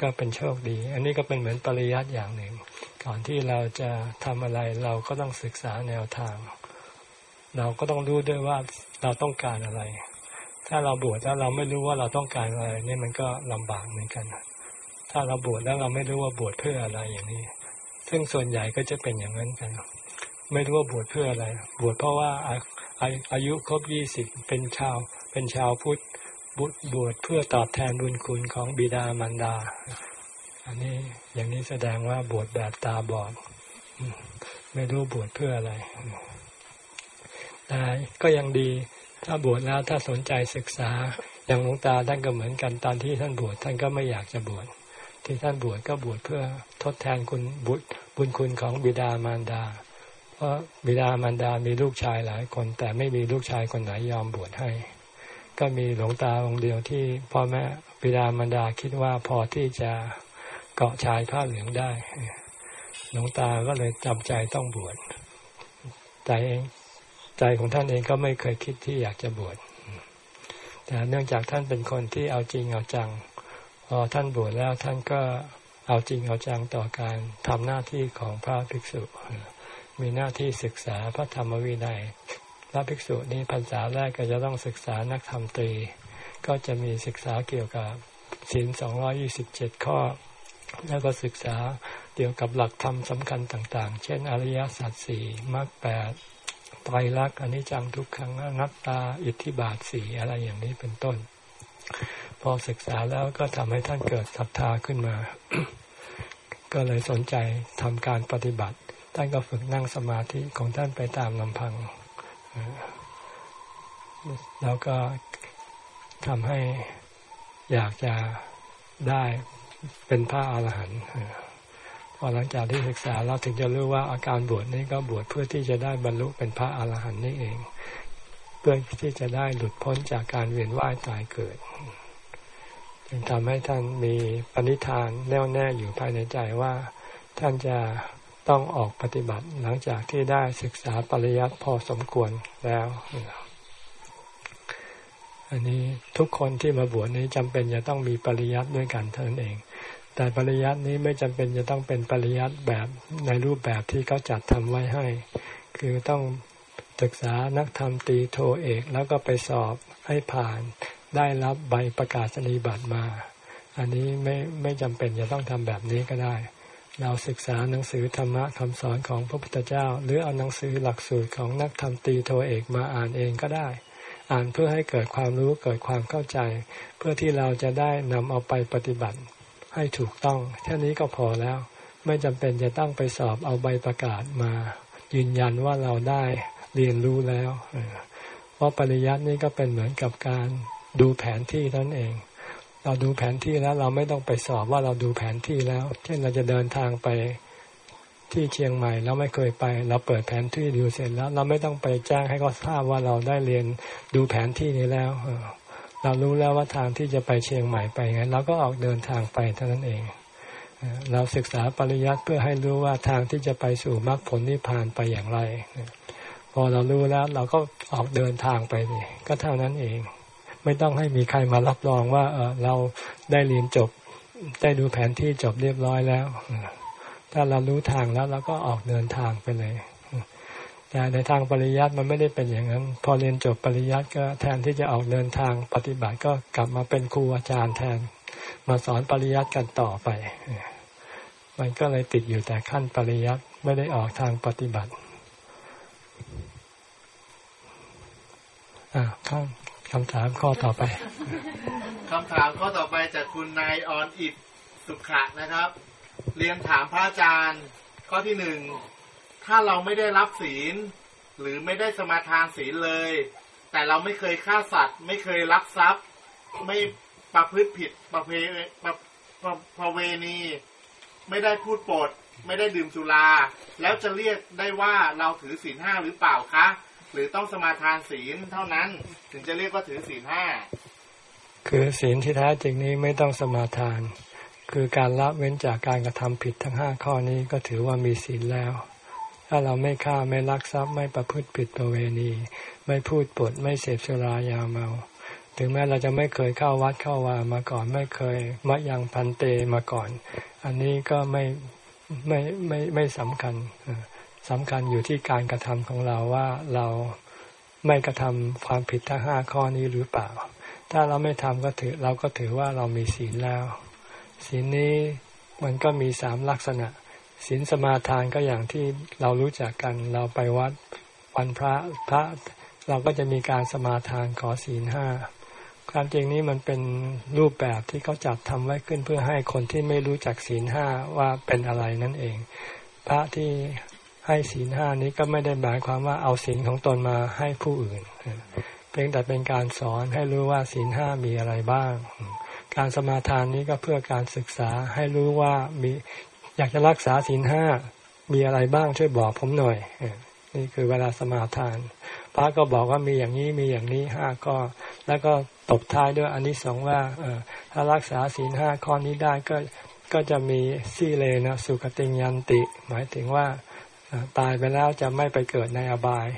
ก็เป็นโชคดี อันนี้ก็เป็นเหมือนปริยัติอย่างหนึ่ง ก่อนที่เราจะทำอะไรเราก็ต้องศึกษาแนวทาง เราก็ต้องรู้ด้วยว่าเราต้องการอะไร ถ้าเราบวชแล้วเราไม่รู้ว่าเราต้องการอะไรนี่มันก็ลำบากเหมือนกัน ถ้าเราบวชแล้วเราไม่รู้ว่าบวชเพื่ออะไรอย่างนี้ ซึ่งส่วนใหญ่ก็จะเป็นอย่างนั้นกัน ไม่รู้ว่าบวชเพื่ออะไร บวชเพราะว่าอาอายุครบยี่สิบเป็นชาว เป็นชาวพุทธบวชเพื่อตอบแทนบุญคุณของบิดามารดา อันนี้อย่างนี้แสดงว่าบวชแบบตาบอด ไม่รู้บวชเพื่ออะไรแต่ก็ยังดีถ้าบวชแล้วถ้าสนใจศึกษาอย่างหลวงตาท่านก็เหมือนกันตอนที่ท่านบวชท่านก็ไม่อยากจะบวช ที่ท่านบวชก็บวชเพื่อทดแทนคุณบุญบุญคุณของบิดามารดา เพราะบิดามารดามีลูกชายหลายคน แต่ไม่มีลูกชายคนไหนยอมบวชให้ ก็มีหลวงตาองค์เดียวที่พ่อแม่บิดามารดาคิดว่าพอที่จะเกาะชายผ้าเหลืองได้หลวงตาก็เลยจำใจต้องบวชใจเองใจของท่านเองก็ไม่เคยคิดที่อยากจะบวชแต่เนื่องจากท่านเป็นคนที่เอาจริงเอาจัง พอท่านบวชแล้วท่านก็เอาจริงเอาจังต่อการทำหน้าที่ของพระภิกษุ มีหน้าที่ศึกษาพระธรรมวินัย พระภิกษุนี้พรรษาแรกก็จะต้องศึกษานักธรรมตรี ก็จะมีศึกษาเกี่ยวกับศีลสองยี่สิบเจ็ดข้อ แล้วก็ศึกษาเกี่ยวกับหลักธรรมสำคัญต่าง ๆ เช่น อริยสัจสี่มรรคแปดไตรลักษณ์อนิจจังทุกขังอนัตตา อิทธิบาทสี่อะไรอย่างนี้เป็นต้น พอศึกษาแล้วก็ทำให้ท่านเกิดศรัทธาขึ้นมา ก็เลยสนใจทำการปฏิบัติ ท่านก็ฝึกนั่งสมาธิของท่านไปตามลำพัง แล้วก็ทำให้อยากจะได้เป็นพระอาหารหันต์พอหลังจากที่ศึกษาเราถึงจะรู้ว่าอาการบวชนี้ก็บวชเพื่อที่จะได้บรรลุเป็นพระอาหารหันต์นี่เอง เพื่อที่จะได้หลุดพ้นจากการเวียนว่ายตายเกิด จึงทำให้ท่านมีปณิธานแน่วแน่อยู่ภายในใจว่า ท่านจะต้องออกปฏิบัติหลังจากที่ได้ศึกษาปริยัติพอสมควรแล้ว อันนี้ทุกคนที่มาบวชนี้จำเป็นจะต้องมีปริยัติด้วยกันเท่านั้นเอง แต่ปริยัตินี้ไม่จำเป็นจะต้องเป็นปริยัติแบบในรูปแบบที่เขาจัดทำไว้ให้ คือต้องศึกษานักธรรมตีโทเอกแล้วก็ไปสอบให้ผ่าน ได้รับใบประกาศนียบัตรมา อันนี้ไม่ไม่จำเป็นจะต้องทำแบบนี้ก็ได้ เราศึกษาหนังสือธรรมะคำสอนของพระพุทธเจ้า หรือเอาหนังสือหลักสูตรของนักธรรมตีโทเอกมาอ่านเองก็ได้ อ่านเพื่อให้เกิดความรู้เกิดความเข้าใจ เพื่อที่เราจะได้นำเอาไปปฏิบัติให้ถูกต้องแค่นี้ก็พอแล้ว ไม่จำเป็นจะต้องไปสอบเอาใบประกาศมา ยืนยันว่าเราได้เรียนรู้แล้วเพราะปริยัตินี่ก็เป็นเหมือนกับการ ดูแผนที่นั่นเอง เราดูแผนที่แล้วเราไม่ต้องไปสอบว่าเราดูแผนที่แล้ว เช่นเราจะเดินทางไปที่เชียงใหม่เราไม่เคยไป เราเปิดแผนที่ดูเสร็จแล้ว เราไม่ต้องไปแจ้งให้เขาทราบว่าเราได้เรียนดูแผนที่นี้แล้วเรารู้แล้วว่าทางที่จะไปเชียงใหม่ไปไงเราก็ออกเดินทางไปเท่านั้นเองเราศึกษาปริยัติเพื่อให้รู้ว่าทางที่จะไปสู่มรรคผลนิพพานไปอย่างไร พอเรารู้แล้วเราก็ออกเดินทางไปก็เท่านั้นเอง ไม่ต้องให้มีใครมารับรองว่าเออเราได้เรียนจบ ได้ดูแผนที่จบเรียบร้อยแล้ว ถ้าเรารู้ทางแล้วเราก็ออกเดินทางไปเลยแต่ในทางปริยัติมันไม่ได้เป็นอย่างนั้น พอเรียนจบปริยัติก็แทนที่จะออกเดินทางปฏิบัติก็กลับมาเป็นครูอาจารย์แทน มาสอนปริยัติกันต่อไป มันก็เลยติดอยู่แต่ขั้นปริยัติไม่ได้ออกทางปฏิบัติ อ่าข้าม คำถามข้อต่อไปคำถามข้อต่อไปจากคุณนายออนอิดสุขะนะครับ เรียนถามพระอาจารย์ ข้อที่หนึ่งถ้าเราไม่ได้รับศีล หรือไม่ได้สมาทานศีลเลย แต่เราไม่เคยฆ่าสัตว์ ไม่เคยลักทรัพย์ ไม่ประพฤติผิดประเพประประประเวณี ไม่ได้พูดปด ไม่ได้ดื่มสุรา แล้วจะเรียกได้ว่าเราถือศีลห้าหรือเปล่าคะ หรือต้องสมาทานศีลเท่านั้น ถึงจะเรียกว่าถือศีลห้าคือศีลที่แท้จริงนี้ไม่ต้องสมาทาน คือการละเว้นจากการกระทำผิดทั้งห้าข้อนี้ก็ถือว่ามีศีลแล้ว ถ้าเราไม่ฆ่าไม่ลักทรัพย์ไม่ประพฤติผิดประเวณี ไม่พูดปดไม่เสพสุรายาเมาถึงแม้เราจะไม่เคยเข้าวัดเข้าวามาก่อน ไม่เคยมะยังพันเตมาก่อน อันนี้ก็ไม่ไม่ไม่ไม่สำคัญ สำคัญอยู่ที่การกระทำของเราว่าเราไม่กระทำความผิดทั้งห้าข้อนี้หรือเปล่า ถ้าเราไม่ทำก็ถือเราก็ถือว่าเรามีศีลแล้ว ศีลนี้มันก็มีสามลักษณะ ศีลสมาทานก็อย่างที่เรารู้จักกันเราไปวัดวันพระพระ เราก็จะมีการสมาทานขอศีลห้าความจริงนี้มันเป็นรูปแบบที่เขาจัดทำไว้ขึ้นเพื่อให้คนที่ไม่รู้จักศีลห้าว่าเป็นอะไรนั่นเอง พระที่ ให้ศีลห้านี้ก็ไม่ได้หมายความว่าเอาศีลของตนมาให้ผู้อื่น เพียงแต่เป็นการสอนให้รู้ว่าศีลห้ามีอะไรบ้าง การสมาทานนี้ก็เพื่อการศึกษาให้รู้ว่ามีอยากจะรักษาศีลห้ามีอะไรบ้างช่วยบอกผมหน่อย นี่คือเวลาสมาทาน พระก็บอกว่ามีอย่างนี้มีอย่างนี้ห้าก็แล้วก็ตบท้ายด้วยอันนี้สองว่าถ้ารักษาศีลห้าข้อนี้ได้ก็ก็จะมีสี่เลนะสุขติยันติ หมายถึงว่า ตายไปแล้วจะไม่ไปเกิดในอบาย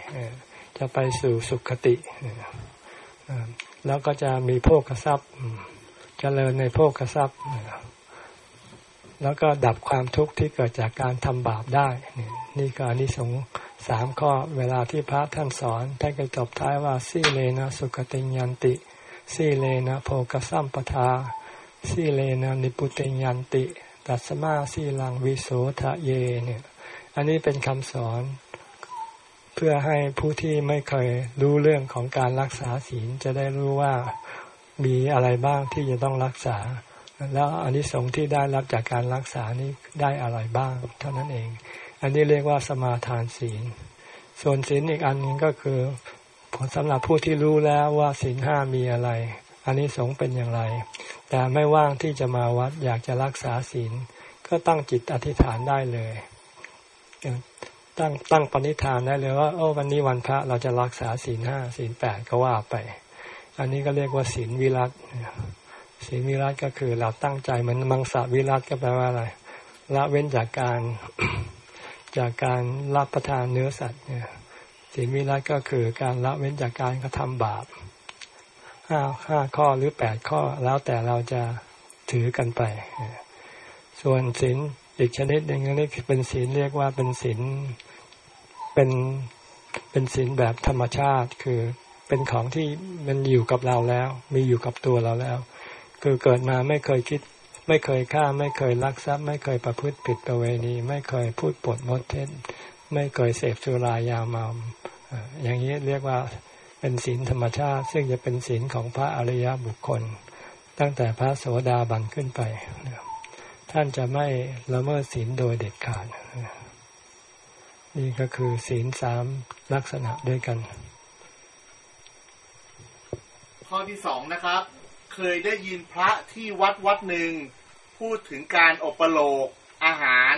จะไปสู่สุขติแล้วก็จะมีโภคทรัพย์จเจริญในโภคทรัพย์แล้วก็ดับความทุกข์ที่เกิดจากการทำบาปได้ นี่ก็อนิสงส์สามข้อเวลาที่พระท่านสอนท่านก็จบท้ายว่าสีเลนะสุขติยันติสีเลนะโภกสัมปทาสีเลนะนิพุติยันติ ตัสมาสีลังวิโสทะเยเนี่ย อันนี้เป็นคำสอนเพื่อให้ผู้ที่ไม่เคยรู้เรื่องของการรักษาศีลจะได้รู้ว่ามีอะไรบ้างที่จะต้องรักษา แล้วอันนี้สงที่ได้รับจากการรักษานี้ได้อะไรบ้าง เท่านั้นเอง อันนี้เรียกว่าสมาทานศีล ส่วนศีลอีกอันนึงก็คือผลสำหรับผู้ที่รู้แล้วว่าศีลห้ามีอะไร อันนี้สงเป็นอย่างไร แต่ไม่ว่างที่จะมาวัดอยากจะรักษาศีลก็ตั้งจิตอธิษฐานได้เลย ตั้งตั้งปณิธานได้เลยว่าโอ้วันนี้วันพระเราจะรักษาศีลห้าศีลแปดก็ว่าไป อันนี้ก็เรียกว่าศีลวิรัตศีลวิรัตก็คือเราตั้งใจเหมือนมังสวิรัตก็แปลว่าอะไรละเว้นจากการจากการรับประทานเนื้อสัตว์เนี่ยศีลวิรัตก็คือการละเว้นจากการกระทำบาปห้าห้าข้อหรือแปดข้อแล้วแต่เราจะถือกันไป ส่วนศีล อีกชนิดหนึ่งนี่เป็นศีลเรียกว่าเป็นศีลเป็นเป็นศีลแบบธรรมชาติคือเป็นของที่มันอยู่กับเราแล้ว มีอยู่กับตัวเราแล้ว คือเกิดมาไม่เคยคิด ไม่เคยฆ่า ไม่เคยลักทรัพย์ ไม่เคยประพฤติผิดประเวณี ไม่เคยพูดปดมดเท็จไม่เคยเสพสุรายาเมาอย่างนี้เรียกว่าเป็นศีลธรรมชาติ ซึ่งจะเป็นศีลของพระอริยบุคคล ตั้งแต่พระโสดาบันขึ้นไป ท่านจะไม่ละเมิดศีลโดยเด็ดขาด นี่ก็คือศีลสามลักษณะด้วยกัน ข้อที่สองนะครับ เคยได้ยินพระที่วัดวัดหนึ่ง พูดถึงการอบประโลกอาหาร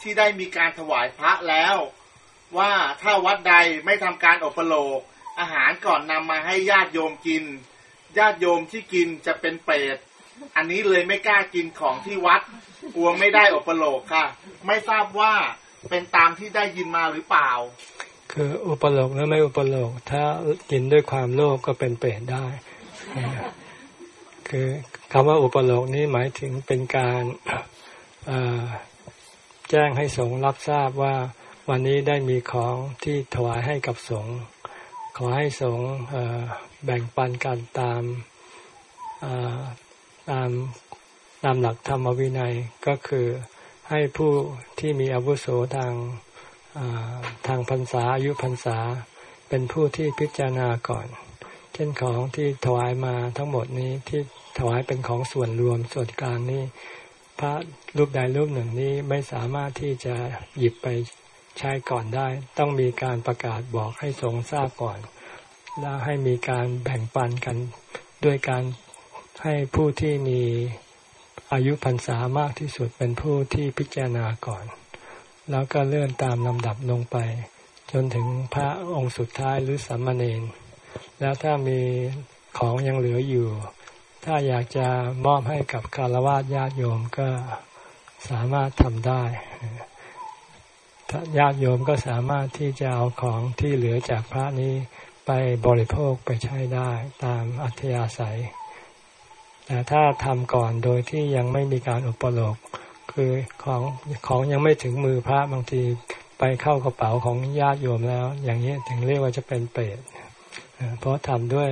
ที่ได้มีการถวายพระแล้ว ว่าถ้าวัดใดไม่ทำการอบประโลกอาหารก่อนนำมาให้ญาติโยมกิน ญาติโยมที่กินจะเป็นเปรต อันนี้เลยไม่กล้ากินของที่วัดกลัวไม่ได้อบปโลกค่ะ ไม่ทราบว่าเป็นตามที่ได้ยินมาหรือเปล่า คืออุปโลกและไม่อุปโลก ถ้ากินด้วยความโลภก็เป็นเปรตได้ คือคำว่าอุปโลกนี้หมายถึงเป็นการแจ้งให้สงฆ์รับทราบว่าวันนี้ได้มีของที่ถวายให้กับสงฆ์ขอให้สงฆ์แบ่งปันกันตาม ตามตามหลักธรรมวินัยก็คือให้ผู้ที่มีอาวุโสทางทางพรรษาอายุพรรษา เป็นผู้ที่พิจารณาก่อน เช่นของที่ถวายมาทั้งหมดนี้ที่ถวายเป็นของส่วนรวมส่วนกลางนี้ พระรูปใดรูปหนึ่งนี้ไม่สามารถที่จะหยิบไปใช้ก่อนได้ ต้องมีการประกาศบอกให้ทรงทราบก่อน แล้วให้มีการแบ่งปันกันด้วยการ ให้ผู้ที่มีอายุพรรษามากที่สุดเป็นผู้ที่พิจารณาก่อน แล้วก็เลื่อนตามลำดับลงไป จนถึงพระองค์สุดท้ายหรือสัมมาเนนแล้วถ้ามีของยังเหลืออยู่ ถ้าอยากจะมอบให้กับคารวะญาติโยมก็สามารถทำได้ญาติโยมก็สามารถที่จะเอาของที่เหลือจากพระนี้ไปบริโภคไปใช้ได้ตามอัธยาศัย แต่ถ้าทำก่อนโดยที่ยังไม่มีการอุปโลกคือของของยังไม่ถึงมือพระบางทีไปเข้ากระเป๋าของญาติโยมแล้ว อย่างนี้ถึงเรียกว่าจะเป็นเปรตเพราะทำด้วย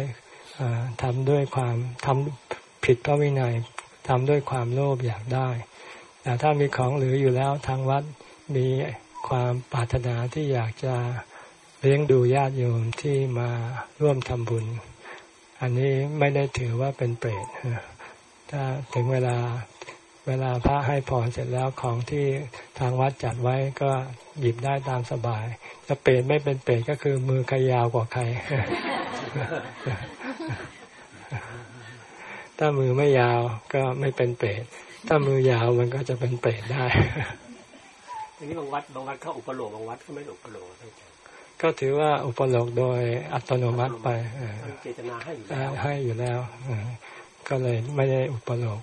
ทำด้วยความทำผิดพระวินัยทำด้วยความโลภอยากได้ แต่ถ้ามีของเหลืออยู่แล้วทางวัดมีความปรารถนาที่อยากจะเลี้ยงดูญาติโยมที่มาร่วมทำบุญ อันนี้ไม่ได้ถือว่าเป็นเปรต ถ้าถึงเวลาเวลาพระให้พรเสร็จแล้วของที่ทางวัดจัดไว้ก็หยิบได้ตามสบายจะเปรตไม่เป็นเปรตก็คือมือใครยาวกว่าใคร ถ้ามือไม่ยาวก็ไม่เป็นเปรตถ้ามือยาวมันก็จะเป็นเปรตได้ทีนี้บางวัดบางวัดเขาอุปโลกบางวัดเขาไม่อุปโลกก็ถือว่าอุปโลกโดยอัตโนมัติไปเจตนาให้อยู่แล้วให้อยู่แล้ว ก็เลยไม่ได้อุปโลก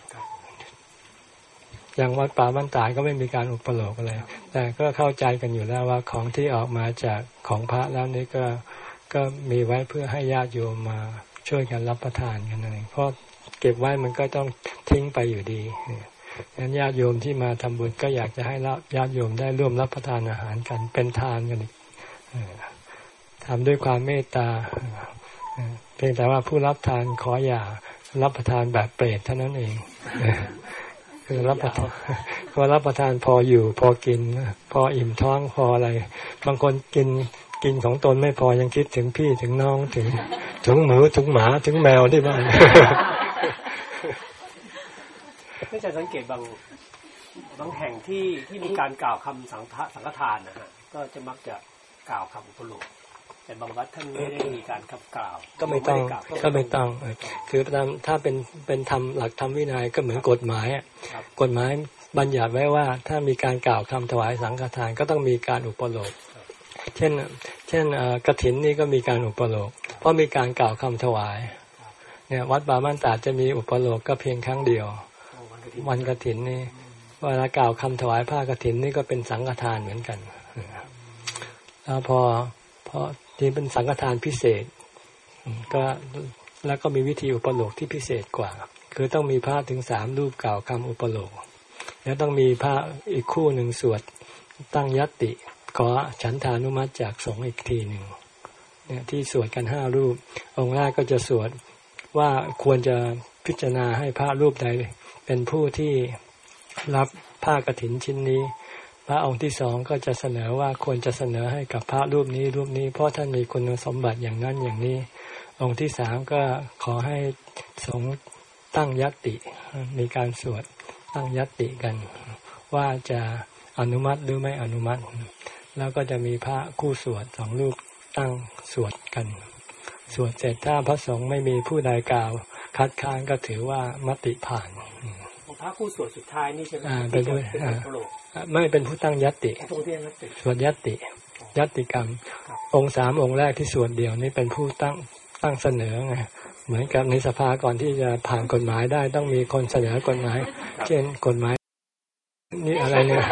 อย่างวัดป่าบ้านตายก็ไม่มีการอุปโลกอะไร แต่ก็เข้าใจกันอยู่แล้วว่าของที่ออกมาจากของพระแล้วนี่ก็ก็มีไว้เพื่อให้ญาติโยมมาช่วยกันรับประทานกันนั่นเองเพราะเก็บไว้มันก็ต้องทิ้งไปอยู่ดีงั้นญาติโยมที่มาทำบุญก็อยากจะให้ญาติโยมได้ร่วมรับประทานอาหารกันเป็นทานกันอีกทำด้วยความเมตตาเพียงแต่ว่าผู้รับทานขออย่า รับประทานแบบเปรตเท่านั้นเอง คือรับประทานพอรับประทานพออยู่พอกิน พออิ่มท้องพออะไร บางคนกินกินของตนไม่พอยังคิดถึงพี่ถึงน้องถึงถึงหมูถึงหมาถึงแมวที่บ้านไม่จะสังเกตบางบางแห่งที่ที่มีการกล่าวคำสังฆสังฆทานนะฮะก็จะมักจะกล่าวคำอุปโลก แต่บางวัดท่านไม่ได้มีการขับกล่าว ก็ไม่ต้องก็ไม่ต้อง คือถ้าเป็นเป็นธรรมหลักธรรมวินัยก็เหมือนกฎหมายกฎหมายบัญญัติไว้ว่าถ้ามีการกล่าวคำถวายสังฆทานก็ต้องมีการอุปโลกเช่น เช่นกระถินนี่ก็มีการอุปโลกเพราะมีการกล่าวคำถวาย เนี่ย วัดบามันตาจะมีอุปโลกก็เพียงครั้งเดียว วันกระถินนี่เวลากล่าวคำถวายผ้ากระถินนี่ก็เป็นสังฆทานเหมือนกันแล้วพอพอ ที่เป็นสังฆทานพิเศษ ก็แล้วก็มีวิธีอุปโลกที่พิเศษกว่า คือต้องมีพระถึงสามรูปกล่าวคำอุปโลก แล้วต้องมีพระอีกคู่หนึ่งสวดตั้งยตติขอฉันทานุมัติจากสงฆ์อีกทีหนึ่งเนี่ยที่สวดกันห้ารูป องค์แรกก็จะสวดว่าควรจะพิจารณาให้พระรูปใดเป็นผู้ที่รับผ้ากรถินชิ้นนี้ พระองค์ที่สองก็จะเสนอว่าควรจะเสนอให้กับพระรูปนี้รูปนี้ เพราะท่านมีคุณสมบัติอย่างนั้นอย่างนี้ องค์ที่สามก็ขอให้สงตั้งยัตติ มีการสวดตั้งยัตติกัน ว่าจะอนุมัติหรือไม่อนุมัติ แล้วก็จะมีพระคู่สวดสองรูปตั้งสวดกัน สวดเสร็จถ้าพระสงฆ์ไม่มีผู้ใดกล่าว คัดค้านก็ถือว่ามติผ่าน ระคู่สวดสุดท้ายนี่ใช่ไหมเป็นผู้ไม่เป็นผู้ตั้งยัตติสวดยัตติ ยัตติกรรม องค์สามองค์แรกที่สวดเดียวนี่เป็นผู้ตั้งตั้งเสนอไงเหมือนกับในสภาก่อนที่จะผ่านกฎหมายได้ต้องมีคนเสนอกฎหมาย เช่นกฎหมาย นี่อะไรเนี่ย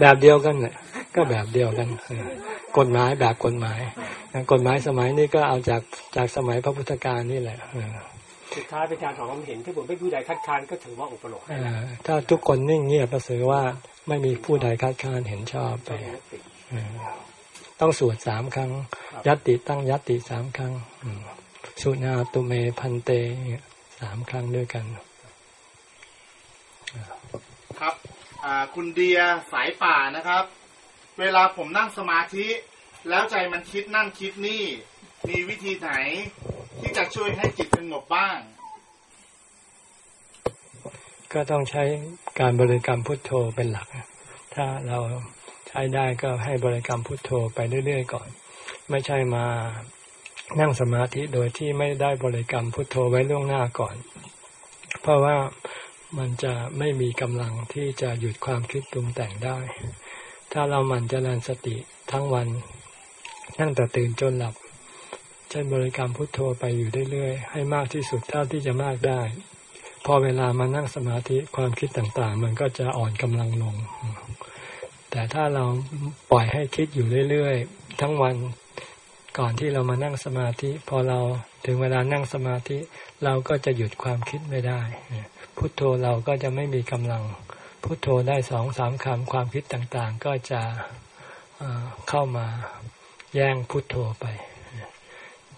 แบบเดียวกันเนี่ย ก็แบบเดียวกันกฎหมายแบบกฎหมายกฎหมายสมัยนี้ก็เอาจากจากสมัยพระพุทธการนี่แหละสุดท้ายเป็นการถอความเห็นที่ผมไม่ผู้ใดคัดค้านก็ถือว่าอุปโลกถ้าทุกคนนิ่งเงียบก็สือว่าไม่มีผู้ใดคัดค้านเห็นชอบไปต้องสวดสามครั้ง ยัตติตั้งยัตติสามครั้งสุนาตุเมพันเตสามครั้งด้วยกัน ครับคุณเดียสายป่านะครับ เวลาผมนั่งสมาธิ แล้วใจมันคิดนั่นคิดนี่ มีวิธีไหน ที่จะช่วยให้จิตสงบบ้าง ก็ต้องใช้การบริกรรมพุทโธเป็นหลัก ถ้าเราใช้ได้ก็ให้บริกรรมพุทโธไปเรื่อยๆก่อน ไม่ใช่มานั่งสมาธิโดยที่ไม่ได้บริกรรมพุทโธไว้ล่วงหน้าก่อน เพราะว่ามันจะไม่มีกำลังที่จะหยุดความคิดปรุงแต่งได้ ถ้าเราหมั่นเจริญสติทั้งวันตั้งแต่ตื่นจนหลับใช้บริกรรมพุทโธไปอยู่เรื่อยๆให้มากที่สุดเท่าที่จะมากได้ พอเวลามานั่งสมาธิความคิดต่างๆ มันก็จะอ่อนกำลังลง แต่ถ้าเราปล่อยให้คิดอยู่เรื่อยๆ ทั้งวันก่อนที่เรามานั่งสมาธิ พอเราถึงเวลานั่งสมาธิ เราก็จะหยุดความคิดไม่ได้ พุทโธเราก็จะไม่มีกำลัง พุทโธได้สองสามคำความคิดต่างๆ ก็จะเข้ามาแย่งพุทโธไป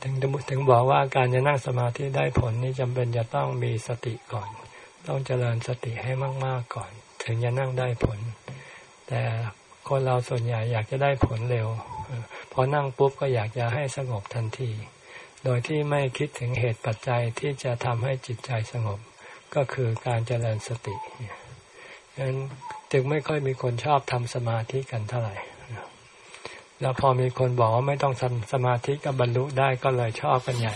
ถึงถึงบอกว่าการจะนั่งสมาธิได้ผลนี่จำเป็นจะต้องมีสติก่อน ต้องเจริญสติให้มาก ๆก่อน ถึงจะนั่งได้ผล แต่คนเราส่วนใหญ่อยากจะได้ผลเร็วพอนั่งปุ๊บก็อยากจะให้สงบทันที โดยที่ไม่คิดถึงเหตุปัจจัยที่จะทำให้จิตใจสงบ ก็คือการเจริญสติฉะ นั้นจึงไม่ค่อยมีคนชอบทำสมาธิกันเท่าไหร่แล้วพอมีคนบอกว่าไม่ต้องทำสมาธิก็บรรลุได้ก็เลยชอบกันใหญ่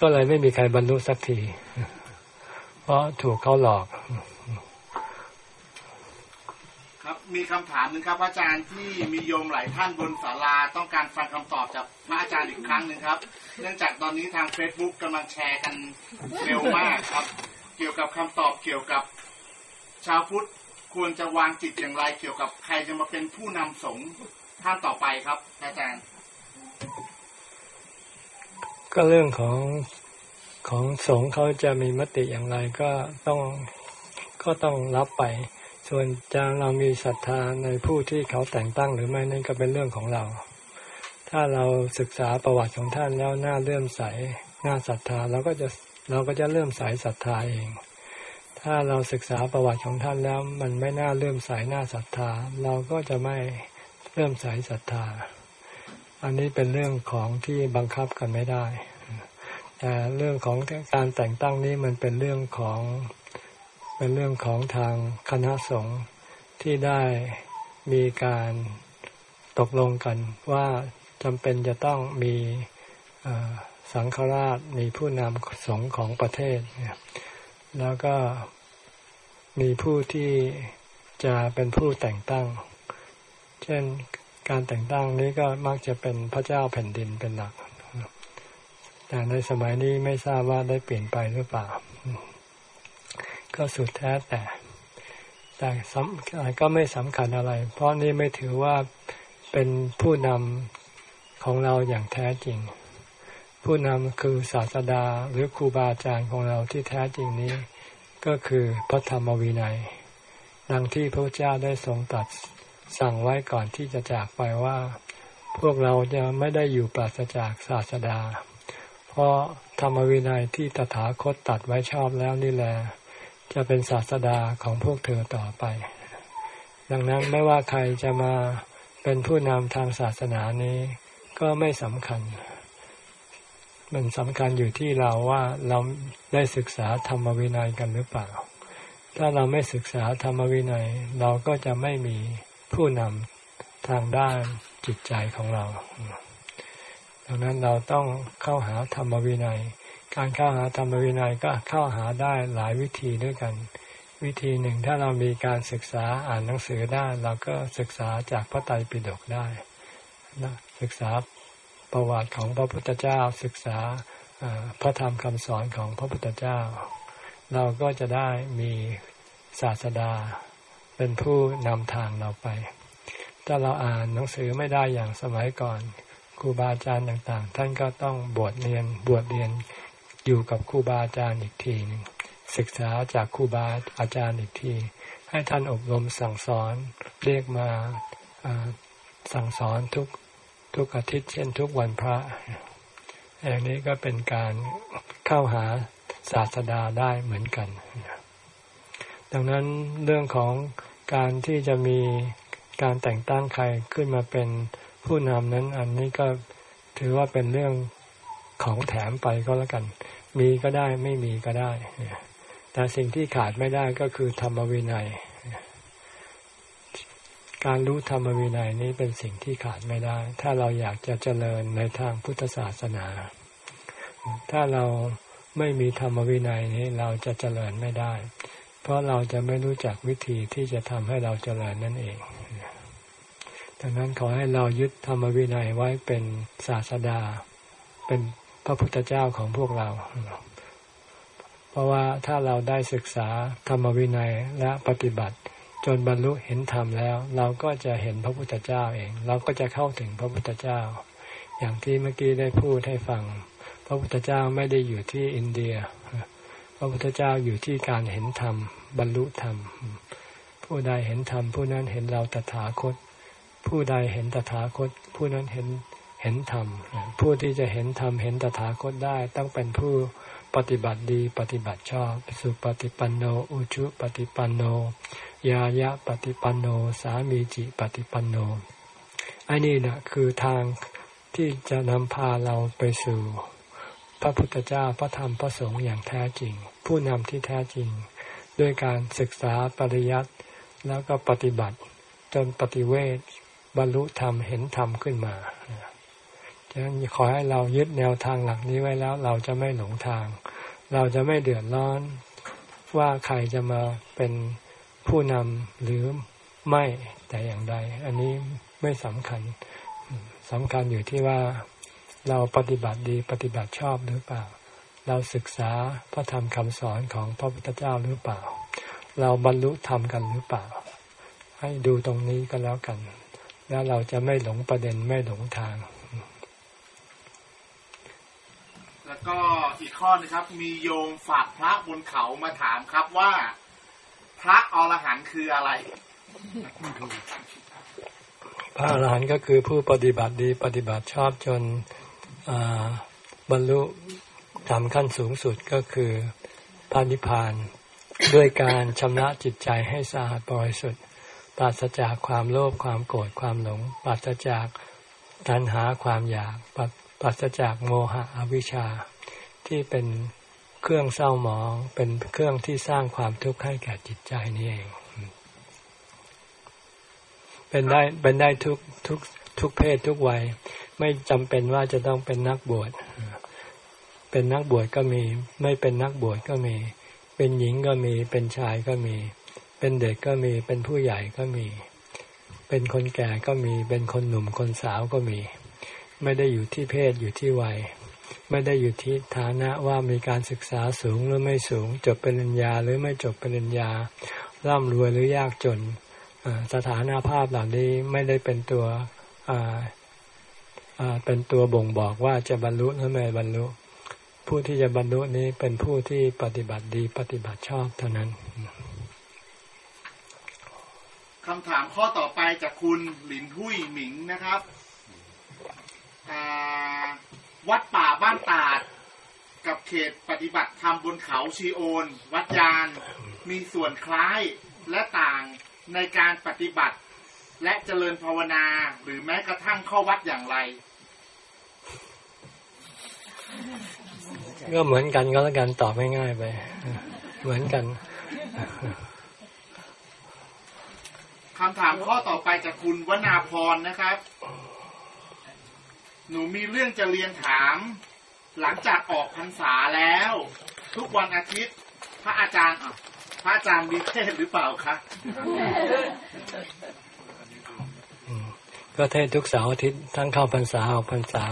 ก็เลยไม่มีใครบรรลุสักที เพราะถูกเขาหลอก ครับมีคำถามหนึ่งครับอาจารย์ที่มีโยมหลายท่านบนศาลาต้องการฟังคำตอบจากพระอาจารย์อีกครั้งหนึ่งครับ เนื่องจากตอนนี้ทาง Facebook กำลังแชร์กันเร็วมากครับ เกี่ยวกับคำตอบเกี่ยวกับ ชาวพุทธควรจะวางจิตอย่างไรเกี่ยวกับใครจะมาเป็นผู้นำสงฆ์ท่านต่อไปครับ อาจารย์ ก็เรื่องของของสงฆ์เขาจะมีมติอย่างไรก็ต้องก็ต้องรับไป ส่วนจะเรามีศรัทธาในผู้ที่เขาแต่งตั้งหรือไม่นั่นก็เป็นเรื่องของเรา ถ้าเราศึกษาประวัติของท่านแล้วน่าเลื่อมใสน่าศรัทธาเราก็จะเราก็จะเลื่อมใสศรัทธาเอง ถ้าเราศึกษาประวัติของท่านแล้ว มันไม่น่าเลื่อมใสน่าศรัทธา เราก็จะไม่เลื่อมใสศรัทธา อันนี้เป็นเรื่องของที่บังคับกันไม่ได้แต่เรื่องของการแต่งตั้งนี้มันเป็นเรื่องของเป็นเรื่องของทางคณะสงฆ์ที่ได้มีการตกลงกันว่าจำเป็นจะต้องมีสังฆราชมีผู้นำสงฆ์ของประเทศ แล้วก็มีผู้ที่จะเป็นผู้แต่งตั้ง เช่นการแต่งตั้งนี้ก็มักจะเป็นพระเจ้าแผ่นดินเป็นหลัก แต่ในสมัยนี้ไม่ทราบว่าได้เปลี่ยนไปหรือเปล่า ก็สุดแท้แต่ แต่ก็ไม่สำคัญอะไร เพราะนี่ไม่ถือว่าเป็นผู้นำของเราอย่างแท้จริง ผู้นำคือศาสดาหรือครูบาอาจารย์ของเราที่แท้จริงนี้ ก็คือพระธรรมวินัย ดังที่พระเจ้าได้ทรงตัดสั่งไว้ก่อนที่จะจากไปว่า พวกเราจะไม่ได้อยู่ปราศจากศาสดา เพราะธรรมวินัยที่ตถาคตตัดไว้ชอบแล้วนี่แหละจะเป็นศาสดาของพวกเธอต่อไป ดังนั้นไม่ว่าใครจะมาเป็นผู้นำทางศาสนานี้ก็ไม่สำคัญ มันสำคัญอยู่ที่เราว่าเราได้ศึกษาธรรมวินัยกันหรือเปล่า ถ้าเราไม่ศึกษาธรรมวินัย เราก็จะไม่มีผู้นำทางด้านจิตใจของเรา ดังนั้นเราต้องเข้าหาธรรมวินัย การเข้าหาธรรมวินัยก็เข้าหาได้หลายวิธีด้วยกัน วิธีหนึ่งถ้าเรามีการศึกษาอ่านหนังสือได้ เราก็ศึกษาจากพระไตรปิฎกได้นะศึกษา ประวัติของพระพุทธเจ้าศึกษาพระธรรมคำสอนของพระพุทธเจ้า เราก็จะได้มีศาสดาเป็นผู้นำทางเราไป ถ้าเราอ่านหนังสือไม่ได้อย่างสมัยก่อนครูบาอาจารย์ต่างๆ ท่านก็ต้องบวชเรียนบวชเรียนอยู่กับครูบาอาจารย์อีกทีนึงศึกษาจากครูบาอาจารย์อีกที ให้ท่านอบรมสั่งสอนเรียกมาสั่งสอนทุก ทุกอาทิตย์เช่นทุกวันพระอย่างนี้ก็เป็นการเข้าหาศาสดาได้เหมือนกัน ดังนั้นเรื่องของการที่จะมีการแต่งตั้งใครขึ้นมาเป็นผู้นำนั้นอันนี้ก็ถือว่าเป็นเรื่องของแถมไปก็แล้วกัน มีก็ได้ไม่มีก็ได้ แต่สิ่งที่ขาดไม่ได้ก็คือธรรมวินัย การรู้ธรรมวินัยนี้เป็นสิ่งที่ขาดไม่ได้ ถ้าเราอยากจะเจริญในทางพุทธศาสนา ถ้าเราไม่มีธรรมวินัยนี้เราจะเจริญไม่ได้ เพราะเราจะไม่รู้จักวิธีที่จะทำให้เราเจริญนั่นเองดังนั้นขอให้เรายึดธรรมวินัยไว้เป็นศาสดา เป็นพระพุทธเจ้าของพวกเรา เพราะว่าถ้าเราได้ศึกษาธรรมวินัยและปฏิบัติ จนบรรลุเห็นธรรมแล้ว เราก็จะเห็นพระพุทธเจ้าเอง เราก็จะเข้าถึงพระพุทธเจ้า อย่างที่เมื่อกี้ได้พูดให้ฟัง พระพุทธเจ้าไม่ได้อยู่ที่อินเดีย พระพุทธเจ้าอยู่ที่การเห็นธรรม บรรลุธรรม ผู้ใดเห็นธรรม ผู้นั้นเห็นเราตถาคต ผู้ใดเห็นตถาคต ผู้นั้นเห็นเห็นธรรม ผู้ที่จะเห็นธรรมเห็นตถาคตได้ต้องเป็นผู้ปฏิบัติดีปฏิบัติชอบ สุปฏิปันโน อุชุปฏิปันโน ยายะปฏิปันโน สามีจิปฏิปันโนอันนี้นะคือทางที่จะนำพาเราไปสู่ พระพุทธเจ้าพระธรรมพระสงฆ์อย่างแท้จริง ผู้นำที่แท้จริง ด้วยการศึกษาปริยัติแล้วก็ปฏิบัติ จนปฏิเวทบรรลุธรรมเห็นธรรมขึ้นมาฉะนั้นขอให้เรายึดแนวทางหลักนี้ไว้แล้วเราจะไม่หลงทาง เราจะไม่เดือดร้อนว่าใครจะมาเป็น ผู้นำหรือไม่แต่อย่างใด อันนี้ไม่สำคัญสำคัญอยู่ที่ว่าเราปฏิบัติดีปฏิบัติชอบหรือเปล่า เราศึกษาพระธรรมคำสอนของพระพุทธเจ้าหรือเปล่า เราบรรลุธรรมกันหรือเปล่า ให้ดูตรงนี้ก็แล้วกัน แล้วเราจะไม่หลงประเด็นไม่หลงทาง แล้วก็อีกข้อนะครับ มีโยมฝากพระบนเขามาถามครับว่า พระอรหันต์คืออะไร พระอรหันต์ก็คือผู้ปฏิบัติดีปฏิบัติชอบจนบรรลุธรรมขั้นสูงสุดก็คือพานิพาน ด้วยการชำระจิตใจให้สะอาดบริสุทธิ์ปราศจากความโลภความโกรธความหลงปราศจากตัณหาความอยากปราศจากโมหะอวิชชาที่เป็น เครื่องเศร้าหมองเป็นเครื่องที่สร้างความทุกข์ให้แก่จิตใจนี่เอง เป็นได้เป็นได้ทุกทุกทุกเพศทุกวัย ไม่จำเป็นว่าจะต้องเป็นนักบวชเป็นนักบวชก็มี ไม่เป็นนักบวชก็มี เป็นหญิงก็มี เป็นชายก็มี เป็นเด็กก็มี เป็นผู้ใหญ่ก็มี เป็นคนแก่ก็มี เป็นคนหนุ่มคนสาวก็มี ไม่ได้อยู่ที่เพศอยู่ที่วัย ไม่ได้อยู่ที่ฐานะว่ามีการศึกษาสูงหรือไม่สูง จบปริญญาหรือไม่จบปริญญา ร่ำรวยหรือยากจนสถานะภาพเหล่านี้ไม่ได้เป็นตัวเป็นตัวบ่งบอกว่าจะบรรลุหรือไม่บรรลุ ผู้ที่จะบรรลุนี้เป็นผู้ที่ปฏิบัติดีปฏิบัติชอบเท่านั้นคำถามข้อต่อไปจากคุณหลินหุยหมิงนะครับ วัดป่าบ้านตาด กับเขตปฏิบัติธรรมบนเขาชีโอน วัดยาน มีส่วนคล้ายและต่างในการปฏิบัติ และเจริญภาวนาหรือแม้กระทั่งเข้าวัดอย่างไร ก็เหมือนกันก็แล้วกันตอบง่ายๆไป เหมือนกันคำถามข้อต่อไปจากคุณวนาพรนะครับ หนูมีเรื่องจะเรียนถาม หลังจากออกพรรษาแล้ว ทุกวันอาทิตย์ พระอาจารย์พระอาจารย์มีเทศหรือเปล่าคะก็เทศทุกเสาร์อาทิตย์ทั้งเข้าพรรษาออกพรรษา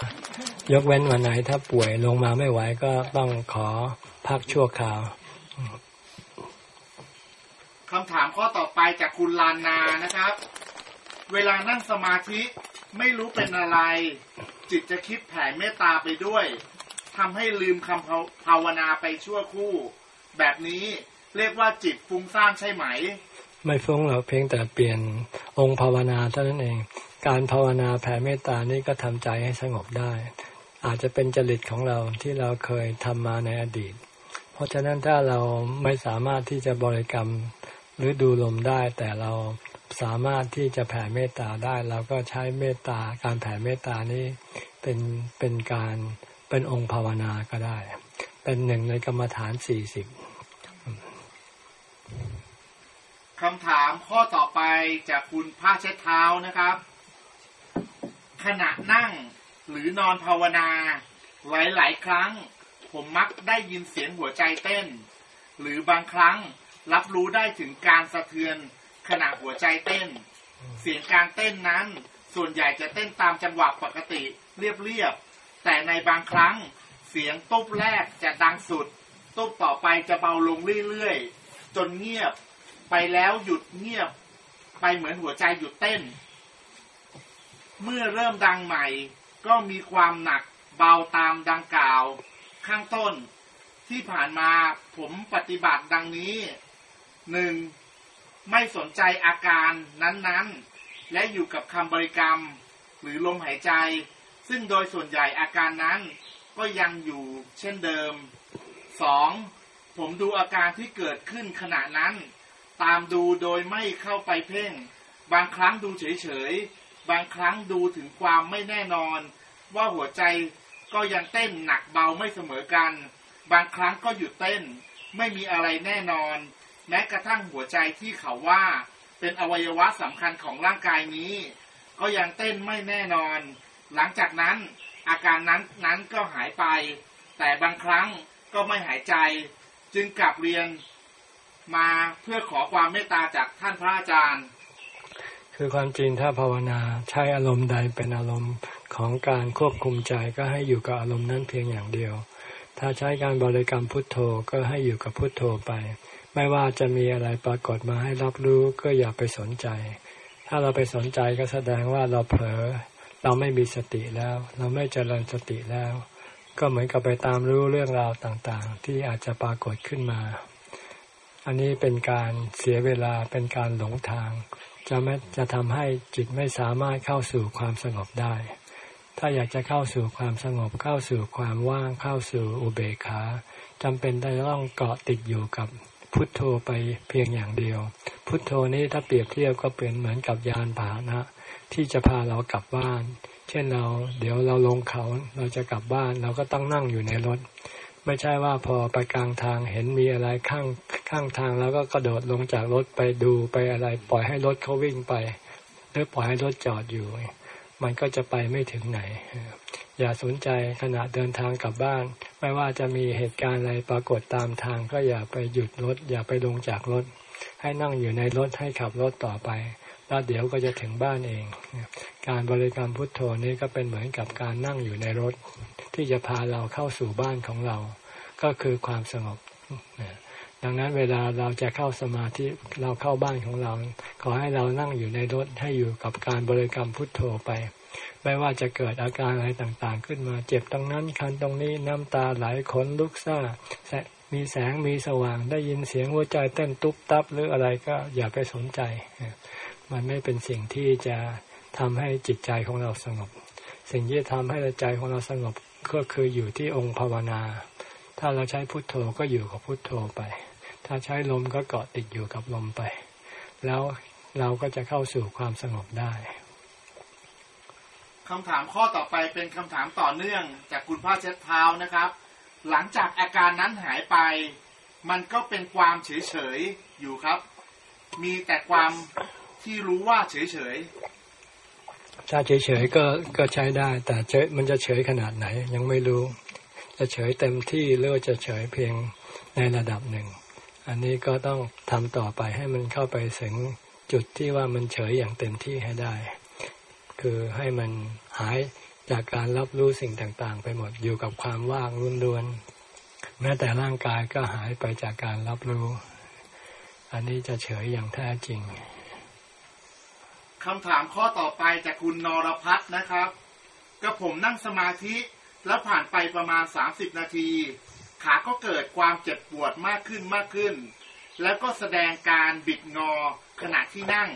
ยกเว้นวันไหนถ้าป่วยลงมาไม่ไหวก็ต้องขอพักชั่วคราวคำถามข้อต่อไปจากคุณลานนานะครับ เวลานั่งสมาธิไม่รู้เป็นอะไร จิตจะคิดแผ่เมตตาไปด้วยทำให้ลืมคำภาวนาไปชั่วคู่ แบบนี้เรียกว่าจิตฟุ้งซ่านใช่ไหม ไม่ฟุ้งหรอกเพียงแต่เปลี่ยนองค์ภาวนาเท่านั้นเอง การภาวนาแผ่เมตตานี่ก็ทำใจให้สงบได้ อาจจะเป็นจริตของเราที่เราเคยทำมาในอดีต เพราะฉะนั้นถ้าเราไม่สามารถที่จะบริกรรมหรือดูลมได้ แต่เรา สามารถที่จะแผ่เมตตาได้เราก็ใช้เมตตาการแผ่เมตตานี้เป็นเป็นการเป็นองค์ภาวนาก็ได้ เป็นหนึ่งในกรรมฐานสี่สิบคำถามข้อต่อไปจากคุณผ้าเช็ดเท้านะครับ ขณะนั่งหรือนอนภาวนาหลายๆครั้ง ผมมักได้ยินเสียงหัวใจเต้น หรือบางครั้งรับรู้ได้ถึงการสะเทือน ขณะหัวใจเต้น เสียงการเต้นนั้น ส่วนใหญ่จะเต้นตามจังหวะปกติเรียบๆแต่ในบางครั้งเสียงตุ๊บแรกจะดังสุด ตุ๊บต่อไปจะเบาลงเรื่อยๆจนเงียบไปแล้วหยุดเงียบ ไปเหมือนหัวใจหยุดเต้น เมื่อเริ่มดังใหม่ ก็มีความหนักเบาตามดังกล่าว ข้างต้นที่ผ่านมาผมปฏิบัติดังนี้หนึ่ง ไม่สนใจอาการนั้นๆ และอยู่กับคำบริกรรมหรือลมหายใจ ซึ่งโดยส่วนใหญ่อาการนั้นก็ยังอยู่เช่นเดิมสองผมดูอาการที่เกิดขึ้นขณะนั้น ตามดูโดยไม่เข้าไปเพ่ง บางครั้งดูเฉยๆ บางครั้งดูถึงความไม่แน่นอน ว่าหัวใจก็ยังเต้นหนักเบาไม่เสมอกัน บางครั้งก็หยุดเต้น ไม่มีอะไรแน่นอน แม้กระทั่งหัวใจที่เขาว่าเป็นอวัยวะสำคัญของร่างกายนี้ ก็ยังเต้นไม่แน่นอน หลังจากนั้นอาการนั้นนั้นก็หายไป แต่บางครั้งก็ไม่หายใจ จึงกลับเรียนมาเพื่อขอความเมตตาจากท่านพระอาจารย์ คือความจริงถ้าภาวนาใช้อารมณ์ใดเป็นอารมณ์ของการควบคุมใจก็ให้อยู่กับอารมณ์นั้นเพียงอย่างเดียว ถ้าใช้การบริกรรมพุทโธก็ให้อยู่กับพุทโธไป ไม่ว่าจะมีอะไรปรากฏมาให้รับรู้ก็อย่าไปสนใจ ถ้าเราไปสนใจก็แสดงว่าเราเผลอ เราไม่มีสติแล้ว เราไม่เจริญสติแล้ว ก็เหมือนกับไปตามรู้เรื่องราวต่างๆ ที่อาจจะปรากฏขึ้นมา อันนี้เป็นการเสียเวลาเป็นการหลงทาง จะไม่จะทำให้จิตไม่สามารถเข้าสู่ความสงบได้ ถ้าอยากจะเข้าสู่ความสงบเข้าสู่ความว่างเข้าสู่อุเบกขาจำเป็นต้องเกาะติดอยู่กับ พุทโธไปเพียงอย่างเดียว พุทโธนี้ถ้าเปรียบเทียบก็เป็นเหมือนกับยานพาหนะ ที่จะพาเรากลับบ้าน เช่นเราเดี๋ยวเราลงเขาเราจะกลับบ้านเราก็ต้องนั่งอยู่ในรถ ไม่ใช่ว่าพอไปกลางทางเห็นมีอะไรข้างข้างทางแล้วก็กระโดดลงจากรถไปดูไปอะไร ปล่อยให้รถเขาวิ่งไป หรือปล่อยให้รถจอดอยู่ มันก็จะไปไม่ถึงไหนอย่าสนใจขณะเดินทางกลับบ้าน ไม่ว่าจะมีเหตุการณ์อะไรปรากฏตามทาง ก็อย่าไปหยุดรถ อย่าไปลงจากรถ ให้นั่งอยู่ในรถให้ขับรถต่อไป แล้วเดี๋ยวก็จะถึงบ้านเอง การบริกรรมพุทโธนี้ก็เป็นเหมือนกับการนั่งอยู่ในรถ ที่จะพาเราเข้าสู่บ้านของเรา ก็คือความสงบดังนั้นเวลาเราจะเข้าสมาธิเราเข้าบ้านของเรา ขอให้เรานั่งอยู่ในรถให้อยู่กับการบริกรรมพุทโธไป ไม่ว่าจะเกิดอาการอะไรต่างๆ ขึ้นมา เจ็บตรงนั้นคันตรงนี้น้ำตาไหลขนลุกซ่ามีแสงมีสว่างได้ยินเสียงหัวใจเต้นตุ๊บตับหรืออะไรก็อย่าไปสนใจ มันไม่เป็นสิ่งที่จะทำให้จิตใจของเราสงบ สิ่งที่ทำให้ใจของเราสงบก็คืออยู่ที่องค์ภาวนา ถ้าเราใช้พุทโธก็อยู่กับพุทโธไป ถ้าใช้ลมก็เกาะติดอยู่กับลมไป แล้วเราก็จะเข้าสู่ความสงบได้ คำถามข้อต่อไปเป็นคำถามต่อเนื่องจากคุณพ่อเช็ดเท้านะครับ หลังจากอาการนั้นหายไป มันก็เป็นความเฉยๆอยู่ครับ มีแต่ความที่รู้ว่าเฉยๆถ้าเฉยๆก็ก็ใช้ได้ แต่เฉยมันจะเฉยขนาดไหน ยังไม่รู้ จะเฉยเต็มที่หรือจะเฉยเพียงในระดับหนึ่ง อันนี้ก็ต้องทำต่อไปให้มันเข้าไปถึงจุดที่ว่ามันเฉยอย่างเต็มที่ให้ได้ คือให้มัน หายจากการรับรู้สิ่งต่างๆ ไปหมดอยู่กับความว่างรุนรวนแม้แต่ร่างกายก็หายไปจากการรับรู้ อันนี้จะเฉยอย่างแท้จริงคำถามข้อต่อไปจากคุณนรพัฒนะครับกระผมนั่งสมาธิแล้วผ่านไปประมาณสามสิบนาที ขาก็เกิดความเจ็บปวดมากขึ้นมากขึ้น แล้วก็แสดงการบิดงอขณะที่นั่ง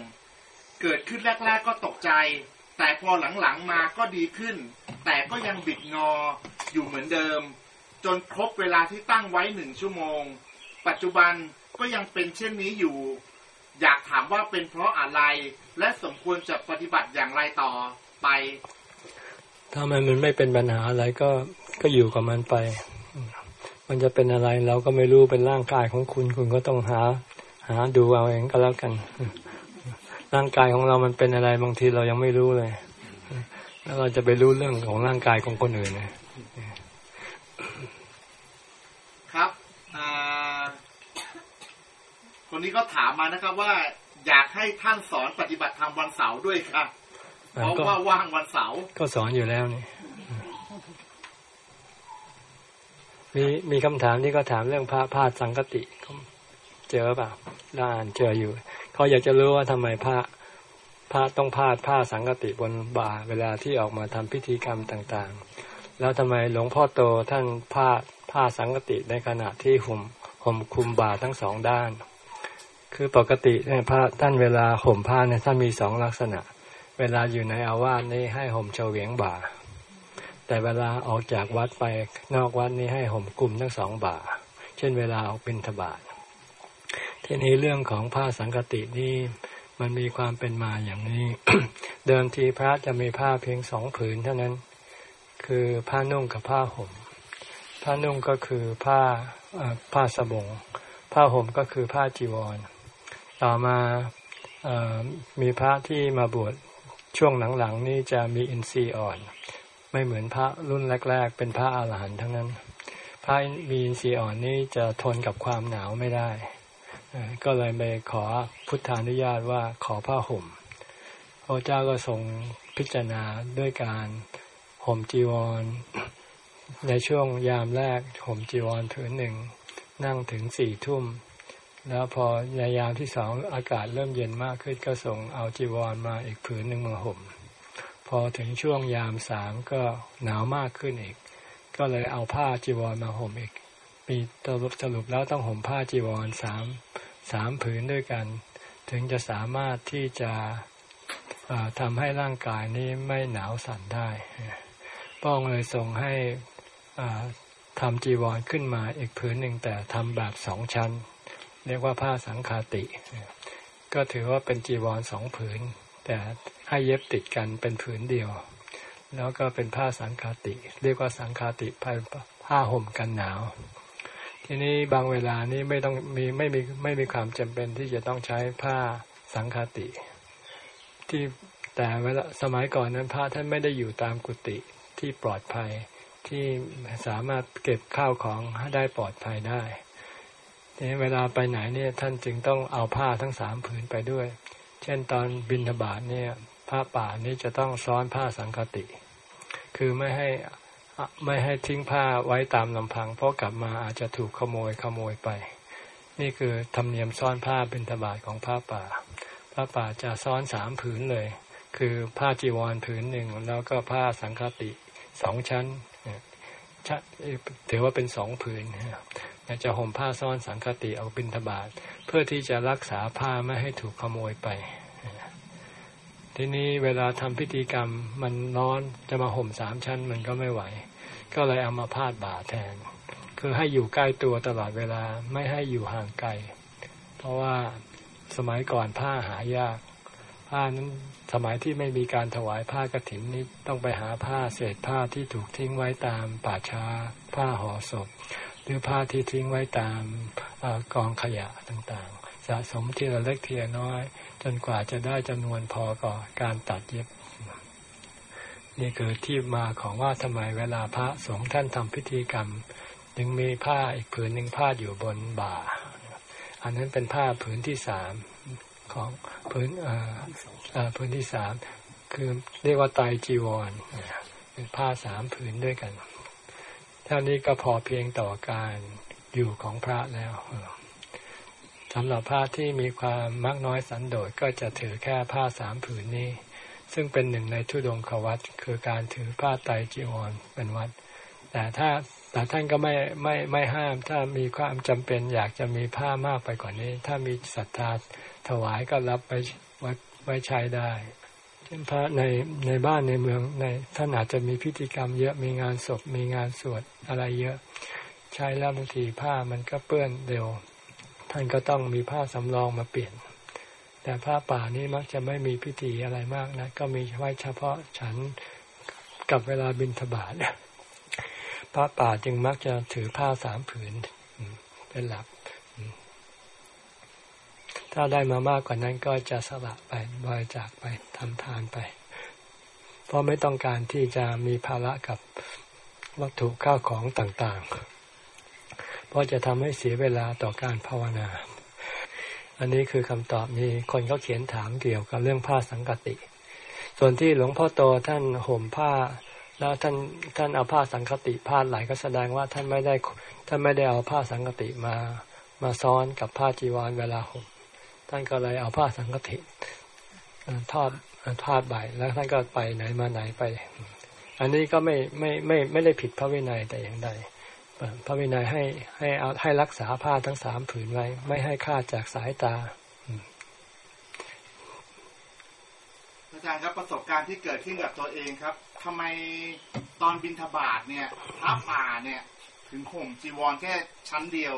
เกิดขึ้นแรก ๆ ก็ตกใจ แต่พอหลังๆมาก็ดีขึ้น แต่ก็ยังบิดงออยู่เหมือนเดิม จนครบเวลาที่ตั้งไว้หนึ่งชั่วโมง ปัจจุบันก็ยังเป็นเช่นนี้อยู่ อยากถามว่าเป็นเพราะอะไร และสมควรจะปฏิบัติอย่างไรต่อไปถ้ามันมันไม่เป็นปัญหาอะไรก็ก็อยู่กับมันไป มันจะเป็นอะไรเราก็ไม่รู้เป็นร่างกายของคุณ คุณก็ต้องหา หาดูเอาเองก็แล้วกัน ร่างกายของเรามันเป็นอะไรบางทีเรายังไม่รู้เลย แล้วเราจะไปรู้เรื่องของร่างกายของคนอื่นเลยครับคนนี้ก็ถามมานะครับว่า อยากให้ท่านสอนปฏิบัติธรรมวันเสาร์ด้วยครับเพราะว่าว่างวันเสาร์ก็สอนอยู่แล้วนี่มีมีคำถามที่ก็ถามเรื่องพระพาดสังกติ เจอเปล่าอ่านเจออยู่ เขาอยากจะรู้ว่าทำไมพระพระต้องพาดผ้าสังกติบนบ่าเวลาที่ออกมาทำพิธีกรรมต่างๆ แล้วทำไมหลวงพ่อโตท่านผ้าผ้าสังกติในขณะที่ห่มห่มคุมบ่าทั้งสองด้าน คือปกติเนี่ยพระท่านเวลาห่มผ้าเนี่ยท่านมีสองลักษณะ เวลาอยู่ในอาวาสนี่ให้ห่มเฉวียงบ่า แต่เวลาออกจากวัดไปนอกวัดนี่ให้ห่มกลุ่มทั้งสองบ่า เช่นเวลาออกบิณฑบาต ทีนี้เรื่องของผ้าสังกตินี่มันมีความเป็นมาอย่างนี้ เดิมทีพระจะมีผ้าเพียงสองผืนเท่านั้น คือผ้านุ่งกับผ้าห่ม ผ้านุ่งก็คือผ้าผ้าสบง ผ้าห่มก็คือผ้าจีวร ต่อมามีพระที่มาบวชช่วงหลังๆนี่จะมีอินทรีย์อ่อน ไม่เหมือนพระรุ่นแรก ๆ เป็นพระอาหารหันต์ทั้งนั้น พระมีอินทรีย์อ่อนนี่จะทนกับความหนาวไม่ได้ ก็เลยไปขอพุทธานุญาตว่าขอผ้าห่มพระเจ้าก็ทรงพิจารณาด้วยการห่มจีวร ในช่วงยามแรกห่มจีวรผืนหนึ่ง นั่งถึงสี่ทุ่ม แล้วพอในยามที่สองอากาศเริ่มเย็นมากขึ้นก็ส่งเอาจีวรมาอีกผืนหนึ่งมาห่ม พอถึงช่วงยามสามก็หนาวมากขึ้นอีก ก็เลยเอาผ้าจีวรมาห่มอีก มีสรุปแล้วต้องห่มผ้าจีวรสาม สามผืนด้วยกัน ถึงจะสามารถที่จะทำให้ร่างกายนี้ไม่หนาวสั่นได้ป้องเลยส่งให้ทำจีวรขึ้นมาอีกผืนหนึ่งแต่ทำแบบสองชั้น เรียกว่าผ้าสังคาติ ก็ถือว่าเป็นจีวรสองผืน แต่ให้เย็บติดกันเป็นผืนเดียว แล้วก็เป็นผ้าสังคาติ เรียกว่าสังคาติผ้าห่มกันหนาว ทีนี้บางเวลานี้ไม่ต้องมีไม่มีไม่มีความจำเป็นที่จะต้องใช้ผ้าสังคติ ที่แต่เวลาสมัยก่อนนั้นพระท่านไม่ได้อยู่ตามกุฏิที่ปลอดภัยที่สามารถเก็บข้าวของได้ปลอดภัยได้ทีนี้เวลาไปไหนเนี่ยท่านจึงต้องเอาผ้าทั้งสามผืนไปด้วย เช่นตอนบินทบาทเนี่ยผ้าป่านี้จะต้องซ้อนผ้าสังคติ คือไม่ให้ ไม่ให้ทิ้งผ้าไว้ตามลำพัง เพราะกลับมาอาจจะถูกขโมยขโมยไป นี่คือธรรมเนียมซ้อนผ้าบินทบาทของผ้าป่าผ้าป่าจะซ้อนสามผืนเลย คือผ้าจีวรผืนหนึ่งแล้วก็ผ้าสังคติสองชั้นถือว่าเป็นสองผืนจะห่มผ้าซ้อนสังคติเอาบินทบาทเพื่อที่จะรักษาผ้าไม่ให้ถูกขโมยไป ทีนี้เวลาทำพิธีกรรมมันร้อนจะมาห่มสามชั้นมันก็ไม่ไหว ก็เลยเอามาพาดบ่าแทน คือให้อยู่ใกล้ตัวตลอดเวลาไม่ให้อยู่ห่างไกล เพราะว่าสมัยก่อนผ้าหายาก ผ้านั้นสมัยที่ไม่มีการถวายผ้ากรถินนี้ต้องไปหาผ้าเศษผ้าที่ถูกทิ้งไว้ตามป่าช้า ผ้าห่อศพ หรือผ้าที่ทิ้งไว้ตามอกองขยะต่างๆ สะสมทีละเล็กทีละน้อย จนกว่าจะได้จำนวนพอก่อการตัดเย็บ นี่คือที่มาของว่าทำไมเวลาพระสงฆ์ท่านทำพิธีกรรมยังมีผ้าอีกผืนหนึ่งผ้าอยู่บนบ่า อันนั้นเป็นผ้าผืนที่สามของผืนผืนที่สามคือเรียกว่าไตจีวรเป็นผ้าสามผืนด้วยกันเท่านี้ก็พอเพียงต่อการอยู่ของพระแล้ว สำหรับพระที่มีความมักน้อยสันโดษก็จะถือแค่ผ้าสามผืนนี้ ซึ่งเป็นหนึ่งในทุดงควัตคือการถือผ้าไตจีวรเป็นวัด แต่ถ้าแต่ท่านก็ไม่ไม่ไม่ห้าม ถ้ามีความจำเป็นอยากจะมีผ้ามากไปกว่านนี้ ถ้ามีศรัทธาถวายก็รับไปไว้ไว้ใช้ได้เช่นพระในในบ้านในเมืองในท่านอาจจะมีพิธีกรรมเยอะมีงานศพมีงานสวดอะไรเยอะ ใช้แล้วบางทีผ้ามันก็เปื้อนเร็ว ท่านก็ต้องมีผ้าสำรองมาเปลี่ยน แต่ผ้าป่านี้มักจะไม่มีพิธีอะไรมากนะก็มีไว้เฉพาะฉันกับเวลาบินทบาทพระป่าจึงมักจะถือผ้าสามผืนเป็นหลัก ถ้าได้มามากกว่านั้นก็จะสละไปบริจาคไปทำทานไป เพราะไม่ต้องการที่จะมีภาระกับวัตถุข้าวของต่าง ๆ ราะจะทำให้เสียเวลาต่อการภาวนา อันนี้คือคำตอบมีคนเขาเขียนถามเกี่ยวกับเรื่องผ้าสังกติ ส่วนที่หลวงพ่อโตท่านห่มผ้า แล้วท่านท่านเอาผ้าสังกติผ้าไหลก็แสดงว่าท่านไม่ได้ท่านไม่ได้เอาผ้าสังกติมามาซ้อนกับผ้าจีวรเวลาห่มท่านก็เลยเอาผ้าสังฆทิทอดทอดใบแล้วท่านก็ไปไหนมาไหนไป อันนี้ก็ไม่ไม่ไม่ไม่ได้ผิดพระวินัยแต่อย่างใด พระวินัยให้ให้เอาให้รักษาผ้าทั้งสามผืนไว้ ไม่ให้คลาดจากสายตาอาจารย์ครับประสบการณ์ที่เกิดขึ้นกับตัวเองครับทำไมตอนบินทบาทเนี่ยพระป่าเนี่ย ถึงห่มจีวรแค่ชั้นเดียว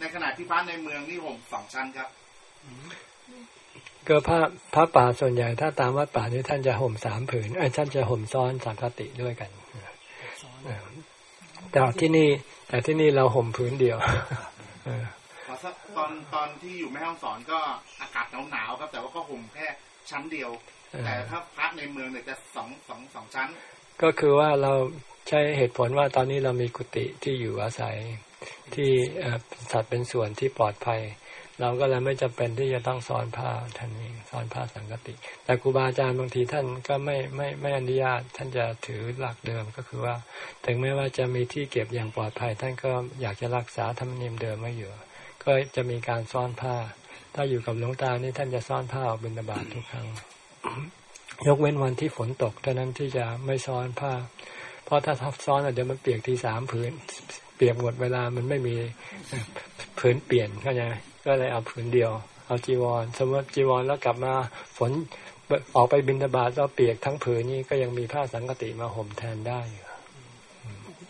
ในขณะที่พระในเมืองนี่ห่มสองชั้นครับก็พระพระป่าส่วนใหญ่ถ้าตามวัดป่านี้ท่านจะห่มสามผืนไอ้ท่านจะห่มซ้อนสังคติด้วยกัน แต่ที่นี่ แต่ที่นี่เราห่มผืนเดียวตอนตอนที่อยู่แม่ห้องสอนก็อากาศหนาวๆครับ แต่ว่าก็ห่มแค่ชั้นเดียว แต่ถ้าพระในเมืองเนี่ยจะสองสองสองชั้น ก็คือว่าเราใช้เหตุผลว่าตอนนี้เรามีกุฏิที่อยู่อาศัยที่สัตว์เป็นส่วนที่ปลอดภัย เราก็เลยไม่จำเป็นที่จะต้องสอนผ้าท่านนี้สอนผ้าสังกติ แต่ครูบาอาจารย์บางทีท่านก็ไม่ไม่ไม่อนุญาตท่านจะถือหลักเดิมก็คือว่า ถึงแม้ว่าจะมีที่เก็บอย่างปลอดภัย ท่านก็อยากจะรักษาธรรมเนียมเดิมไว้อยู่ ก็จะมีการซ่อนผ้า ถ้าอยู่กับหลวงตานี่ท่านจะซ่อนผ้าออกบิณฑบาตทุกครั้ง ยกเว้นวันที่ฝนตกเท่านั้นที่จะไม่ซ้อนผ้า เพราะถ้าทับซ้อนเดี๋ยวมันเปียกทีสามผืนเปียกหมดเวลามันไม่มีผืนเปลี่ยนเข้าใจไหม ก็เลยเอาผืนเดียว เอาจีวร สมมติจีวรแล้วกลับมาฝนออกไปบินตบาตแล้วเปียกทั้งผืนนี้ก็ยังมีผ้าสังกติมาห่มแทนได้อยู่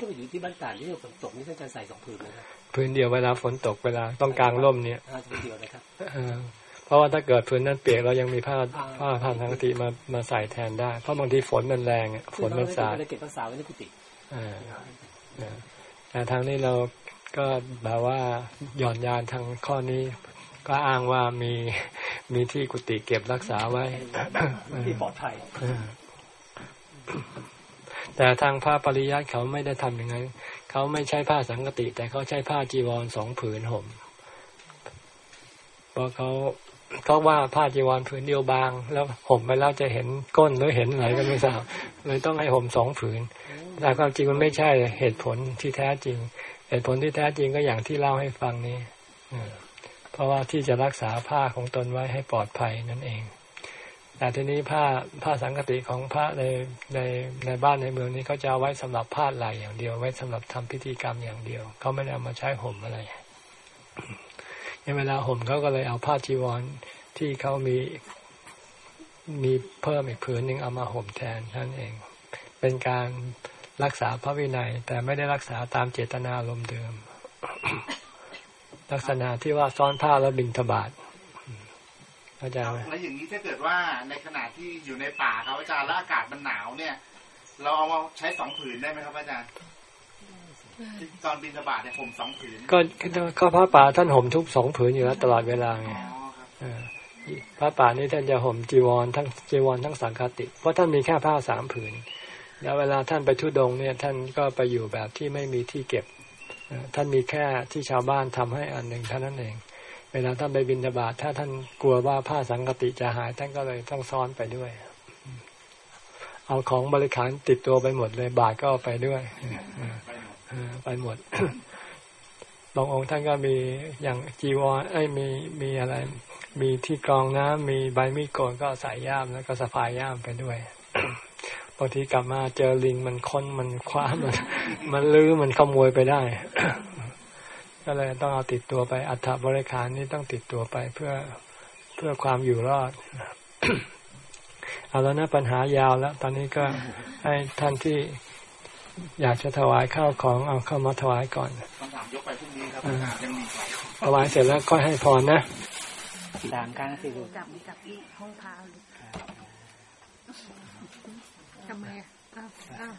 ถ้าอยู่ที่บ้านตาดที่ฝนตกนี่ท่านจะใส่สองผืนนะครับผืนเดียวเวลาฝนตกเวลาต้องกลางร่มเนี่ยผืนเดียวนะครับเพราะว่าถ้าเกิดผืนนั้นเปียกเรายังมีผ้าผ้าผ้าสังกติมามาใส่แทนได้ เพราะบางทีฝนมันแรงฝนมันสาดเก็บรักษาไว้ในกุฏิแต่ทางนี้เรา ก็แบบว่าหย่อนยานทางข้อนี้ ก็อ้างว่ามีมีที่กุฏิเก็บรักษาไว้ที่ปลอดภัยแต่ทางผ้าปริยัติเขาไม่ได้ทำอย่างนั้นเขาไม่ใช้ผ้าสังกติ แต่เขาใช้ผ้าจีวรสองผืนห่มเพราะเขาก็ว่าผ้าจีวรผืนเดียวบาง แล้วห่มไปแล้วจะเห็นก้นหรือเห็นอะไรก็ไม่ทราบเลยต้องให้ห่มสองผืนแต่ความจริงมันไม่ใช่เหตุผลที่แท้จริง เหตุผลที่แท้จริงก็อย่างที่เล่าให้ฟังนี้เพราะว่าที่จะรักษาผ้าของตนไว้ให้ปลอดภัยนั่นเอง แต่ทีนี้ผ้าผ้าสังกติของพระในในในบ้านในเมืองนี้เขาจะเอาไว้สำหรับผ้าไหลอย่างเดียว ไว้สำหรับทำพิธีกรรมอย่างเดียวเขาไม่ได้เอามาใช้ห่มอะไรในเวลาห่มเขาก็เลยเอาผ้าจีวรที่เขามีมีเพิ่มอีกผืนหนึ่งเอามาห่มแทนนั่นเอง เป็นการ รักษาพระวินัย แต่ไม่ได้รักษาตามเจตนาลมเดิม ลักษณะที่ว่าซ้อนผ้าแล้วบินทบาทเข้าใจไหมแล้วอย่างนี้ถ้าเกิดว่าในขณะที่อยู่ในป่าครับอาจารย์แล้วอากาศมันหนาวเนี่ย เราเอามาใช้สองผืนได้ไหมครับอาจารย์ตอนบินทบาทเนี่ยผมสองผืนก็ก็พระป่าท่านห่มทุกสองผืนอยู่แล้วตลอดเวลาไงอ๋อครับเออพระป่านี่ท่านจะห่มจีวรทั้งจีวรทั้งสังฆติ เพราะท่านมีแค่ผ้าสามผืน แล้วเวลาท่านไปทุดงเนี่ย ท่านก็ไปอยู่แบบที่ไม่มีที่เก็บ ท่านมีแค่ที่ชาวบ้านทำให้อันหนึ่งเท่านั้นเอง เวลาท่านไปบินบาตถ้าท่านกลัวว่าผ้าสังฆติจะหาย ท่านก็เลยต้องซ้อนไปด้วย เอาของบริขารติดตัวไปหมดเลยบาทก็เอาไปด้วยไปหมดบางองค์ท่านก็มีอย่างจีวรเอ้ยมีมีอะไร มีที่กรองน้ำมีใบมีดโกนก็ใส่ย่ามแล้วก็สะพายย่ามไปด้วย บางทีกลับมาเจอลิงมันค้นมันคว้ามัน มันลื้อมันขโมยไปได้ ก็เลยต้องเอาติดตัวไป อัฐบริขารนี่ต้องติดตัวไปเพื่อเพื่อความอยู่รอดเอาแล้วนะปัญหายาวแล้ว ตอนนี้ก็ให้ท่านที่อยากจะถวายข้าวของเอาเข้ามาถวายก่อนคำถามยกไปพรุ่งนี้ครับอาจารย์ยังมีอีกถวายเสร็จแล้วก็ให้พรนะสามครั้งสี่ลูกกลับกลับอีกห้องพาลูก ทำไมอะอ้าวอ้าว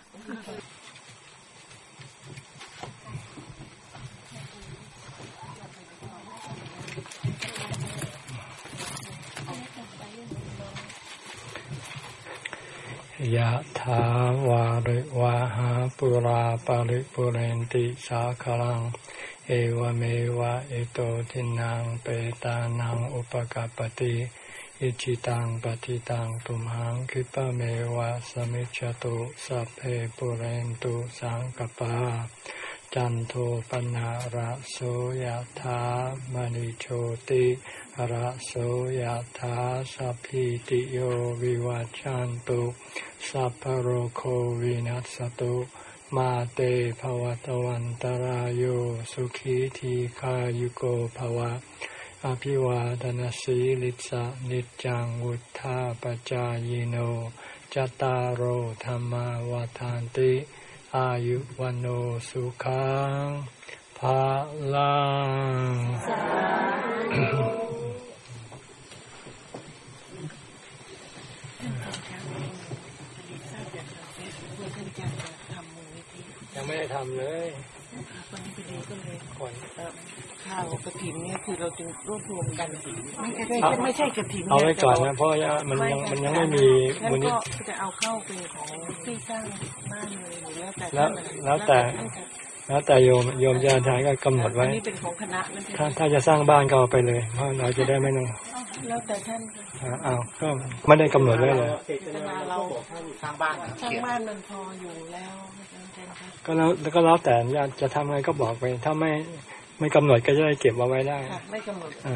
ยะถาวาริวาหาปุราปาริปุเรนติสาคลัง เอวเมวะอิโตทินังเปตานังอุปกัปปติ อิจิตังปฏิตังตุมหังคิปะเมวะสมิจจตุสัพเพปุเรนตุสังกปาจันโทปนะระโสยธามณิโชติระโสยธาสัพพิติโยวิวัจจันตุสัพพโรโควินัสตุมาเตภวตวันตารโยสุขีทีขายุโกภวะ อภิวาทนสีลิสะนิจังวุธาปจายโนจตารโหธรรมาวาทานติ อายุวันโอสุขังภาลังยังไม่ได้ทำเลยวันนี้พอดีก็เลยคน ข้าวกระถิ่นเนี่ยคือเราจึงรวบรวมกันไม่ใช่ไม่ใช่กระถิ่นเอาไว้ก่อนนะเพราะว่ามันยังมันยังไม่มีแล้วมูลนิก็จะเอาเข้าเป็นของที่สร้างบ้านเลยหรือแล้วแต่แล้วแล้วแต่แล้วแต่โยมโยมจะทายก็กำหนดวัไว้นนี้เป็นของคณะนะถ้าถ้าจะสร้างบ้านก็เอาไปเลยเพราะเราจะได้ไม่ต้องแล้วแต่ท่านอ่าเอาก็ไม่ได้กำหนดไว้เลยเจตนาเราบอกท่านสร้างบ้านนะครับสร้างเขียนบ้านมันพออยู่แล้วอาจารย์ครับก็แล้วก็แล้วแต่ญาติจะทำไงก็บอกไป ถ้าไม่ ไม่กำหนดก็จะได้เก็บเอาไว้ได้ค่ะไม่กำหนดอ่า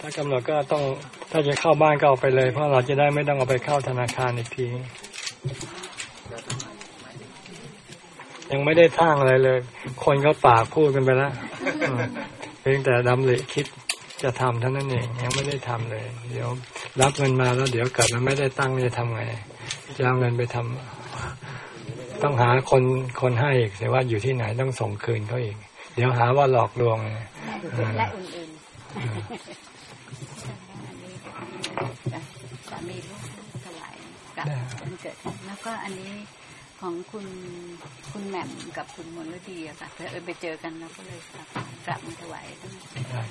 ถ้ากำหนดก็ต้องถ้าจะเข้าบ้านก็เอาไปเลย เพราะเราจะได้ไม่ต้องเอาไปเข้าธนาคารอีกที ยังไม่ได้ท่างอะไรเลย คนก็ปากพูดกันไปแล้วอืมเพียงแต่ดำริคิดจะทำเท่านั้นเองยังไม่ได้ทำเลย เดี๋ยวรับเงินมาแล้วเดี๋ยวเกิดมันไม่ได้ตั้งจะทำไงจะเอาเงินไปทำต้องหาคนคนให้อีกแต่ว่าอยู่ที่ไหนต้องส่งคืนเขาอีก เดี๋ยวหาว่าหลอกลวงไงอ่าและอื่นๆสามีลูกถวายกับวันเกิด แล้วก็อันนี้ของคุณคุณแหม่มกับคุณมลดีอะค่ะเออไปเจอกันเราก็เลยกลับกลับมาถวายทั้งได้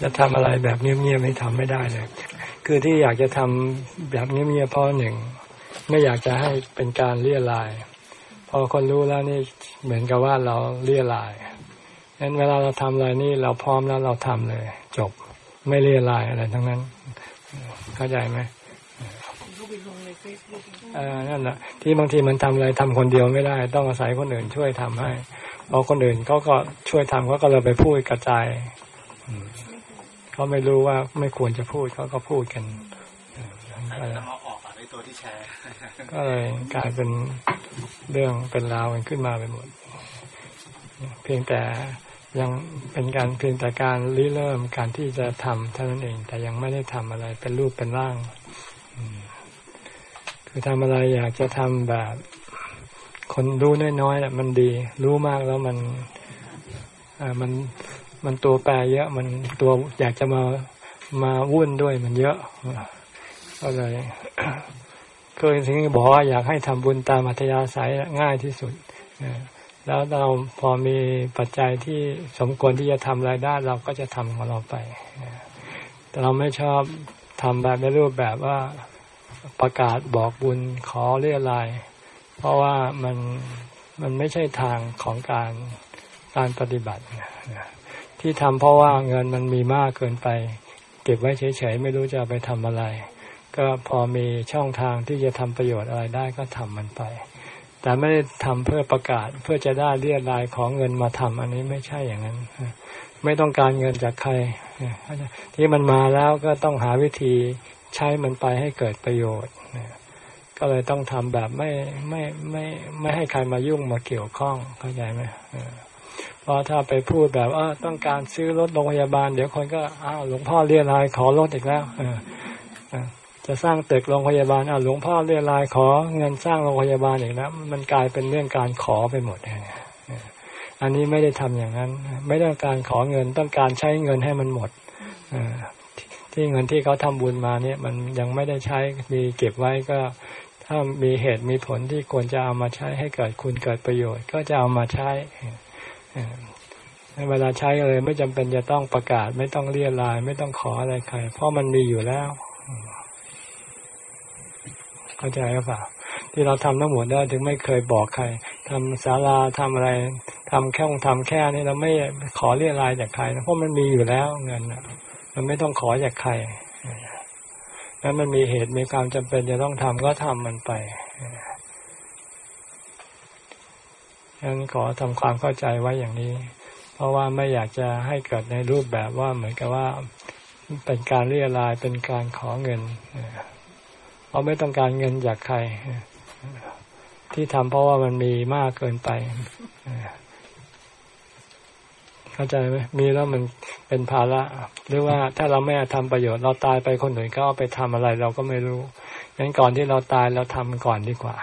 จะทำอะไรแบบเงียบๆไม่ทำไม่ได้เลย คือที่อยากจะทำแบบเงียบๆเพราะหนึ่ง ไม่อยากจะให้เป็นการเลี่ยลาย พอคนรู้แล้วนี่เหมือนกับว่าเราเลี่ยลายงั้นเวลาเราทำอะไรนี่เราพร้อมแล้วเราทำเลย จบไม่เลี่ยลายอะไรทั้งนั้น เข้าใจไหมเขานั่นแหละที่บางทีมันทำอะไรทำคนเดียวไม่ได้ ต้องอาศัยคนอื่นช่วยทำให้พอคนอื่นเขาก็ช่วยทำเขาก็เลยไปพูดกระจาย เขาไม่รู้ว่าไม่ควรจะพูดเขาก็พูดกันเออแต่ก็เลยจะมาออกอะในตัวที่แชร์ก็เลยกลายเป็นเรื่องเป็นราวกันขึ้นมาไปหมด เพียงแต่ยังเป็นการเพียงแต่การริเริ่มการที่จะทำเท่านั้นเอง แต่ยังไม่ได้ทำอะไรเป็นรูปเป็นร่างอืมคือทำอะไรอยากจะทำแบบ คนรู้น้อยๆแหละมันดี รู้มากแล้วมันอ่ามัน มันตัวแปรเยอะมันตัวอยากจะมามาวุ่นด้วยมันเยอะก็เลยเคยถึงบอกว่าอยากให้ทำบุญตามอัธยาศัยง่ายที่สุดแล้วเราพอมีปัจจัยที่สมควรที่จะทำรายได้เราก็จะทำของเราไป แต่เราไม่ชอบทำแบบในรูปแบบว่าประกาศบอกบุญขอเรียรายเพราะว่ามันมันไม่ใช่ทางของการการปฏิบัตินะ ที่ทำเพราะว่าเงินมันมีมากเกินไป เก็บไว้เฉยๆไม่รู้จะไปทำอะไร ก็พอมีช่องทางที่จะทำประโยชน์อะไรได้ก็ทำมันไป แต่ไม่ได้ทำเพื่อประกาศเพื่อจะได้เรียรายของเงินมาทำอันนี้ไม่ใช่อย่างนั้นไม่ต้องการเงินจากใคร ที่มันมาแล้วก็ต้องหาวิธีใช้มันไปให้เกิดประโยชน์ก็เลยต้องทำแบบไม่ไม่ไม่ไม่ให้ใครมายุ่งมาเกี่ยวข้องเข้าใจไหม เพราะถ้าไปพูดแบบว่าต้องการซื้อรถโรงพยาบาล เดี๋ยวคนก็อ้าวหลวงพ่อเรียรายขอรถอีกแล้วเออจะสร้างตึกโรงพยาบาลอ้าวหลวงพ่อเรียรายขอเงินสร้างโรงพยาบาลอีกแล้วมันกลายเป็นเรื่องการขอไปหมดเลยอันนี้ไม่ได้ทำอย่างนั้น ไม่ต้องการขอเงินต้องการใช้เงินให้มันหมดเอที่เงินที่เขาทำบุญมาเนี่ยมันยังไม่ได้ใช้มีเก็บไว้ก็ถ้ามีเหตุมีผลที่ควรจะเอามาใช้ให้เกิดคุณเกิดประโยชน์ ก็จะเอามาใช้ เออเวลาใช้เลยไม่จำเป็นจะต้องประกาศ ไม่ต้องเรียราย ไม่ต้องขออะไรใคร เพราะมันมีอยู่แล้วเข้าใจหรือเปล่าที่เราทำทั้งหมดได้ถึงไม่เคยบอกใครทำศาลาทำอะไรทำแค่ทำแค่นี้เราไม่ขอเรียรายจากใครนะเพราะมันมีอยู่แล้วเงินมันไม่ต้องขอจากใครแล้วมันมีเหตุมีความจำเป็นจะต้องทำก็ทำมันไป ฉะนั้นขอทำความเข้าใจไว้อย่างนี้ เพราะว่าไม่อยากจะให้เกิดในรูปแบบว่าเหมือนกับว่าเป็นการเรียรายเป็นการขอเงินเพราะไม่ต้องการเงินจากใคร ที่ทำเพราะว่ามันมีมากเกินไปเข้าใจไหมมีแล้วมันเป็นภาระหรือว่าถ้าเราไม่ทำประโยชน์ เราตายไปคนอื่นก็เอาไปทำอะไร เราก็ไม่รู้งั้นก่อนที่เราตายเราทำก่อนดีกว่า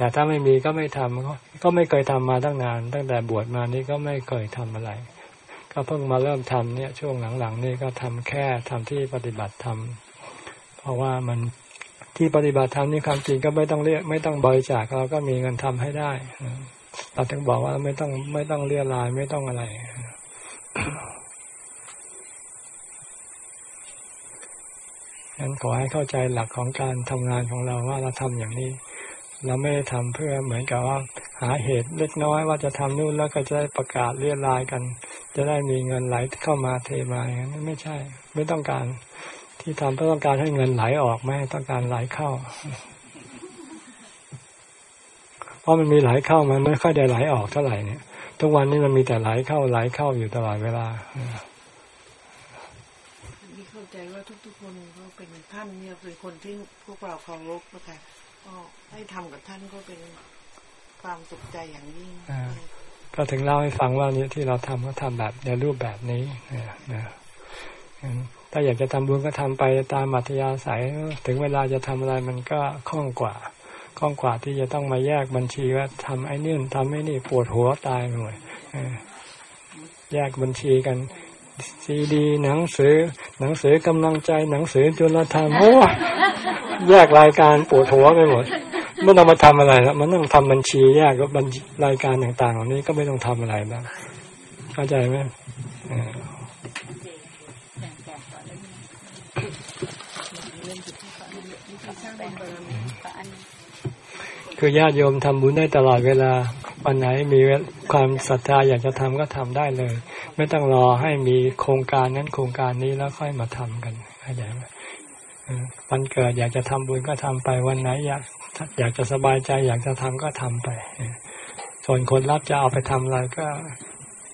แต่ถ้าไม่มีก็ไม่ทำก็ไม่เคยทำมาตั้งนาน ตั้งแต่บวชมานี่ก็ไม่เคยทำอะไร ก็เพิ่งมาเริ่มทำเนี่ย ช่วงหลังๆนี่ก็ทำแค่ทำที่ปฏิบัติธรรมเพราะว่ามันที่ปฏิบัติธรรมนี่ความจริงก็ไม่ต้องเรียกไม่ต้องบริจาคเราก็มีเงินทำให้ได้เราถึงบอกว่าไม่ต้องไม่ต้องเรียรายไม่ต้องอะไร งั้นขอให้เข้าใจหลักของการทำงานของเราว่าเราทำอย่างนี้ เราไม่ได้ทำเพื่อเหมือนกับว่า หาเหตุเล็กน้อยว่าจะทำนู่นแล้วก็จะได้ประกาศเรียรายกัน จะได้มีเงินไหลเข้ามาเทมาอย่างนั้นไม่ใช่ ไม่ต้องการที่ทำเพื่อต้องการให้เงินไหลออกไม่ต้องการไหลเข้า เพราะมันมีไหลเข้ามันไม่ค่อยได้ไหลออกเท่าไหร่เนี่ย ทุกวันนี้มันมีแต่ไหลเข้าไหลเข้าอยู่ตลอดเวลาที่เข้าใจว่าทุกๆคนเขาเป็นท่านเนี่ยเป็นคนที่พวกเราเคารพนะคะก็ ให้ทำกับท่านก็เป็นความสุขใจอย่างยิ่งก็ถึงเล่าให้ฟังว่านี้ที่เราทำก็ทำแบบในรูปแบบนี้นะถ้าอยากจะทำบุญก็ทำไปตามอัธยาศัยถึงเวลาจะทำอะไรมันก็คล่องกว่าคล่องกว่าที่จะต้องมาแยกบัญชีว่าทำไอ้นี่ทำไอ้นี่ปวดหัวตายหน่อยแยกบัญชีกันซีดีหนังสือ หนังสือกำลังใจหนังสือจุลธรรมโอ้แยกรายการปวดหัวไปหมด ไม่ต้องมาทำอะไรแล้วมันต้องทำบัญชีแยกก็บัญรายการต่างๆเหล่านี้ก็ไม่ต้องทำอะไรแล้วเข้าใจไหมคือญาติโยมทำบุญได้ตลอดเวลาวันไหนมีความศรัทธาอยากจะทำก็ทำได้เลย ไม่ต้องรอให้มีโครงการนั้นโครงการนี้แล้วค่อยมาทำกันเข้าใจไหมวันเกิดอยากจะทำบุญก็ทำไปวันไหนอยาก อยากจะสบายใจอยากจะทำก็ทำไป ส่วนคนรับจะเอาไปทำอะไรก็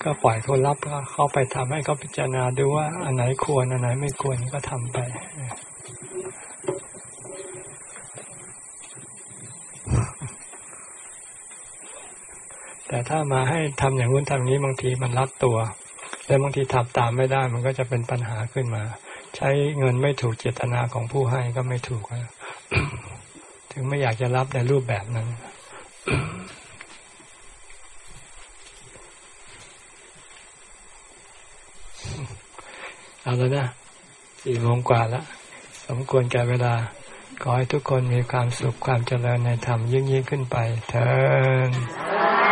ก็ปล่อยคนรับก็เขาไปทำให้เขาพิจารณาดูว่าอันไหนควรอันไหนไม่ควรก็ทำไปแต่ถ้ามาให้ทำอย่างนู้นทำนี้บางทีมันรัดตัว แล้วบางทีทำตามไม่ได้ มันก็จะเป็นปัญหาขึ้นมา ใช้เงินไม่ถูกเจตนาของผู้ให้ก็ไม่ถูกนะ ถึงไม่อยากจะรับในรูปแบบนั้นเอาแล้วนะสี่โมงกว่าแล้วสมควรแก่เวลา ขอให้ทุกคนมีความสุขความเจริญในธรรมยิ่งยิ่งขึ้นไปเถิด